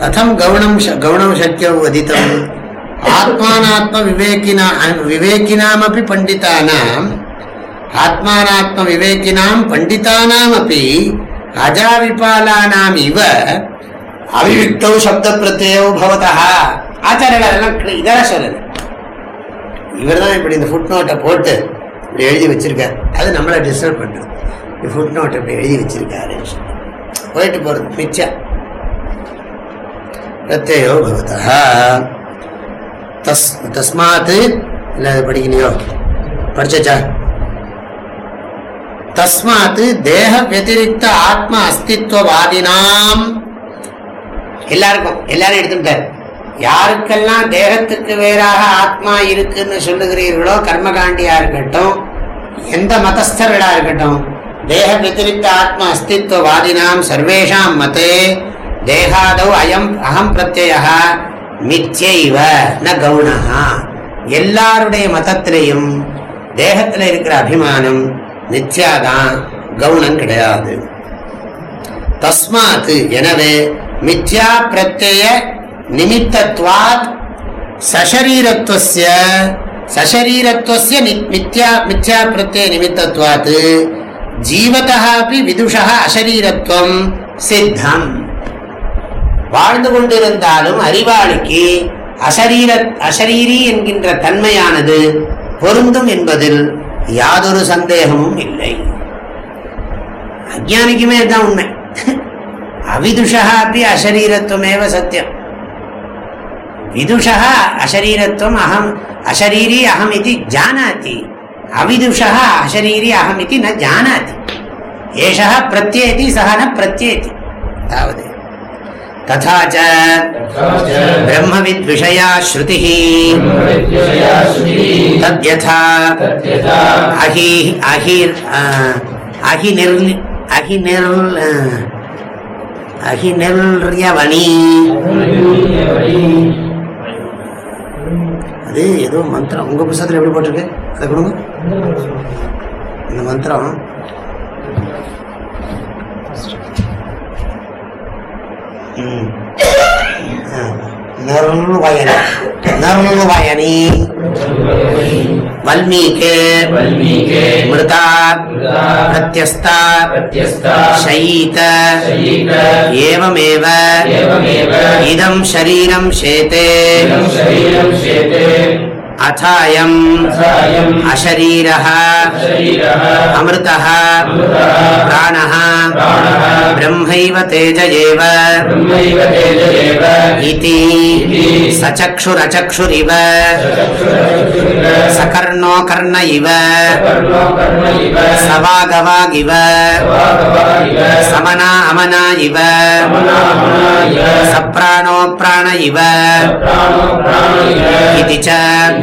கதம் கவுனம் கவுனம் சக்கியம் வதித்தம் ஆத்மானாத்ம விவேகினா விவேகினாமப்பி பண்டிதானாம் ஆத்மானாத்ம விவேகினாம் அப்படி அஜாவிபாலானாம் இவ அவிவிக்தோ சப்த பிரத்யோ பவதா ஆச்சாரியர்கள் அதெல்லாம் இதெல்லாம் சொல்லல இவர் தான் இப்படி இந்த ஃபுட் நோட்டை போட்டு இப்படி எழுதி வச்சிருக்காரு. அது நம்மளை டிஸ்டர்ப் பண்ணுறது ஃபுட் நோட் இப்படி எழுதி வச்சிருக்காரு. போயிட்டு போகிறது மிச்சம். பிரத்யோ பவதா தஸ் தஸ்மாத் இல்லை அது படிக்கலையோ? படிச்சா தஸ்மாத் தேக வத்திரிக்த ஆத்ம அஸ்தித்வாதினாம் எல்லாருக்கும் எல்லாரும் எடுத்துட்டார் யாருக்கெல்லாம் தேகத்துக்கு வேறாக ஆத்மா இருக்குன்னு சொல்லுகிறீர்களோ கர்மகாண்டியா இருக்கட்டும் எந்த மதஸ்தர்களா இருக்கட்டும் தேக வத்திரிக்த ஆத்ம அஸ்தித்வாதினாம் சர்வேஷாம் மதே. தேகாதௌ அயம் அகம் பிரத்யய மித்யைவ ந கவுனகா எல்லாருடைய மதத்திலையும் தேகத்தில் இருக்கிற அபிமானம் மித்யாதான் கவுனம் கிடையாது. தஸ்மாத் எனவே மித்யா பிரத்ய நிமித்தத்வாத் சசரீரத்வஸ்ய சசரீரத்வஸ்ய மித்யா மித்யா பிரத்ய நிமித்தத்வாத். ஜீவகாபி விதுஷா அசரீரத்துவம் சித்தம். வாழ்ந்து கொண்டிருந்தாலும் அறிவாளிக்கு அசரீர அசரீரி என்கின்ற தன்மையானது பொருந்தும் என்பதில் யாதொரு சந்தேகமும் இல்லை. அஜானிக்குமே தான் உண்மை. அவிதுஷா அப்படி அசரீரத்துவமேவ சத்தியம். விதுஷா அசரீரத்துவம் அகம் அசரீரி அகம் இது ஜானாதி. அவிதுஷா அசரீரி அகம் இது ந ஜானாதி ஏஷா பிரத்யேதி சக ந பிரத்யேதி தாவது तथा च ब्रह्मविद् विषया श्रुतिः तद्यथा अहि अहिर् अहिनिर् अहिनिर् அகிநிர்யவணி அது ஏதோ மந்திரம் உங்க புத்தகத்தில் எப்படி போட்டிருக்கு அதை கொடுங்க இந்த மந்திரம் ம். ஆ. நிர்வயனி நிர்வயனி வல்மீகே वल्मीके மிருதா मृदा பிரத்யஸ்தா प्रत्यस्ता शयीत शयीत एवमेव एवमेव इदं शरीरं शेते इदं शरीरं शेते अथायम् अथायम् अशरीरः शरीरः अमृतः अमृतः प्राणः प्राणः ब्रह्मैव तेज एव ब्रह्मैव तेज एव इति इति सचक्षुरचक्षुरिव चक्षुरचक्षुरिव सकर्णो कर्ण इव कर्णो कर्म इव सवागवागिव सवागवा इव समना अमना इव समनामना इव सप्राणो प्राण इव प्राणो प्राण इव इति च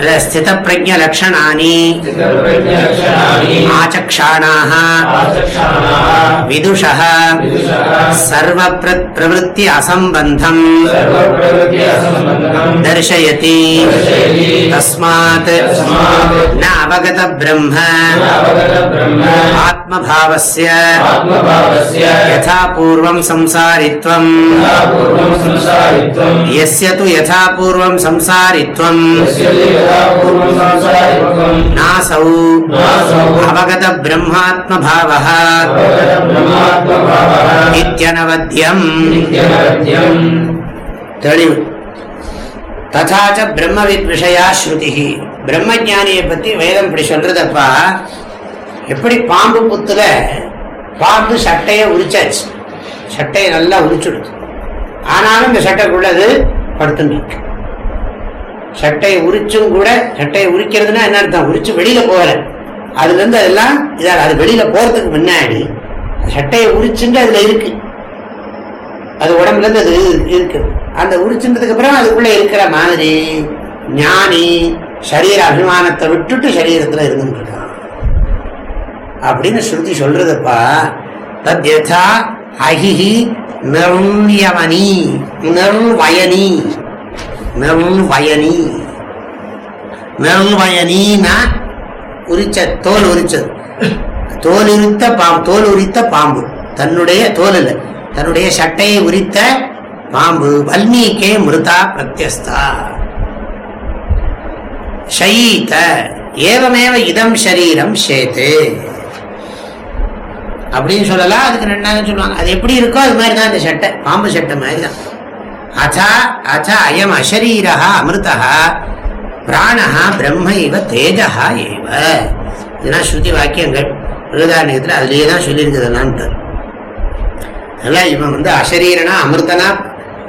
स्थितप्रज्ञलक्षणानि आचक्षाणाः विदुषः सर्वप्रवृत्ति असम्बन्धम् दर्शयति। तस्मात् न अवगतब्रह्म आत्मभावस्य आत्मभावस्य यथा पूर्वं संसारित्वम् यथा पूर्वं संसारित्वम् यस्य तु यथा पूर्वं संसारित्वम् यस्य यथा पूर्वं संसारित्वम् नासौ नासौ अवगतब्रह्मात्मभावः अवगतब्रह्मात्मभावः इत्यनवद्यम् नित्यनवद्यम् தெளிவு ததாச்ச பிரம்மவித் விஷயா ஸ்ருதி பிரம்மஜானியை பத்தி வேதம் இப்படி சொல்றதப்பா எப்படி பாம்பு புத்துல பாம்பு சட்டையை உரிச்சாச்சு. சட்டையை நல்லா உரிச்சுடுது ஆனாலும் இந்த சட்டைக்குள்ளது படுத்துன்னு சட்டையை உரிச்சும் கூட சட்டையை உரிக்கிறதுனா என்ன அர்த்தம்? உரிச்சு வெளியில போகல. அதுல இருந்து அதெல்லாம் இதாக அது வெளியில போறதுக்கு முன்னாடி சட்டையை உரிச்சுட்டு அதுல இருக்கு. அது உடம்புல இருந்து அது இருக்கு. அந்த உரிச்சுன்றதுக்கு அப்புறம் அதுக்குள்ள இருக்கிற மாதிரி ஞானி சரீர அபிமானத்தை விட்டுட்டு சரீரத்துல இருந்துட்டு இருக்கான். அப்படின்னு ஸ்ருதி சொல்றதுப்பா தத் யதா அஹிஹி நிர்யவனி நிர்வயனி நிர்வயனி. நிர்வயனின்னா உரிச்ச தோல் உரிச்சது. தோல் உரித்த பாம்பு தோல் உரித்த பாம்பு. தன்னுடைய தோல் தன்னுடைய சட்டையை உரித்த பாம்பு. வல்மீகே மிருதா பிரத்யஸ்தா. ஷயீத ஏவமேவ இதம் ஷரீரம் ஷேத்து அப்படின்னு சொல்லலாம் அதுக்கு ரெண்டாவது சொல்லுவாங்க. அது எப்படி இருக்கோ அது மாதிரி தான் இந்த சட்டை. பாம்பு சட்டை மாதிரி தான். அச்சா அச்சா அயம் அஷரீரா அமிர்தா பிராணஹா பிரம்ம இவ தேஜா ஏவ. இதெல்லாம் ஸ்ருதி வாக்கியங்கள். பிரதானியத்தில் அதுலேயே தான் சொல்லியிருக்குதுலான்ட்டு அதெல்லாம் இவன் வந்து அசரீரனா அமிர்தனா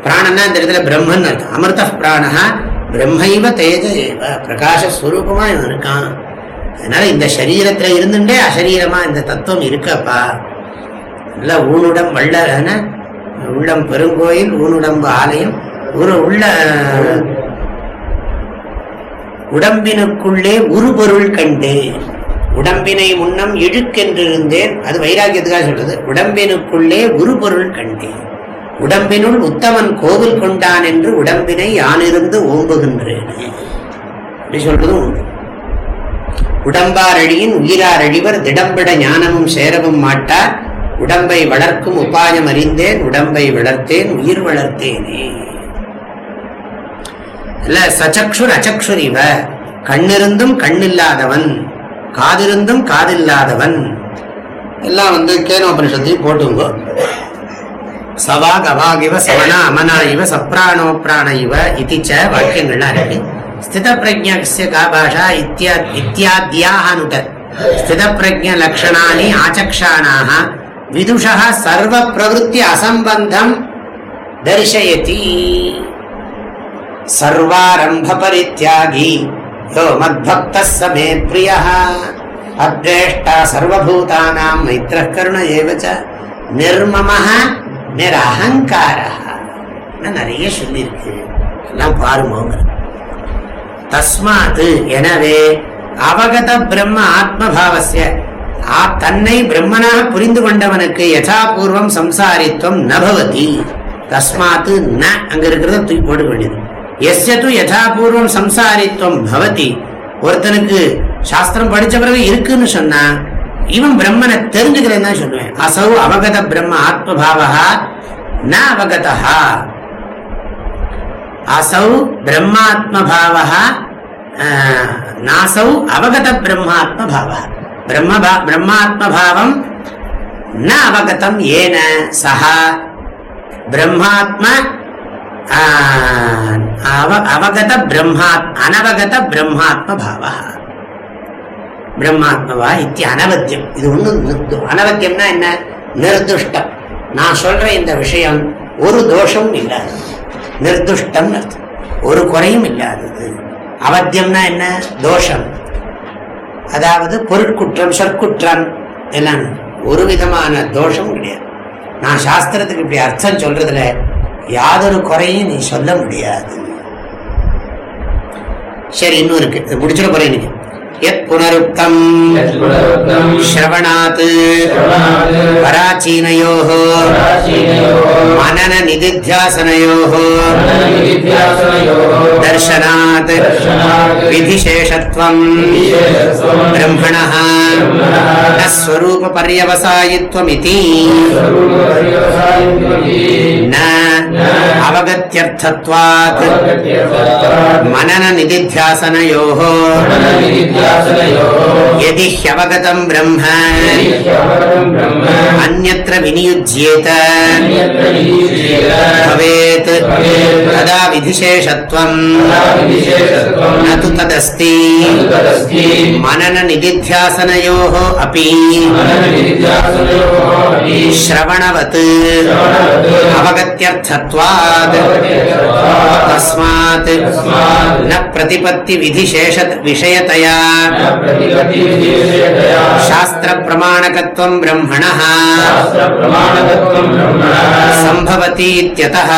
பிராணன்னா இந்த இடத்துல பிரம்மன் அர்த்தம். அமிர்த பிராணஹா பிரம்மைவ தேஜ ஏவ. இவன் இருக்கான். அதனால இந்த சரீரத்துல இருந்துட்டே அசரீரமா இந்த தத்துவம் இருக்கப்பா. நல்லா ஊனுடம் வள்ள உள்ளம் பெருங்கோயில் ஊனுடம்பு ஆலயம். ஒரு உள்ள உடம்பினுக்குள்ளே உருபொருள் கண்டு உடம்பினை முன்னம் இழுக்கென்றிருந்தேன். அது வைராக்கியத்துக்காக சொல்றது. உடம்பினுக்குள்ளே உருபொருள் கண்டேன் உடம்பினுள் உத்தமன் கோவில் கொண்டான் என்று உடம்பினை யானிருந்து ஓம்புகின்றேன். அப்படி சொல்றதும் உண்டு. உடம்பாரழியின் உயிராரழிவர் திடம்பிட ஞானமும் சேரவும் மாட்டார். உடம்பை வளர்க்கும் உபாயம் அறிந்தேன் உடம்பை வளர்த்தேன் உயிர் வளர்த்தேனே. இல்ல சச்சக்ஷுர் அச்சக்ஷுரிவ இவ. கண்ணிருந்தும் கண்ணில்லாதவன் காதிருந்தும் காதில்லாதவன். எல்லாம் வந்து கேனோபனிஷத்தையும் போட்டுங்கோ. சவாக் அவாக் இவ சவனா அமனா இவ சப்ராணோ பிராண இவ இதிச்ச வாக்கியங்கள்லாம் இருக்கு. ஸ்தித பிரஜ்ய கா பாஷா இத்தியா இத்தியாத்யானுட ஸ்தித பிரஜ லக்ஷணானி ஆச்சக்ஷானாக விதுஷா சர்வ பிரவருத்தி அசம்பந்தம் தரிசயதி சர்வாரம்ப பரித்தியாகி யோ மத்பக்த சமே பிரிய அத்வேஷ்டா சர்வபூதானாம் மைத்திர கருண ஏவச்ச நிர்மம நிரஹங்கார நிறைய சொல்லியிருக்கு எல்லாம் பாருமோங்கிறது தஸ்மாத்து எனவே அவகத பிரம்ம ஆத்மபாவசிய தன்னை பிரம்மனாக புரிந்து கொண்டவனுக்கு யதாபூர்வம் சம்சாரித்துவம் நபவதி தஸ்மாத்து ந அங்க இருக்கிறத தூக்கி போட வேண்டியது. எஸ்யது யதாபூர்வம் சம்சாரித்துவம் பவதி. ஒருத்தனுக்கு சாஸ்திரம் படிச்ச பிறகு இருக்குன்னு சொன்னா இவன் பிரம்மனை தெரிஞ்சுக்கிறேன்னு தான் சொல்லுவேன். அசௌ அவகத பிரம்ம ஆத்மபாவா ந அவகதா அசௌ பிரம்மாத்மபாவா நாசௌ அவகத பிரம்மாத்மபாவா பிரம்ம பிரம்மாத்மபாவம் ந அவகதம் ஏன சஹா பிரம்மாத்ம அவகத பிரம்மாத் அனவகத பிரம்மாத்ம பாவா பிரம்மாத்மவா இத்தி அனவத்தியம் இது ஒண்ணு அனவத்தியம்னா என்ன? நிர்துஷ்டம். நான் சொல்ற இந்த விஷயம் ஒரு தோஷமும் இல்லாது. நிர்துஷ்டம் ஒரு குறையும் இல்லாதது. அவத்தியம்னா என்ன? தோஷம். அதாவது பொருட்குற்றம் சொற்குற்றம் எல்லாம். ஒரு விதமான தோஷமும் கிடையாது. நான் சாஸ்திரத்துக்கு இப்படி அர்த்தம் சொல்றதுல யாதொரு குறையும் நீ சொல்ல முடியாது. சரி இன்னும் இருக்கு முடிச்சிட போறேன் இன்னைக்கு. புனருக்தம் ஸ்ரவணாத் பராச்சீனையோ மனன நிதித்தியாசனையோ தர்சனாத் விதிசேஷத்வம் பிரம்மண ஸ்வரூப பரியவசாயித்வமிதி ந அவகத்யர்த்தத்வாத் यदि ह्यवगतम् ब्रह्म अन्यत्र विनियुज्येत भवेत् तदा विधिशेषत्वम् न तु तदस्ति मनननिदिध्यासनयोः अपि श्रवणवत् अवगत्यर्थत्वात् तस्मात् न प्रतिपत्तिविधिशेष विषयतया शास्त्रप्रमाणकत्वम् ब्रह्मणः सम्भवति इत्यतः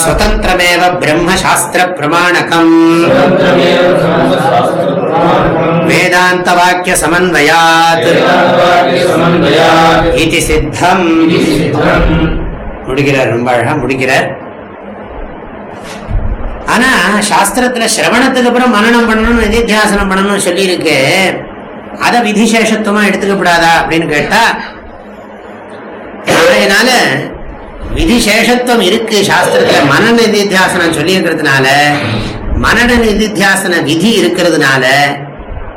स्वतन्त्रमेव ब्रह्मशास्त्रप्रमाणकम् वेदान्तवाक्यसमन्वयात् इति सिद्धम् முடிக்கிறார் ரொம்ப அழகா முடிக்கிறார் ஆனா சாஸ்திரத்துல சிரவணத்துக்கு அப்புறம் மனநம் பண்ணணும் நிதித்தியாசனம் பண்ணணும்னு சொல்லியிருக்கு. அதை விதிசேஷத்துவமா எடுத்துக்கப்படாதா அப்படின்னு கேட்டா அதனால விதிசேஷத்துவம் இருக்கு சாஸ்திரத்துல. மன நிதித்தியாசனம் சொல்லியிருக்கிறதுனால இருக்கிறதுனால நிதித்தியாசன விதி இருக்கிறதுனால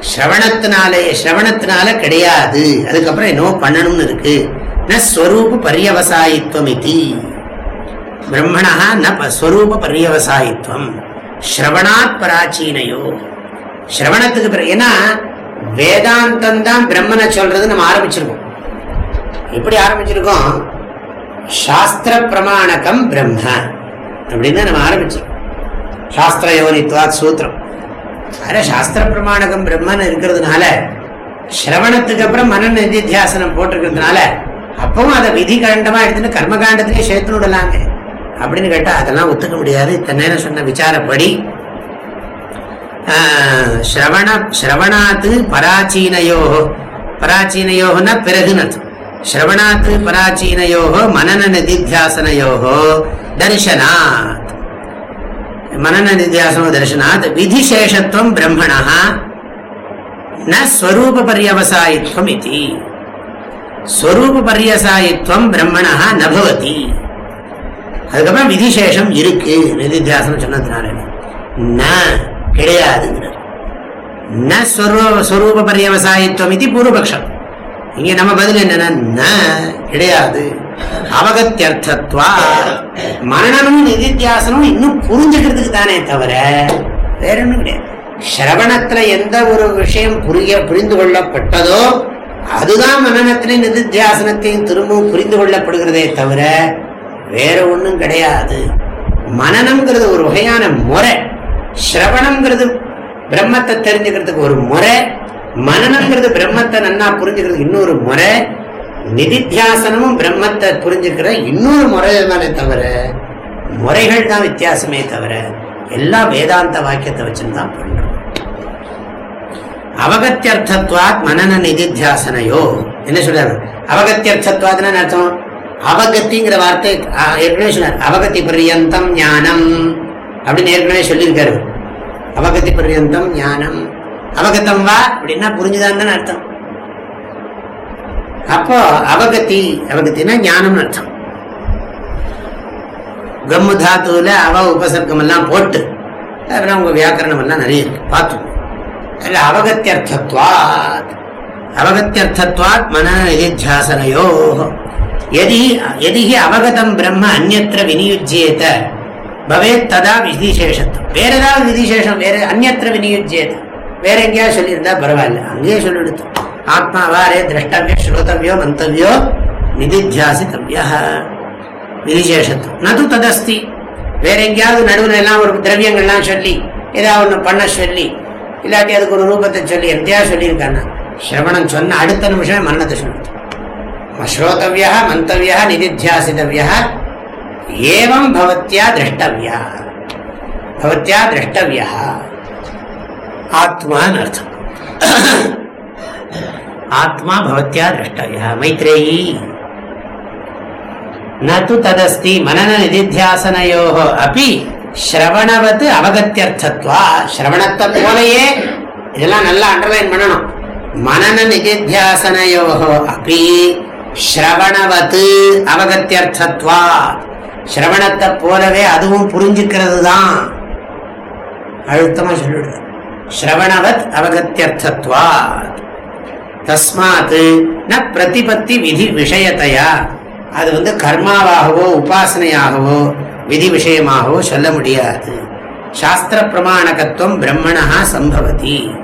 ஸ்ரவணத்தினாலே ஸ்ரவணத்தினால கிடையாது. அதுக்கப்புறம் என்னவோ பண்ணணும்னு இருக்கு. ந ஸ்வரூப பரியவசாயித்வம் இது. பிரம்மணா ந ப- ஸ்வரூப பரியவசாயித்வம் ஸ்ரவணாத் பராச்சீனையோ ஸ்ரவணத்துக்கு பிறகு ஏன்னா வேதாந்தம் தான் பிரம்மனை சொல்றது நம்ம ஆரம்பிச்சிருக்கோம். எப்படி ஆரம்பிச்சிருக்கோம்? சாஸ்திர பிரமாணகம் பிரம்ம அப்படின்னு நம்ம ஆரம்பிச்சிருக்கோம். சாஸ்திர யோனித்வா சூத்திரம். அத சாஸ்திர பிரமாணகம் பிரம்மன் இருக்கிறதுனால ஸ்ரவணத்துக்கு அப்புறம் மன நிதித்தியாசனம் போட்டிருக்கிறதுனால அப்பவும் அதை விதி காண்டமா எடுத்துட்டு கர்மகாண்டத்திலே சேர்த்து விடலாங்க. அப்படின்னு கேட்டா அதெல்லாம் ஒத்துக்க முடியாது. இத்தனை நேரம் சொன்ன விசாரப்படி ஸ்ரவண ஸ்ரவணாத்து பராச்சீனையோகோ பராச்சீனையோன்னா பிறகுனது. ஸ்ரவணாத்து பராச்சீனையோகோ மனன நிதித்தியாசனையோகோ தர்சனாத். மனன நிதியாசனோ தர்சனாத். விதிசேஷத்துவம் பிரம்மணா ந ஸ்வரூப பரியவசாயித்வம் இது. ஸ்வரூப பரியசாயித்வம் பிரம்மணா நபவதி அதுக்கப்புறம் விதிசேஷம் இருக்கு. நிதித்தியாசனம் சொன்னதுனால ந கிடையாதுங்கிறார். ந ஸ்வரூப ஸ்வரூப பரியவசாயித்வம் இது பூர்வபக்ஷம். இங்க நம்ம பதில் என்னன்னா ந கிடையாது. அவகத்தியர்த்தத்வா. மரணமும் நிதித்தியாசனமும் இன்னும் புரிஞ்சுக்கிறதுக்கு தானே தவிர வேற ஒண்ணும் கிடையாது. சிரவணத்துல எந்த ஒரு விஷயம் புரிய புரிந்து கொள்ளப்பட்டதோ அதுதான் மனநத்திலையும் நிதித்தியாசனத்தையும் திரும்பவும் புரிந்து கொள்ளப்படுகிறதே தவிர வேற ஒன்றும் கிடையாது. மனநம்ங்கிறது ஒரு வகையான முறை. சிரவணம்ங்கிறது பிரம்மத்தை தெரிஞ்சுக்கிறதுக்கு ஒரு முறை. மனநம்ங்கிறது பிரம்மத்தை நன்னா புரிஞ்சுக்கிறதுக்கு இன்னொரு முறை. நிதித்தியாசனமும் பிரம்மத்தை புரிஞ்சுக்கிற இன்னொரு முறை தானே தவிர முறைகள் தான் வித்தியாசமே தவிர எல்லாம் வேதாந்த வாக்கியத்தை வச்சுன்னு தான் பண்றோம். அவகத்தியர்த்தத்வாத் மனன நிதித்தியாசனையோ என்ன சொல்றாரு? அவகத்தியர்த்தத்வாத்னு அர்த்தம்? அவகத்திங்கிற வார்த்தை ஏற்கனவே சொன்னார். அவகத்தி பர்யந்தம் ஞானம். அப்படின்னு ஏற்கனவே சொல்லியிருக்காரு. அவகத்தி பர்யந்தம் ஞானம். அவகத்தம் வா அப்படின்னா புரிஞ்சுதான் அர்த்தம். அப்போ அவகத்தி அவகத்தினா ஞானம்னு அர்த்தம். கம்மு தாத்துல அவ உபசர்க்கம் எல்லாம் போட்டு அதெல்லாம் உங்க வியாக்கரணம் எல்லாம் நிறைய இருக்கு. பார்த்தோம் அதுல அவகத்தியர்த்தத்வாத். அவகத்தியர்த்தத்வாத் மன நிதித்தியாசனையோ. எதி எதி அவகதம் பிரம்ம அந்நத்திர விநியுஜ்யேத பவேத் ததா விதிசேஷத்துவம் வேற ஏதாவது விதிசேஷம் வேற அந்நத்திர விநியுஜ்யேத வேற எங்கேயாவது சொல்லியிருந்தா பரவாயில்ல அங்கேயே சொல்லிடுத்து ஆத்மாவாரே திரஷ்டவியோ ஸ்ரோதவியோ மந்தவியோ நிதித்தியாசித்தவியா விதிசேஷத்துவம். நது ததஸ்தி. வேற எங்கேயாவது நடுவில் எல்லாம் ஒரு திரவியங்கள்லாம் சொல்லி ஏதாவது ஒன்று பண்ண சொல்லி இல்லாட்டி அதுக்கு ஒரு ரூபத்தை சொல்லி எந்தையா சொல்லியிருக்காங்க. சிரவணம் சொன்ன அடுத்த நிமிஷம் மரணத்தை சொல்லுது ஸ்ரோதவியா மந்தவியா நிதித்தியாசிதவியா ஏவம் பவத்தியா திரஷ்டவியா பவத்தியா திரஷ்டவியா ஆத்மான்னு அர்த்தம். ஆத்மா பவத்தியா திரஷ்டவியா மைத்ரேயி. நது ததஸ்தி மனன நிதித்தியாசனையோ அப்படி ஸ்ரவணவத் அவகத்தியர்த்தத்வா ஸ்ரவணத்தை போலயே இதெல்லாம் நல்லா அண்டர்லைன் பண்ணணும். மனன நிதித்தியாசனையோ அப்படி ஸ்ரவணவது அவகத்தியர்த்தத்வா. ஸ்ரவணத்தை போலவே அதுவும் புரிஞ்சுக்கிறது தான் அழுத்தமா சொல்லிடுது ஸ்ரவணவத் அவகத்தியர்த்தத்வா. தஸ்மாத் ந பிரதிபத்தி விதி விஷயத்தையா. அது வந்து கர்மாவாகவோ உபாசனையாகவோ விதி விஷயமாகவோ சொல்ல முடியாது. சாஸ்திர பிரமாணகத்துவம் பிரம்மணா சம்பவதி.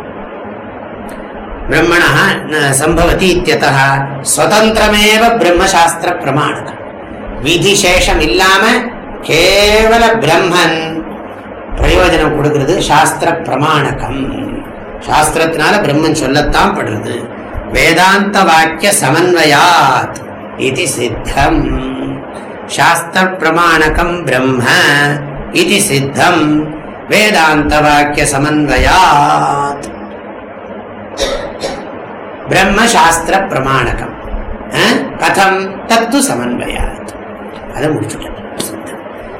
பிரம்மண ந- சம்பவதி இத்தியதः ஸ்வதந்திரமேவ பிரம்மசாஸ்திர பிரமாணம் விதிசேஷம் இல்லாம கேவல பிரம்மன் பிரயோஜனம் கொடுக்கிறது சாஸ்திர பிரமாணகம் சாஸ்திரத்தினால பிரம்மன் சொல்லத்தான் படுறது। வேதாந்த வாக்கிய சமன்வயாத் இது சித்தம் சாஸ்திர பிரமாணகம் பிரம்ம இது சித்தம் வேதாந்த வாக்கிய சமன்வயாத் பிரம்மசாஸ்திர பிரமாணகம். கதம் தத்து சமன்வயாத். அதை முடிச்சுட்டேன்.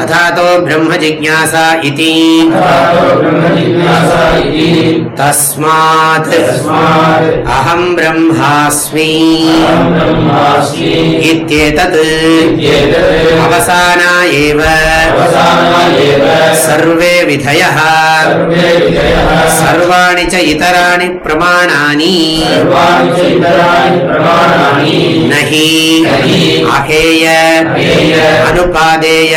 तथातो ब्रह्मजिज्ञासा इति। तस्मात् अहं ब्रह्मास्मि। इत्येतत् अवसाना एव सर्वे विधयः। सर्वाणि च इतराणि प्रमाणानि। न हि अहेय। अनुपादेय।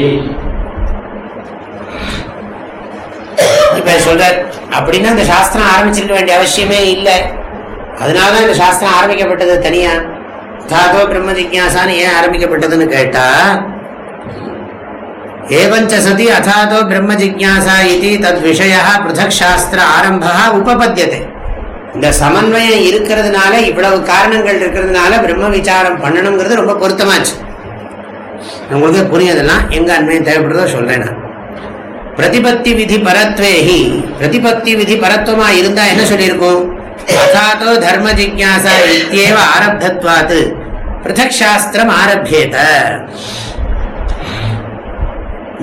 இப்ப சொல்ற அப்படின்னா இந்த சாஸ்திரம் ஆரம்பிச்சிருக்க வேண்டிய அவசியமே இல்லை. அதனாலதான் இந்த சாஸ்திரம் ஆரம்பிக்கப்பட்டது தனியா? தாதோ பிரம்ம ஜிக்யாசான்னு ஏன் ஆரம்பிக்கப்பட்டதுன்னு கேட்டா ஏவஞ்ச சதி அதாதோ பிரம்ம ஜிக்யாசா இது தத் விஷய பிருதக் சாஸ்திர ஆரம்பா உபபத்தியதே. இந்த சமன்வயம் இருக்கிறதுனால இவ்வளவு காரணங்கள் இருக்கிறதுனால பிரம்ம விசாரம் பண்ணணுங்கிறது ரொம்ப பொருத்தமாச்சு. உங்களுக்கு புரியதெல்லாம் எங்க அண்மையும் தேவைப்படுறதோ சொல்றேன் நான். பிரதிபத்தி விதி பரத்வேஹி பிரதிபத்தி விதி பரத்துவமா இருந்தா என்ன சொல்லியிருக்கும்? அதாத்தோ தர்ம ஜிக்யாசா இத்தியேவ ஆரப்தத்வாத். பிருதக் சாஸ்திரம் ஆரம்பியேத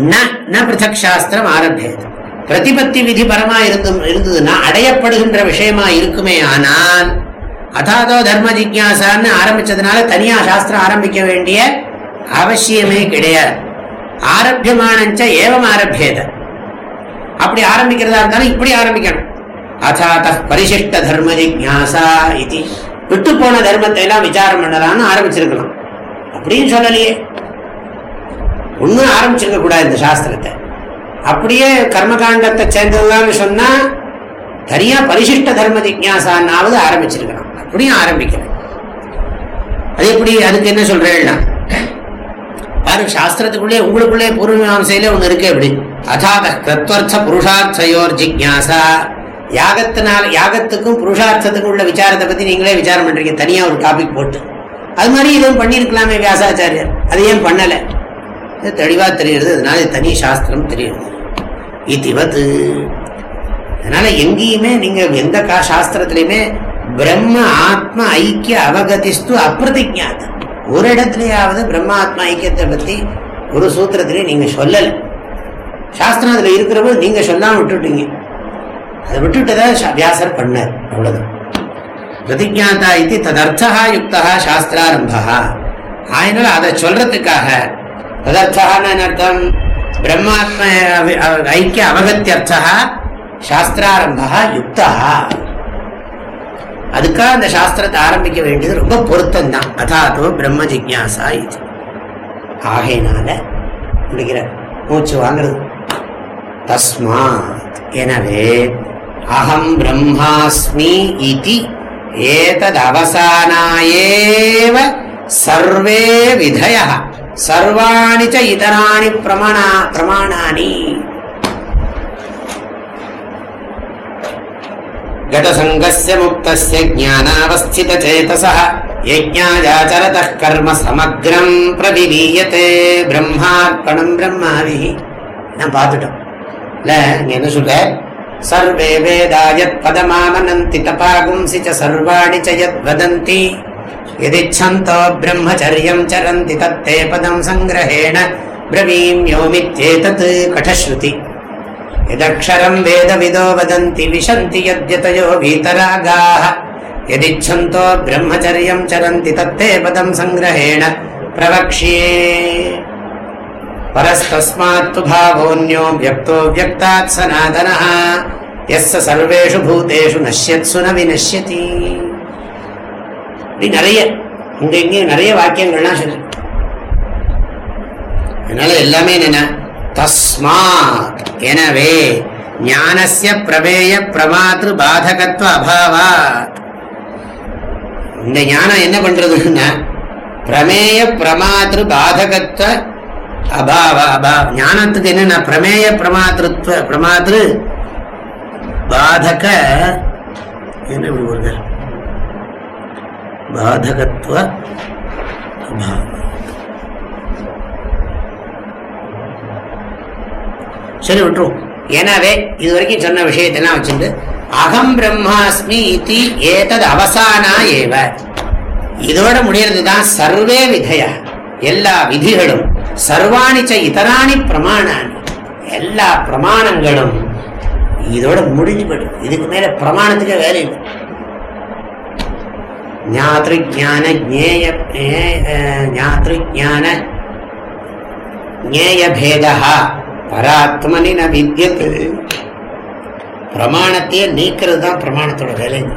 ந ந சாஸ்திரம் ஆரம்பியேத பிரதிபத்தி விதி பரமா இருந்தும் இருந்ததுன்னா அடையப்படுகின்ற விஷயமா இருக்குமே ஆனால் அதாதோ தர்ம ஜிக்யாசான்னு ஆரம்பிச்சதுனால தனியா சாஸ்திரம் ஆரம்பிக்க வேண்டிய அவசியமே கிடையாது. ஆரம்பியமானஞ்ச ஏவம் ஆரம்பியத. அப்படி ஆரம்பிக்கிறதா இருந்தாலும் இப்படி ஆரம்பிக்கணும். அதாத பரிசிஷ்ட தர்ம ஜிக்யாசா இது. விட்டு போன தர்மத்தை எல்லாம் விசாரம் பண்ணலாம்னு ஆரம்பிச்சிருக்கலாம். அப்படின்னு சொல்லலையே. ஒன்றும் ஆரம்பிச்சிருக்க கூடாது இந்த சாஸ்திரத்தை. அப்படியே கர்மகாண்டத்தை சேர்ந்ததுதான் சொன்னா தனியா பரிசிஷ்ட தர்ம ஜிக்யாசான்னாவது ஆரம்பிச்சிருக்கலாம். அப்படியும் ஆரம்பிக்கணும். அது எப்படி அதுக்கு என்ன சொல்றேன்னா பாருங்க சாஸ்திரத்துக்குள்ளே உங்களுக்குள்ளே பூர்வமீமாசையில ஒண்ணு இருக்கு அப்படி அதாக கிருத்வர்த்த புருஷார்த்தையோர் ஜிக்யாசா. யாகத்தினால யாகத்துக்கும் புருஷார்த்தத்துக்கும் உள்ள விசாரத்தை பத்தி நீங்களே விசாரம் பண்றீங்க. தனியா ஒரு டாபிக் போட்டு. அது மாதிரி இதுவும் பண்ணியிருக்கலாமே வியாசாச்சாரியர். அது ஏன் பண்ணல? இது தெளிவா தெரியுது அதனால தனி சாஸ்திரம் தெரியுது இதுவத்து. அதனால எங்கேயுமே நீங்க எந்த கா சாஸ்திரத்திலையுமே பிரம்ம ஆத்ம ஐக்கிய அவகதிஸ்து அப்பிரதிஜாத்தம் ஒரு இடத்துலயாவது பிரம்மாத்மா ஐக்கியத்தை பத்தி ஒரு சூத்திரத்திலையும் நீங்க சொல்லல. சாஸ்திரம் அதுல இருக்கிறபோது நீங்க சொல்லாம விட்டுட்டீங்க. அதை விட்டுட்டதா வியாசர் பண்ணார். அவ்வளவுதான். பிரதிஜாதா இது ததர்த்தா யுக்தா சாஸ்திராரம்பா. அதனால அதை சொல்றதுக்காக ததர்த்தான்னு அர்த்தம்? பிரம்மாத்ம ஐக்கிய அவகத்தியர்த்தா சாஸ்திராரம்பா யுக்தா. அதுக்காக அந்த சாஸ்திரத்தை ஆரம்பிக்க வேண்டியது ரொம்ப பொருத்தம் தான் அதாத்தோ பிரம்ம ஜிக்யாசா இது. ஆகையினால முடிக்கிற மூச்சு வாங்குறது. தஸ்மாத். எனவே அகம் பிரம்மாஸ்மி இதி ஏதத் சர்வே விதய சர்வாணி ச இதராணி பிரமாணா பிரமாணானி. गतसङ्गस्य मुक्तस्य ज्ञानावस्थितचेतसः यज्ञायाचरतः कर्म समग्रम् प्रविलीयते பிரம்மார்ப்பணம் பிரம்மாவிஹி நான் பார்த்துட்டோம் இல்ல இங்க என்ன சொல்ற சர்வே வேதாயத் பதமாமனந்தி தபாகும்சி ச சர்வாணி ச யத் வதந்தி यदिच्छन्तो ब्रह्मचर्यम् चरन्ति तत्ते पदम् सङ्ग्रहेण ब्रवीम्योमित्येतत् कठश्रुति यदक्षरम् वेदविदो वदन्ति विशन्ति यद्यतयो वीतरागाः यदिच्छन्तो ब्रह्मचर्यम् चरन्ति तत्ते पदम् सङ्ग्रहेण प्रवक्ष्ये परस्तस्मात्तु भावोऽन्यो व्यक्तो व्यक्तात् सनातनः यः स सर्वेषु भूतेषु नश्यत्सु न विनश्यति இப்படி நிறைய இங்க இங்க நிறைய வாக்கியங்கள்லாம் சொல்லு அதனால எல்லாமே என்ன தஸ்மாத். எனவே ஞானசிய பிரமேய பிரமாத்திரு பாதகத்துவ அபாவாத். இந்த ஞானம் என்ன பண்றதுன்னா பிரமேய பிரமாத்திரு பாதகத்துவ அபாவ அபா ஞானத்துக்கு என்னன்னா பிரமேய பிரமாத்திருத்துவ பிரமாத்திரு பாதக என்ன இப்படி பாதகத்துவ அபாவம் சரி விட்டுரும் எனவே இது வரைக்கும் சொன்ன விஷயத்தெல்லாம் வச்சுட்டு அகம் பிரம்மாஸ்மி இதி ஏதது அவசானா ஏவ இதோட முடியறது தான் சர்வே விதைய. எல்லா விதிகளும் சர்வாணிச்ச இதராணி பிரமாணானி எல்லா பிரமாணங்களும் இதோட முடிஞ்சு போயிடும். இதுக்கு மேல பிரமாணத்துக்கே வேலை இல்லை. ஞாத்ருஜான ஜேய ஞாத்திருஜான ஜேயபேதா பராத்மனி ந வித்தியத்து பிரமாணத்தையே நீக்கிறது தான் பிரமாணத்தோட வேலைங்க.